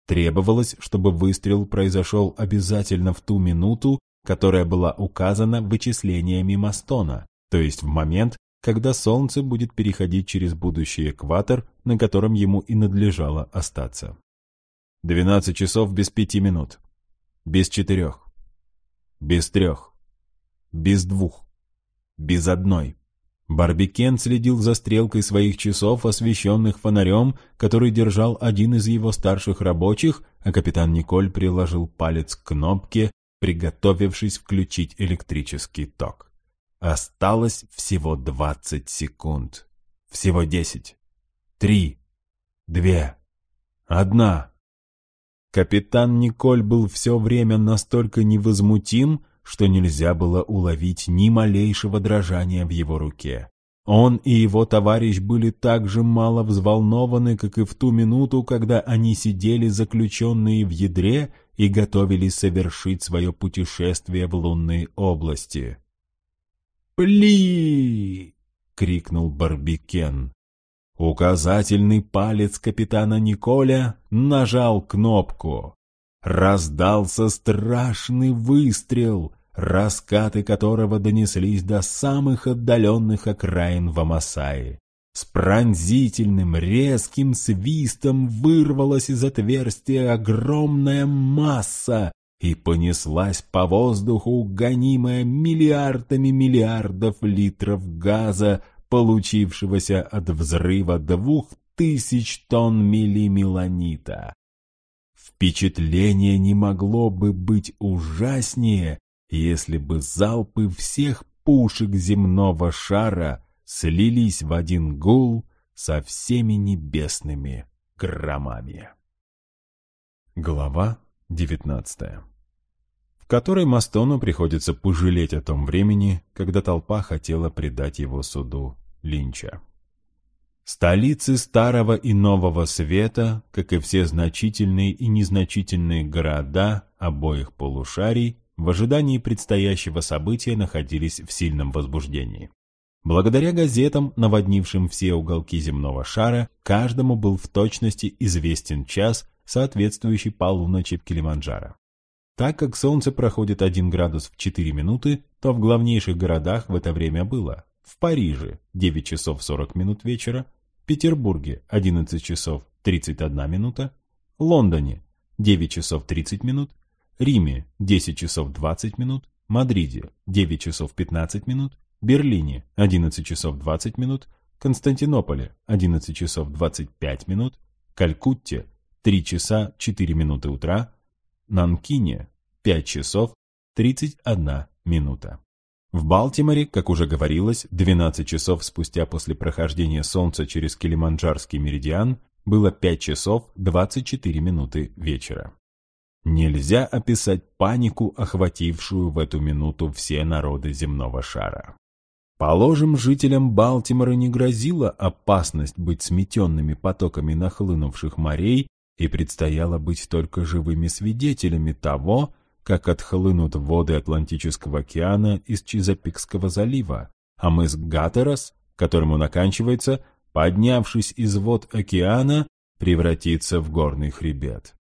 Требовалось, чтобы выстрел произошел обязательно в ту минуту, которая была указана вычислениями Мастона, то есть в момент, когда Солнце будет переходить через будущий экватор, на котором ему и надлежало остаться. 12 часов без пяти минут. Без четырех. Без трех. Без двух. Без одной. Барбикен следил за стрелкой своих часов, освещенных фонарем, который держал один из его старших рабочих, а капитан Николь приложил палец к кнопке, приготовившись включить электрический ток. Осталось всего двадцать секунд. Всего десять. Три. Две. Одна. Капитан Николь был все время настолько невозмутим, что нельзя было уловить ни малейшего дрожания в его руке. Он и его товарищ были так же мало взволнованы, как и в ту минуту, когда они сидели заключенные в ядре и готовились совершить свое путешествие в лунные области. «Пли!» — крикнул Барбикен. Указательный палец капитана Николя нажал кнопку. Раздался страшный выстрел, раскаты которого донеслись до самых отдаленных окраин Вамасаи. С пронзительным резким свистом вырвалась из отверстия огромная масса и понеслась по воздуху, гонимая миллиардами миллиардов литров газа, получившегося от взрыва двух тысяч тонн миллимеланита. Впечатление не могло бы быть ужаснее, если бы залпы всех пушек земного шара слились в один гул со всеми небесными громами. Глава девятнадцатая в которой Мастону приходится пожалеть о том времени, когда толпа хотела предать его суду Линча. Столицы Старого и Нового Света, как и все значительные и незначительные города обоих полушарий, в ожидании предстоящего события находились в сильном возбуждении. Благодаря газетам, наводнившим все уголки земного шара, каждому был в точности известен час, соответствующий полуночи в Килиманджаро. Так как солнце проходит 1 градус в 4 минуты, то в главнейших городах в это время было в Париже 9 часов 40 минут вечера, Петербурге 11 часов 31 минута, Лондоне 9 часов 30 минут, Риме 10 часов 20 минут, Мадриде 9 часов 15 минут, Берлине 11 часов 20 минут, Константинополе 11 часов 25 минут, Калькутте 3 часа 4 минуты утра, Нанкине 5 часов 31 минута. В Балтиморе, как уже говорилось, 12 часов спустя после прохождения Солнца через Килиманджарский меридиан было 5 часов 24 минуты вечера. Нельзя описать панику, охватившую в эту минуту все народы земного шара. Положим, жителям Балтимора не грозила опасность быть сметенными потоками нахлынувших морей и предстояло быть только живыми свидетелями того, как отхлынут воды Атлантического океана из Чизапикского залива, а мыс Гатерос, которым он оканчивается, поднявшись из вод океана, превратится в горный хребет.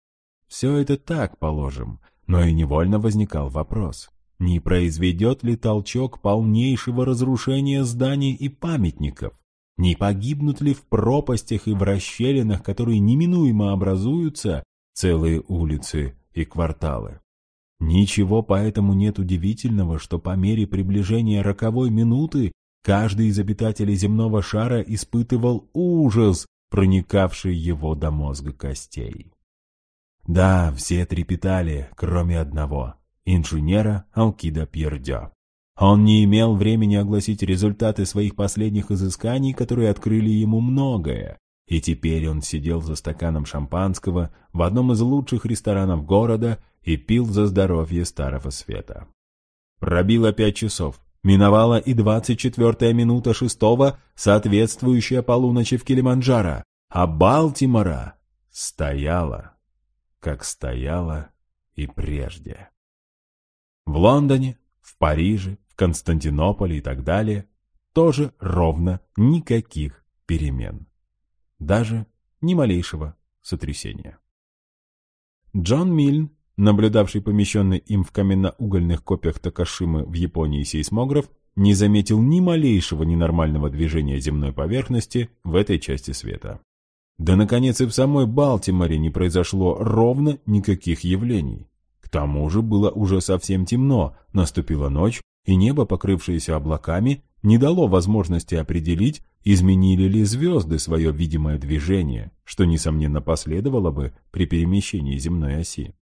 Все это так, положим, но и невольно возникал вопрос. Не произведет ли толчок полнейшего разрушения зданий и памятников? Не погибнут ли в пропастях и в расщелинах, которые неминуемо образуются, целые улицы и кварталы? Ничего поэтому нет удивительного, что по мере приближения роковой минуты каждый из обитателей земного шара испытывал ужас, проникавший его до мозга костей. Да, все трепетали, кроме одного. инженера Алкида Пьердя. Он не имел времени огласить результаты своих последних изысканий, которые открыли ему многое, и теперь он сидел за стаканом шампанского в одном из лучших ресторанов города и пил за здоровье Старого Света. Пробило пять часов. Миновала и двадцать четвертая минута шестого, соответствующая полуночи в Килиманджаро, а Балтимора стояла, как стояла и прежде. В Лондоне, в Париже, в Константинополе и так далее тоже ровно никаких перемен. Даже ни малейшего сотрясения. Джон Мильн, наблюдавший помещенный им в каменно-угольных копиях Такашимы в Японии сейсмограф, не заметил ни малейшего ненормального движения земной поверхности в этой части света. Да, наконец, и в самой Балтиморе не произошло ровно никаких явлений. К тому же было уже совсем темно, наступила ночь, и небо, покрывшееся облаками, не дало возможности определить, изменили ли звезды свое видимое движение, что, несомненно, последовало бы при перемещении земной оси.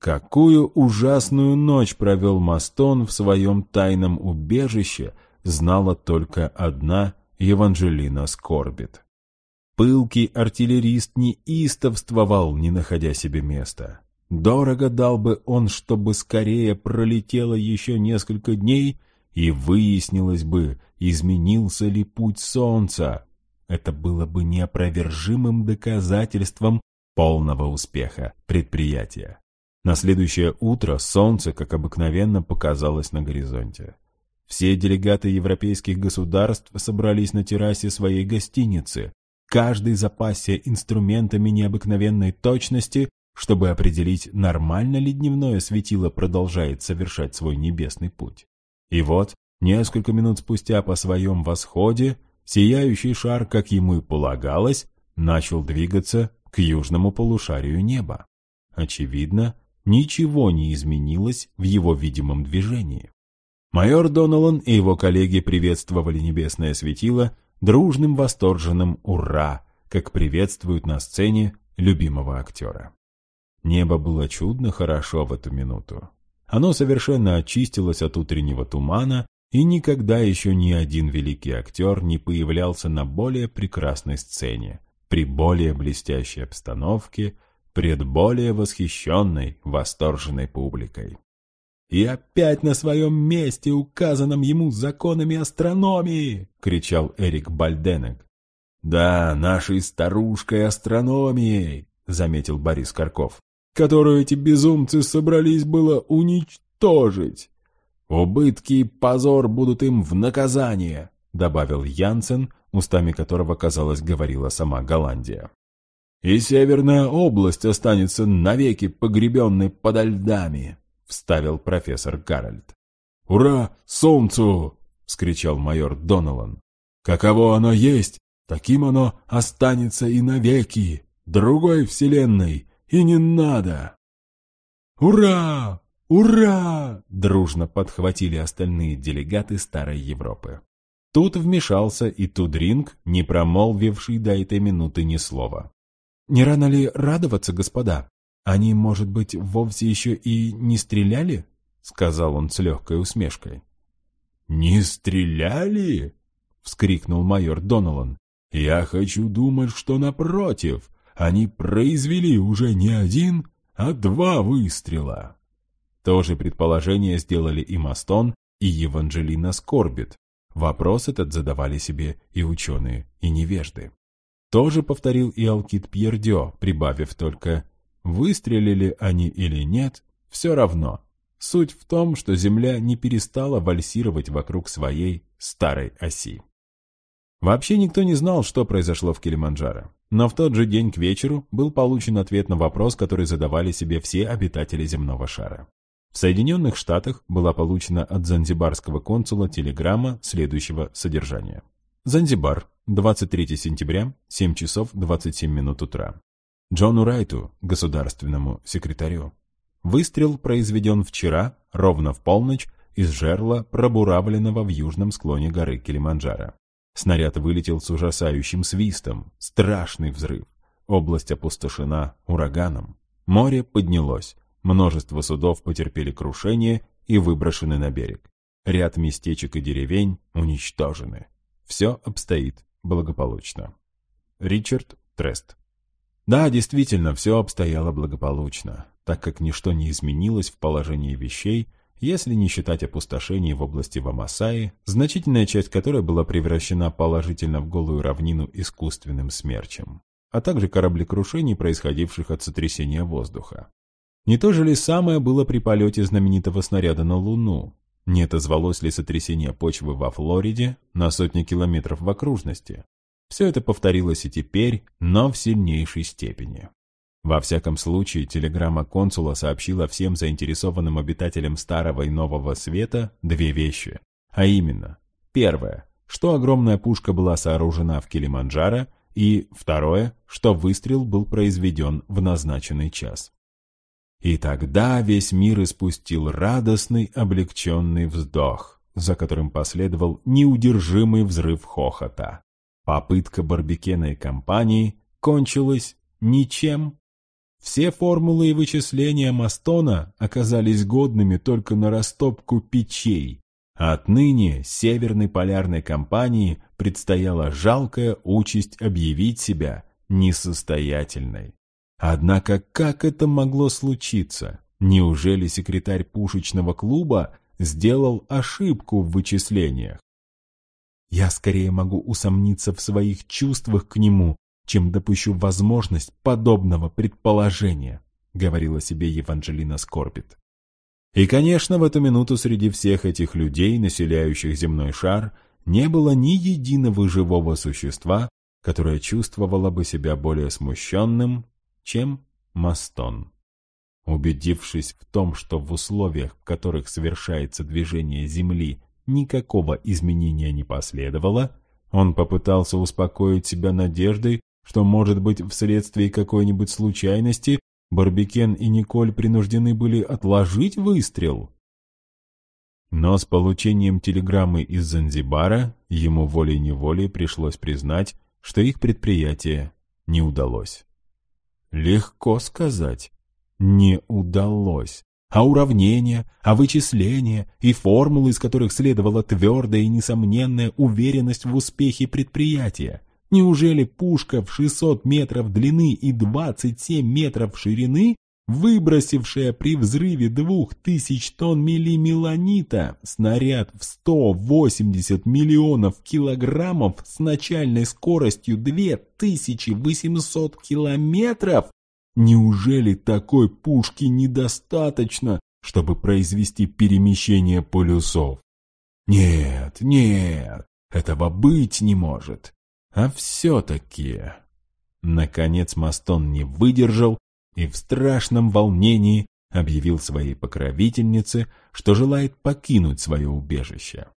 Какую ужасную ночь провел Мастон в своем тайном убежище, знала только одна Еванжелина Скорбит. Пылкий артиллерист неистовствовал, не находя себе места. Дорого дал бы он, чтобы скорее пролетело еще несколько дней, и выяснилось бы, изменился ли путь солнца. Это было бы неопровержимым доказательством полного успеха предприятия. На следующее утро солнце, как обыкновенно, показалось на горизонте. Все делегаты европейских государств собрались на террасе своей гостиницы, каждый запасся инструментами необыкновенной точности, чтобы определить, нормально ли дневное светило продолжает совершать свой небесный путь. И вот, несколько минут спустя по своем восходе, сияющий шар, как ему и полагалось, начал двигаться к южному полушарию неба. Очевидно, ничего не изменилось в его видимом движении. Майор Доналан и его коллеги приветствовали небесное светило дружным восторженным «Ура!», как приветствуют на сцене любимого актера. Небо было чудно хорошо в эту минуту. Оно совершенно очистилось от утреннего тумана, и никогда еще ни один великий актер не появлялся на более прекрасной сцене, при более блестящей обстановке, пред более восхищенной, восторженной публикой и опять на своем месте, указанном ему законами астрономии!» — кричал Эрик Бальденек. «Да, нашей старушкой астрономией!» — заметил Борис Карков, «которую эти безумцы собрались было уничтожить. Убытки и позор будут им в наказание!» — добавил Янсен, устами которого, казалось, говорила сама Голландия. «И Северная область останется навеки погребенной подо льдами!» вставил профессор Гарольд. «Ура, солнцу!» — вскричал майор Доналан. «Каково оно есть, таким оно останется и навеки, другой вселенной, и не надо!» «Ура! Ура!» — дружно подхватили остальные делегаты Старой Европы. Тут вмешался и Тудринг, не промолвивший до этой минуты ни слова. «Не рано ли радоваться, господа?» «Они, может быть, вовсе еще и не стреляли?» — сказал он с легкой усмешкой. «Не стреляли?» — вскрикнул майор Доналан. «Я хочу думать, что напротив, они произвели уже не один, а два выстрела». То же предположение сделали и Мастон, и Еванжелина Скорбит. Вопрос этот задавали себе и ученые, и невежды. Тоже повторил и Алкит Пьердё, прибавив только Выстрелили они или нет, все равно. Суть в том, что Земля не перестала вальсировать вокруг своей старой оси. Вообще никто не знал, что произошло в Килиманджаро. Но в тот же день к вечеру был получен ответ на вопрос, который задавали себе все обитатели земного шара. В Соединенных Штатах была получена от занзибарского консула телеграмма следующего содержания. Занзибар, 23 сентября, 7 часов 27 минут утра. Джону Райту, государственному секретарю. Выстрел произведен вчера, ровно в полночь, из жерла, пробуравленного в южном склоне горы Килиманджаро. Снаряд вылетел с ужасающим свистом, страшный взрыв. Область опустошена ураганом. Море поднялось. Множество судов потерпели крушение и выброшены на берег. Ряд местечек и деревень уничтожены. Все обстоит благополучно. Ричард Трест Да, действительно, все обстояло благополучно, так как ничто не изменилось в положении вещей, если не считать опустошений в области Вамасаи, значительная часть которой была превращена положительно в голую равнину искусственным смерчем, а также кораблекрушений, происходивших от сотрясения воздуха. Не то же ли самое было при полете знаменитого снаряда на Луну? Не отозвалось ли сотрясение почвы во Флориде на сотни километров в окружности? Все это повторилось и теперь, но в сильнейшей степени. Во всяком случае, телеграмма консула сообщила всем заинтересованным обитателям Старого и Нового Света две вещи. А именно, первое, что огромная пушка была сооружена в Килиманджаро, и второе, что выстрел был произведен в назначенный час. И тогда весь мир испустил радостный, облегченный вздох, за которым последовал неудержимый взрыв хохота. Попытка Барбекена и компании кончилась ничем. Все формулы и вычисления Мастона оказались годными только на растопку печей. Отныне Северной полярной компании предстояла жалкая участь объявить себя несостоятельной. Однако как это могло случиться? Неужели секретарь пушечного клуба сделал ошибку в вычислениях? Я скорее могу усомниться в своих чувствах к нему, чем допущу возможность подобного предположения, говорила себе Евангелина Скорбит. И, конечно, в эту минуту среди всех этих людей, населяющих земной шар, не было ни единого живого существа, которое чувствовало бы себя более смущенным, чем Мастон. Убедившись в том, что в условиях, в которых совершается движение Земли, никакого изменения не последовало, он попытался успокоить себя надеждой, что, может быть, вследствие какой-нибудь случайности Барбикен и Николь принуждены были отложить выстрел. Но с получением телеграммы из Занзибара ему волей-неволей пришлось признать, что их предприятие не удалось. Легко сказать, не удалось а уравнения, а вычисления и формулы, из которых следовала твердая и несомненная уверенность в успехе предприятия. Неужели пушка в 600 метров длины и 27 метров ширины, выбросившая при взрыве 2000 тонн миллимеланита снаряд в 180 миллионов килограммов с начальной скоростью 2800 километров, Неужели такой пушки недостаточно, чтобы произвести перемещение полюсов? Нет, нет, этого быть не может. А все-таки... Наконец Мастон не выдержал и в страшном волнении объявил своей покровительнице, что желает покинуть свое убежище.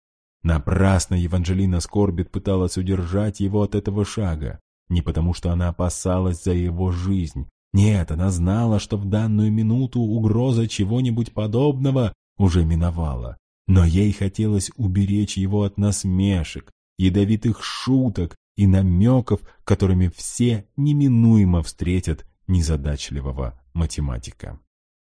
Напрасно Евангелина Скорбит пыталась удержать его от этого шага, не потому что она опасалась за его жизнь, нет, она знала, что в данную минуту угроза чего-нибудь подобного уже миновала. Но ей хотелось уберечь его от насмешек, ядовитых шуток и намеков, которыми все неминуемо встретят незадачливого математика.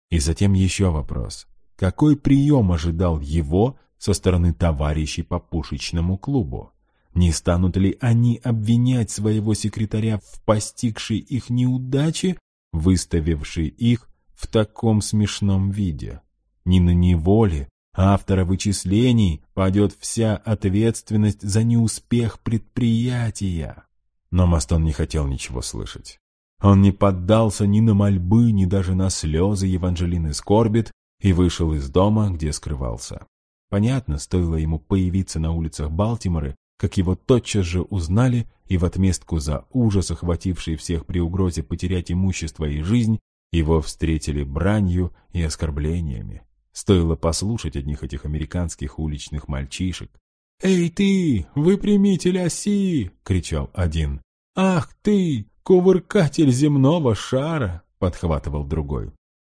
И затем еще вопрос. Какой прием ожидал его со стороны товарищей по пушечному клубу? Не станут ли они обвинять своего секретаря в постигшей их неудаче выставивший их в таком смешном виде. Не на него ли, автора вычислений, падет вся ответственность за неуспех предприятия? Но Мастон не хотел ничего слышать. Он не поддался ни на мольбы, ни даже на слезы Евангелины Скорбит и вышел из дома, где скрывался. Понятно, стоило ему появиться на улицах Балтимора, как его тотчас же узнали, и в отместку за ужас, охвативший всех при угрозе потерять имущество и жизнь, его встретили бранью и оскорблениями. Стоило послушать одних этих американских уличных мальчишек. «Эй ты, выпрямитель оси!» — кричал один. «Ах ты, кувыркатель земного шара!» — подхватывал другой.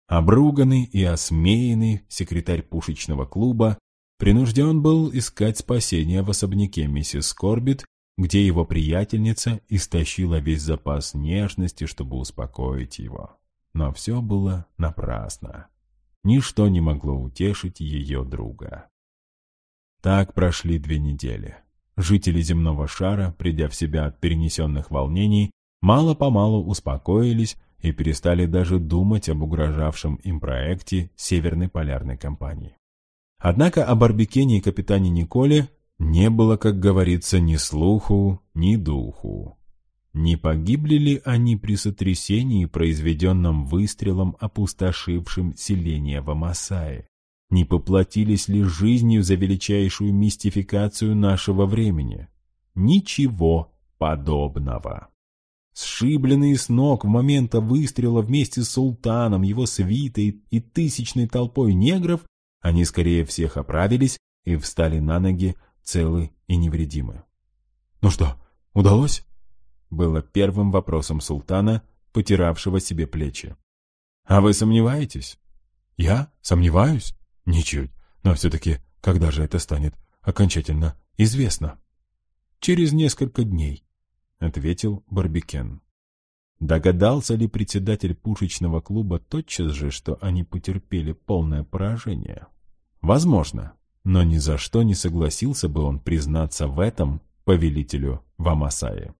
Обруганный и осмеянный секретарь пушечного клуба принужден был искать спасения в особняке миссис Корбит, где его приятельница истощила весь запас нежности, чтобы успокоить его. Но все было напрасно. Ничто не могло утешить ее друга. Так прошли две недели. Жители земного шара, придя в себя от перенесенных волнений, мало-помалу успокоились и перестали даже думать об угрожавшем им проекте Северной полярной компании. Однако о Барбекене и капитане Николе не было, как говорится, ни слуху, ни духу. Не погибли ли они при сотрясении, произведенном выстрелом, опустошившим селение в Амасае? Не поплатились ли жизнью за величайшую мистификацию нашего времени? Ничего подобного. Сшибленные с ног в момент выстрела вместе с султаном, его свитой и тысячной толпой негров, они скорее всех оправились и встали на ноги целы и невредимы. «Ну что, удалось?» было первым вопросом султана, потиравшего себе плечи. «А вы сомневаетесь?» «Я? Сомневаюсь? Ничуть. Но все-таки, когда же это станет окончательно известно?» «Через несколько дней», — ответил Барбикен. Догадался ли председатель пушечного клуба тотчас же, что они потерпели полное поражение? Возможно, но ни за что не согласился бы он признаться в этом повелителю Вамасае.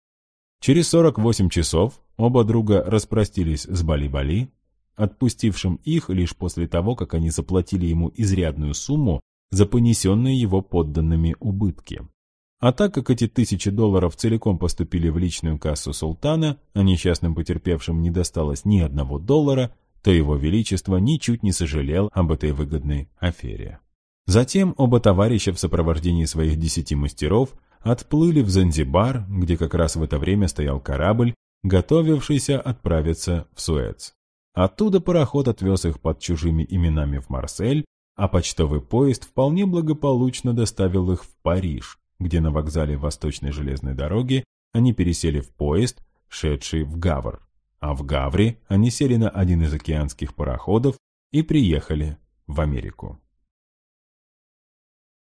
Через 48 часов оба друга распростились с Бали-Бали, отпустившим их лишь после того, как они заплатили ему изрядную сумму за понесенные его подданными убытки. А так как эти тысячи долларов целиком поступили в личную кассу султана, а несчастным потерпевшим не досталось ни одного доллара, то его величество ничуть не сожалел об этой выгодной афере. Затем оба товарища в сопровождении своих десяти мастеров отплыли в Занзибар, где как раз в это время стоял корабль, готовившийся отправиться в Суэц. Оттуда пароход отвез их под чужими именами в Марсель, а почтовый поезд вполне благополучно доставил их в Париж, где на вокзале Восточной железной дороги они пересели в поезд, шедший в Гавр. А в Гавре они сели на один из океанских пароходов и приехали в Америку.